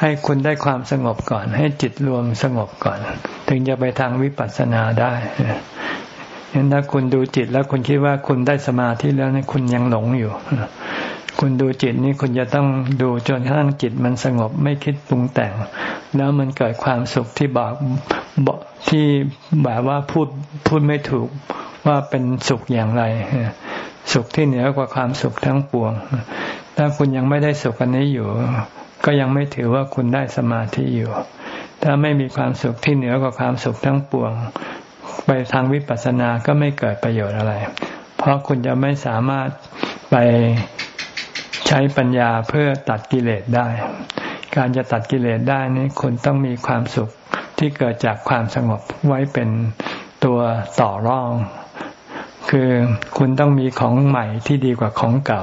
ให้คุณได้ความสงบก่อน ให้จิตรวมสงบก่อน ถึงจะไปทางวิปัสสนาได้เห็นถ้าคุณดูจิตแล้วคุณคิดว่าคุณได้สมาธิแล้วนี่คุณยังหลงอยู่ คุณดูจิตนี่คุณจะต้องดูจนกระทั่งจิตมันสงบไม่คิดปรุงแต่ง แล้วมันเกิดความสุขที่บอกบอกที่แบบว่าพูดพูดไม่ถูกว่าเป็นสุขอย่างไร สุขที่เหนือกว่าความสุขทั้งปวง ถ้าคุณยังไม่ได้สุขอันนี้อยู่ ก็ยังไม่ถือว่าคุณได้สมาธิอยู่ ถ้าไม่มีความสุขที่เหนือกว่าความสุขทั้งปวง ไปทางวิปัสสนาก็ไม่เกิดประโยชน์อะไร เพราะคุณจะไม่สามารถไปใช้ปัญญาเพื่อตัดกิเลสได้ การจะตัดกิเลสได้นี่คุณต้องมีความสุขที่เกิดจากความสงบไว้เป็นตัวต่อรอง คือคุณต้องมีของใหม่ที่ดีกว่าของเก่า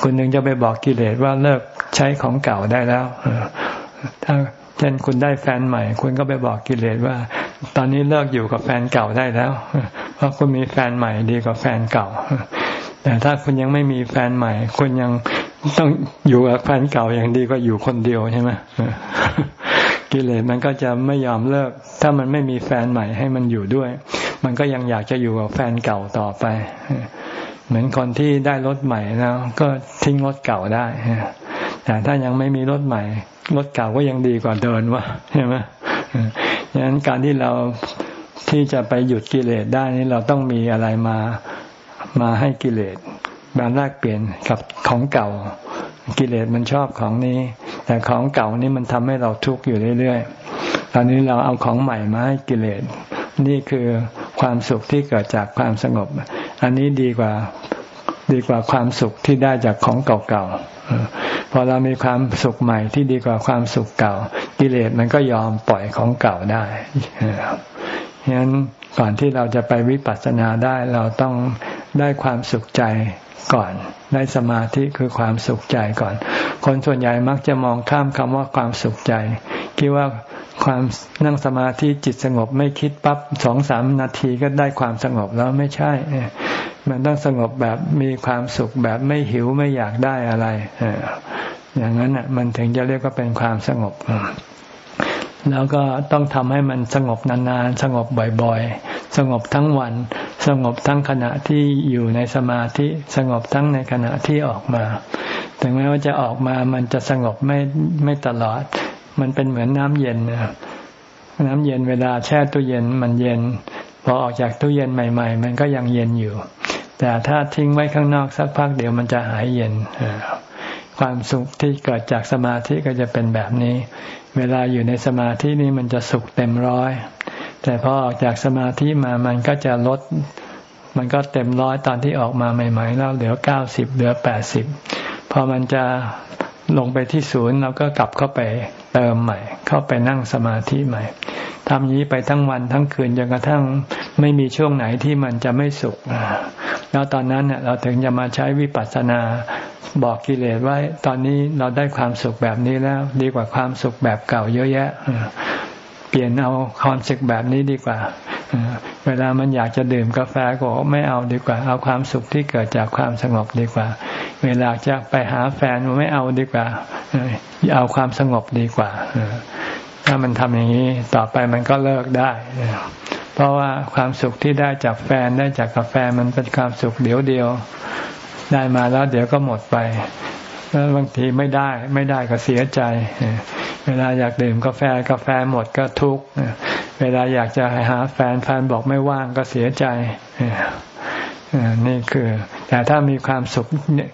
คุณนึงจะไปบอกกิเลสว่าเลิกใช้ของเก่าได้แล้วถ้าเช่นคุณได้แฟนใหม่ คุณก็ไปบอกกิเลสว่า ตอนนี้เลิกอยู่กับแฟนเก่าได้แล้ว เพราะคุณมีแฟนใหม่ดีกว่าแฟนเก่า แต่ถ้าคุณยังไม่มีแฟนใหม่ คุณยังต้องอยู่กับแฟนเก่าอย่างดีก็อยู่คนเดียวใช่ไหม กิเลสมันก็จะไม่ยอมเลิก ถ้ามันไม่มีแฟนใหม่ให้มันอยู่ด้วย มันก็ยังอยากจะอยู่กับแฟนเก่าต่อไป เหมือนคนที่ได้รถใหม่แล้วก็ทิ้งรถเก่าได้แต่ถ้ายังไม่มีรถใหม่ รถเก่าก็ยังดีกว่าเดินวะใช่ไหมดังนั้นการที่เราที่จะไปหยุดกิเลสได้นี่เราต้องมีอะไรมามาให้กิเลสมาแลกเปลี่ยนกับของเก่า กิเลสมันชอบของนี้ แต่ของเก่านี่มันทำให้เราทุกข์อยู่เรื่อยๆ ตอนนี้เราเอาของใหม่มาให้กิเลส นี่คือความสุขที่เกิดจากความสงบ อันนี้ดีกว่าดีกว่าความสุขที่ได้จากของเก่าๆ พอเรามีความสุขใหม่ที่ดีกว่าความสุขเก่า กิเลสมันก็ยอมปล่อยของเก่าได้ฉะนั้นก่อนที่เราจะไปวิปัสสนาได้เราต้องได้ความสุขใจ ก่อน ได้สมาธิคือความสุขใจก่อน คนส่วนใหญ่มักจะมองข้ามคำว่าความสุขใจ คิดว่าความนั่งสมาธิจิตสงบไม่คิดปั๊บสองสามนาทีก็ได้ความสงบแล้วไม่ใช่ มันต้องสงบแบบมีความสุขแบบไม่หิวไม่อยากได้อะไรอย่างนั้นอะมันถึงจะเรียกว่าเป็นความสงบ แล้วก็ต้องทำให้มันสงบนานๆ สงบบ่อยๆ สงบทั้งวัน สงบทั้งขณะที่อยู่ในสมาธิ สงบทั้งในขณะที่ออกมา ถึงแม้ว่าจะออกมามันจะสงบไม่ไม่ตลอด มันเป็นเหมือนน้ำเย็นนะน้ำเย็นเวลาแช่ตู้เย็นมันเย็น พอออกจากตู้เย็นใหม่ ๆ มันก็ยังเย็นอยู่ แต่ถ้าทิ้งไว้ข้างนอกสักพักเดี๋ยวมันจะหายเย็น ความสุขที่เกิดจากสมาธิก็จะเป็นแบบนี้ เวลาอยู่ในสมาธินี้มันจะสุขเต็มร้อย แต่พอออกจากสมาธิมามันก็จะลด มันก็เต็มร้อยตอนที่ออกมาใหม่ๆแล้วเหลือเก้าสิบเหลือแปดสิบพอมันจะลงไปที่ศูนย์เราก็กลับเข้าไปเติมใหม่ เข้าไปนั่งสมาธิใหม่ ทำนี้ไปทั้งวันทั้งคืนจนกระทั่งไม่มีช่วงไหนที่มันจะไม่สุขแล้วตอนนั้นเนี่ยเราถึงจะมาใช้วิปัสสนาบอกกิเลสว่าตอนนี้เราได้ความสุขแบบนี้แล้ว ดีกว่าความสุขแบบเก่าเยอะแยะเปลี่ยนเอาความสุขแบบนี้ดีกว่าเวลามันอยากจะดื่มกาแฟก็ไม่เอาดีกว่า เอาความสุขที่เกิดจากความสงบดีกว่า เวลาจะไปหาแฟนไม่เอาดีกว่า เอาความสงบดีกว่า ถ้ามันทำอย่างนี้ต่อไปมันก็เลิกได้ เพราะว่าความสุขที่ได้จากแฟนได้จากกาแฟมันเป็นความสุขเดียวเดียว ได้มาแล้วเดี๋ยวก็หมดไป แล้วบางทีไม่ได้ไม่ได้ก็เสียใจ เวลาอยากดื่มกาแฟกาแฟหมดก็ทุกข์เวลาอยากจะหาแฟนแฟนบอกไม่ว่างก็เสียใจนี่คือ แต่ถ้ามีความสุข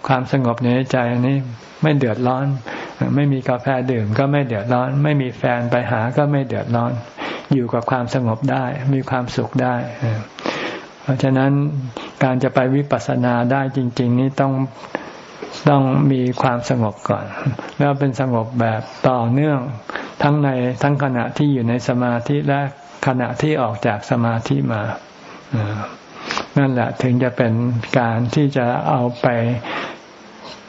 ความสงบในใจนี้ไม่เดือดร้อน ไม่มีกาแฟดื่มก็ไม่เดือดร้อน ไม่มีแฟนไปหาก็ไม่เดือดร้อน อยู่กับความสงบได้ มีความสุขได้ เพราะฉะนั้นการจะไปวิปัสสนาได้จริง ๆ นี้ต้องต้องมีความสงบก่อน แล้วเป็นสงบแบบต่อเนื่องทั้งในทั้งขณะที่อยู่ในสมาธิและขณะที่ออกจากสมาธิมานั่นแหละถึงจะเป็นการที่จะเอาไป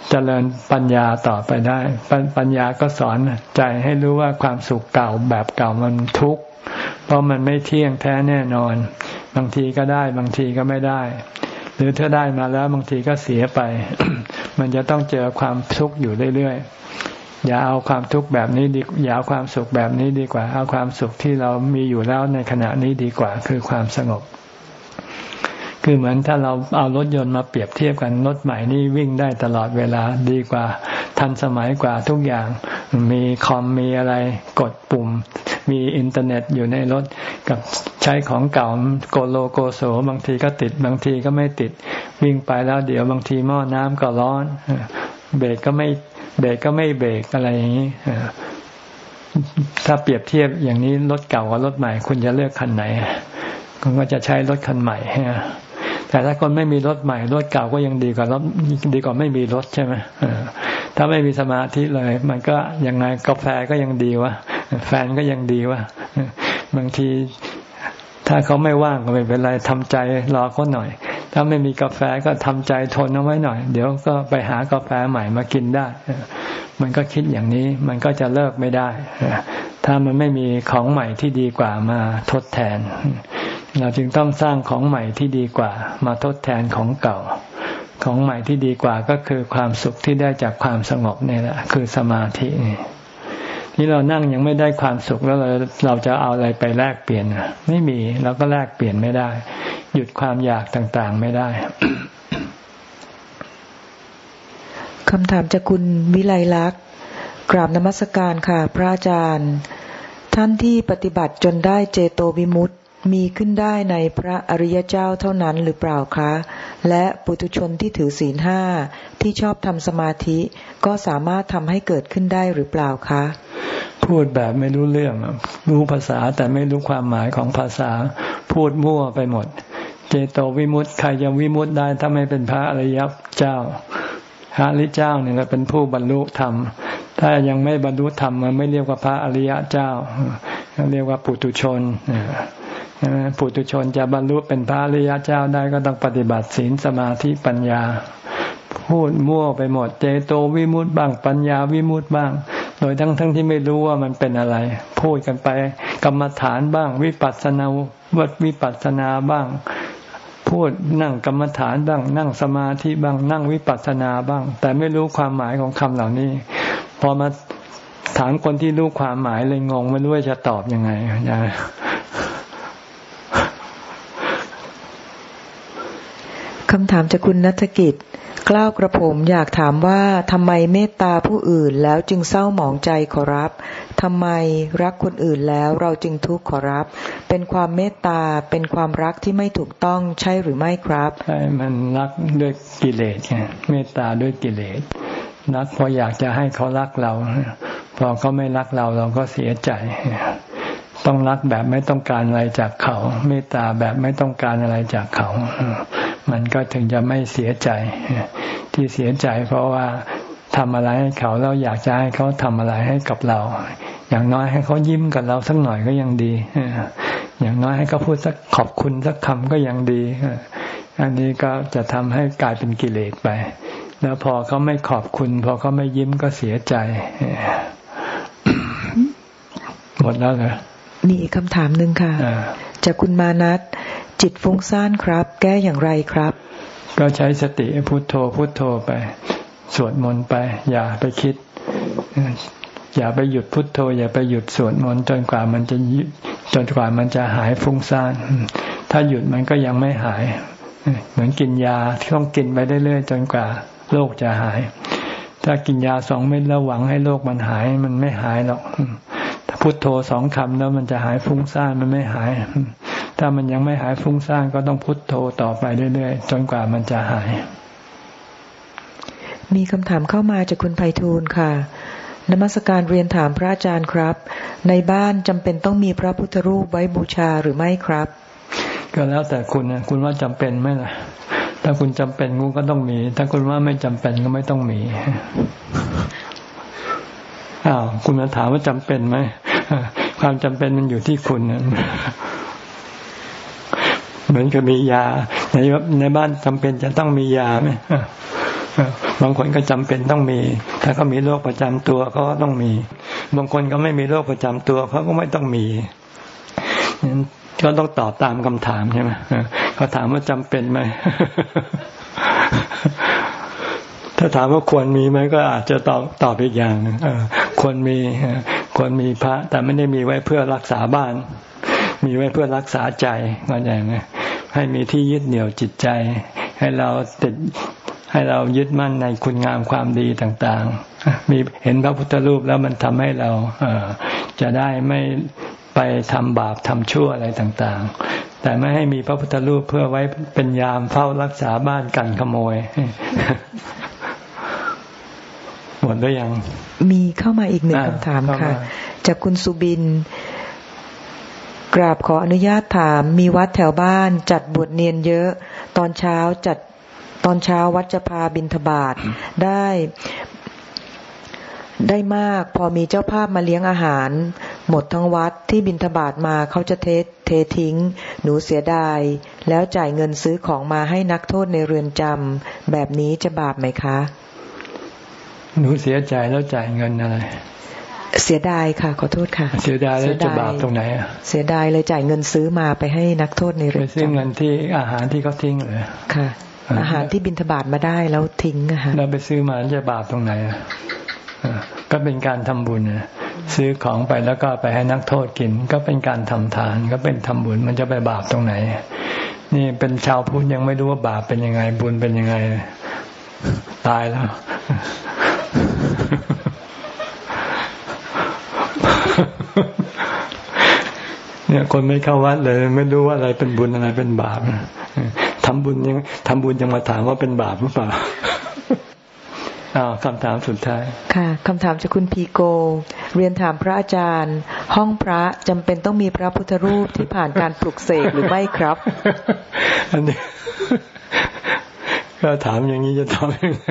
เจริญปัญญาต่อไปได้ ปัญญาก็สอนใจให้รู้ว่าความสุขเก่าแบบเก่ามันทุกข์เพราะมันไม่เที่ยงแท้แน่นอน บางทีก็ได้บางทีก็ไม่ได้ หรือถ้าได้มาแล้วบางทีก็เสียไป มันจะต้องเจอความทุกข์อยู่เรื่อยๆอย่าเอาความทุกข์แบบนี้ดีอย่าเอาความสุขแบบนี้ดีกว่า เอาความสุขที่เรามีอยู่แล้วในขณะนี้ดีกว่า คือความสงบ คือเหมือนถ้าเราเอารถยนต์มาเปรียบเทียบกันรถใหม่นี่วิ่งได้ตลอดเวลาดีกว่า ทันสมัยกว่าทุกอย่าง มีคอมมีอะไรกดปุ่ม มีอินเทอร์เน็ตอยู่ในรถกับใช้ของเก่าโกโลโกโสบางทีก็ติดบางทีก็ไม่ติดวิ่งไปแล้วเดี๋ยวบางทีหม้อน้ำก็ร้อน เบรกก็ไม่เบรกก็ไม่เบรกอะไรอย่างนี้ถ้าเปรียบเทียบอย่างนี้รถเก่ากับรถใหม่ คุณจะเลือกคันไหนคุณก็จะใช้รถคันใหม่ แต่ถ้าคนไม่มีรถใหม่รถเก่าก็ยังดีกว่ารถดีกว่าไม่มีรถใช่ไหมถ้าไม่มีสมาธิเลย มันก็ยังไงกาแฟก็ยังดีวะแฟนก็ยังดีวะบางที ถ้าเขาไม่ว่างก็ไม่เป็นไรทำใจรอเขาหน่อย ถ้าไม่มีกาแฟก็ทำใจทนเอาไว้หน่อย เดี๋ยวก็ไปหากาแฟใหม่มากินได้ มันก็คิดอย่างนี้มันก็จะเลิกไม่ได้ถ้ามันไม่มีของใหม่ที่ดีกว่ามาทดแทน เราจึงต้องสร้างของใหม่ที่ดีกว่า มาทดแทนของเก่า ของใหม่ที่ดีกว่าก็คือความสุขที่ได้จากความสงบนี่แหละ คือสมาธินี่นี่เรานั่งยังไม่ได้ความสุขแล้วเราเราจะเอาอะไรไปแลกเปลี่ยนไม่มีเราก็แลกเปลี่ยนไม่ได้ หยุดความอยากต่างๆไม่ได้คำถามจากคุณวิไลลักษ์กราบนมัสการค่ะ พระอาจารย์ ท่านที่ปฏิบัติจนได้เจโตวิมุตติ มีขึ้นได้ในพระอริยเจ้าเท่านั้นหรือเปล่าคะ และปุถุชนที่ถือศีลห้าที่ชอบทำสมาธิก็สามารถทำให้เกิดขึ้นได้หรือเปล่าคะ พูดแบบไม่รู้เรื่อง รู้ภาษาแต่ไม่รู้ความหมายของภาษา พูดมั่วไปหมด เจโตวิมุตต์ใครจะวิมุตต์ได้ถ้าไม่เป็นพระอริยเจ้าพระอริยเจ้าเนี่ยเป็นผู้บรรลุธรรม ถ้ายังไม่บรรลุธรรมมันไม่เรียกว่าพระอริยเจ้า เรียกว่าปุถุชน ปุถุชนจะบรรลุเป็นพระอริยเจ้าได้ก็ต้องปฏิบัติศีลสมาธิปัญญา พูดมั่วไปหมดเจโตวิมุตต์บ้างปัญญาวิมุตต์บ้าง โดยทั้งทั้งที่ไม่รู้ว่ามันเป็นอะไร พูดกันไปกรรมฐานบ้าง วิปัสสนาวัดวิปัสสนาบ้าง พูดนั่งกรรมฐานบ้าง นั่งสมาธิบ้างนั่งวิปัสสนาบ้าง แต่ไม่รู้ความหมายของคำเหล่านี้ พอมาถามคนที่รู้ความหมายเลยงงไม่รู้ว่าจะตอบยังไงยา คำถามจากคุณนัฐกิจ กล้าวกระผมอยากถามว่าทำไมเมตตาผู้อื่นแล้วจึงเศร้าหมองใจขอรับทำไมรักคนอื่นแล้วเราจึงทุกข์ขอรับ เป็นความเมตตาเป็นความรักที่ไม่ถูกต้องใช่หรือไม่ครับใช่มันรักด้วยกิเลสไงเมตตาด้วยกิเลสรักเพราะอยากจะให้เขารักเรา พอเขาไม่รักเราเราก็เสียใจ ต้องรักแบบไม่ต้องการอะไรจากเขาเมตตาแบบไม่ต้องการอะไรจากเขา มันก็ถึงจะไม่เสียใจ ที่เสียใจเพราะว่าทำอะไรให้เขาเราอยากจะให้เขาทำอะไรให้กับเรา อย่างน้อยให้เขายิ้มกับเราสักหน่อยก็ยังดีอย่างน้อยให้เขาพูดสักขอบคุณสักคำก็ยังดีอันนี้ก็จะทำให้กลายเป็นกิเลสไป แล้วพอเขาไม่ขอบคุณ พอเขาไม่ยิ้มก็เสียใจหมดแล้วเหรอ มีอีกคำถามหนึ่งค่ะ จากคุณมานัทจิตฟุ้งซ่านครับ แก้อย่างไรครับ ก็ใช้สติพุโทโธพุโทโธไป สวดมนต์ไป อย่าไปคิด อย่าไปหยุดพุดโทโธ อย่าไปหยุดสวดมนต์จนกว่ามันจะจนกว่ามันจะหายฟุ้งซ่าน ถ้าหยุดมันก็ยังไม่หาย เหมือนกินยาที่ต้องกินไปเรื่อยๆจนกว่าโรคจะหาย ถ้ากินยาสองเม็ดแล้วหวังให้โรคมันหาย มันไม่หายหรอกถ้า พุโทโธสองคำแล้วมันจะหายฟุ้งซ่านมันไม่หาย ถ้ามันยังไม่หายฟุ้งซ่านก็ต้องพุทโธต่อไปเรื่อยๆจนกว่ามันจะหาย มีคำถามเข้ามาจากคุณไพฑูรย์ค่ะนมัสการเรียนถามพระอาจารย์ครับ ในบ้านจำเป็นต้องมีพระพุทธรูปไว้บูชาหรือไม่ครับ ก็แล้วแต่คุณนะคุณว่าจำเป็นไหมล่ะ ถ้าคุณจำเป็นงูก็ต้องมี ถ้าคุณว่าไม่จำเป็นก็ไม่ต้องมีอ้าวคุณมาถามว่าจำเป็นไหม ความจำเป็นมันอยู่ที่คุณนะเหมือนกับมียา ในในบ้านจำเป็นจะต้องมียาไหมบางคนก็จำเป็นต้องมี ถ้าเขามีโรคประจำตัวเขาก็ต้องมี บางคนก็ไม่มีโรคประจำตัวเขาก็ไม่ต้องมีก็ต้องตอบตามคำถามใช่ไหมเขาถามว่าจำเป็นไหม ถ้าถามว่าควรมีไหมก็อาจจะตอบตอบอีกอย่างควรมี ควรมีพระ แต่ไม่ได้มีไว้เพื่อรักษาบ้าน มีไว้เพื่อรักษาใจเข้าใจไหมให้มีที่ยึดเหนี่ยวจิตใจ ให้เราติดให้เรายึดมั่นในคุณงามความดีต่างๆ มีเห็นพระพุทธรูปแล้วมันทำให้เราเอจะได้ไม่ไปทำบาปทำชั่วอะไรต่างๆ แต่ไม่ให้มีพระพุทธรูปเพื่อไว้เป็นยามเฝ้ารักษาบ้านกันขโมย หมดหรือยัง มีเข้ามาอีกหนึ่งคำถามค่ะ จากคุณสุบิน กราบขออนุญาตถาม มีวัดแถวบ้านจัดบวชเนียนเยอะ ตอนเช้าจัดตอนเช้าวัดจะพาบินทบาทได้ได้มากพอมีเจ้าภาพมาเลี้ยงอาหาร หมดทั้งวัดที่บินทบาทมาเขาจะเทเททิ้ง หนูเสียดาย แล้วจ่ายเงินซื้อของมาให้นักโทษในเรือนจำแบบนี้จะบาปไหมคะ หนูเสียใจแล้วจ่ายเงินอะไร เสียดายค่ะ ขอโทษค่ะ เสียดายแล้วจะบาปตรงไหนอะเสียดายเลยจ่ายเงินซื้อมาไปให้นักโทษในเรือนจำไปซื้อเงินที่อาหารที่เขาทิ้งเลยค่ะ อาหารที่บินทบาทมาได้แล้วทิ้งอะค่ะเราไปซื้อมาจะบาปตรงไหนอะก็เป็นการทำบุญนะซื้อของไปแล้วก็ไปให้นักโทษกิน ก็เป็นการทำทาน ก็เป็นทำบุญมันจะไปบาปตรงไหน นี่เป็นชาวพุทธยังไม่รู้ว่าบาปเป็นยังไงบุญเป็นยังไง ตายแล้ว เนี่ย คนไม่เข้าวัดเลย ไม่รู้ว่าอะไรเป็นบุญอะไรเป็นบาปทำบุญยังทำบุญยังมาถามว่าเป็นบาปหรือเปล่าอ้าวคำถามสุดท้าย ค่ะคำถามจากคุณพีโก เรียนถามพระอาจารย์ ห้องพระจำเป็นต้องมีพระพุทธรูปที่ผ่านการปลุกเสกหรือไม่ครับ อันนี้ ก็ถามอย่างนี้จะตอบยังไง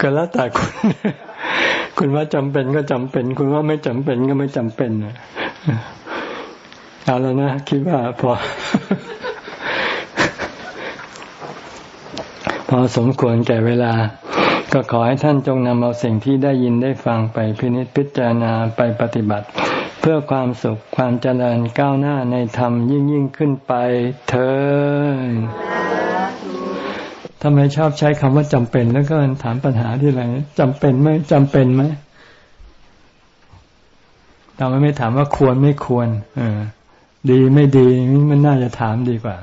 ก็แล้วแต่คุณ คุณว่าจำเป็นก็จำเป็น คุณว่าไม่จำเป็นก็ไม่จำเป็นเอาแล้วนะคิดว่าพอ พอสมควรแก่เวลา ก็ขอให้ท่านจงนำเอาสิ่งที่ได้ยินได้ฟังไปพินิจพิจารณาไปปฏิบัติ เพื่อความสุขความเจริญก้าวหน้าในธรรมยิ่งยิ่งขึ้นไปเถิด ทำไมชอบใช้คำว่าจำเป็น แล้วก็ถามปัญหาที่อะไรจำเป็นไหมจำเป็นไหมทำไมไม่ถามว่าควรไม่ควร เออ ดีไม่ดีมันน่าจะถามดีกว่า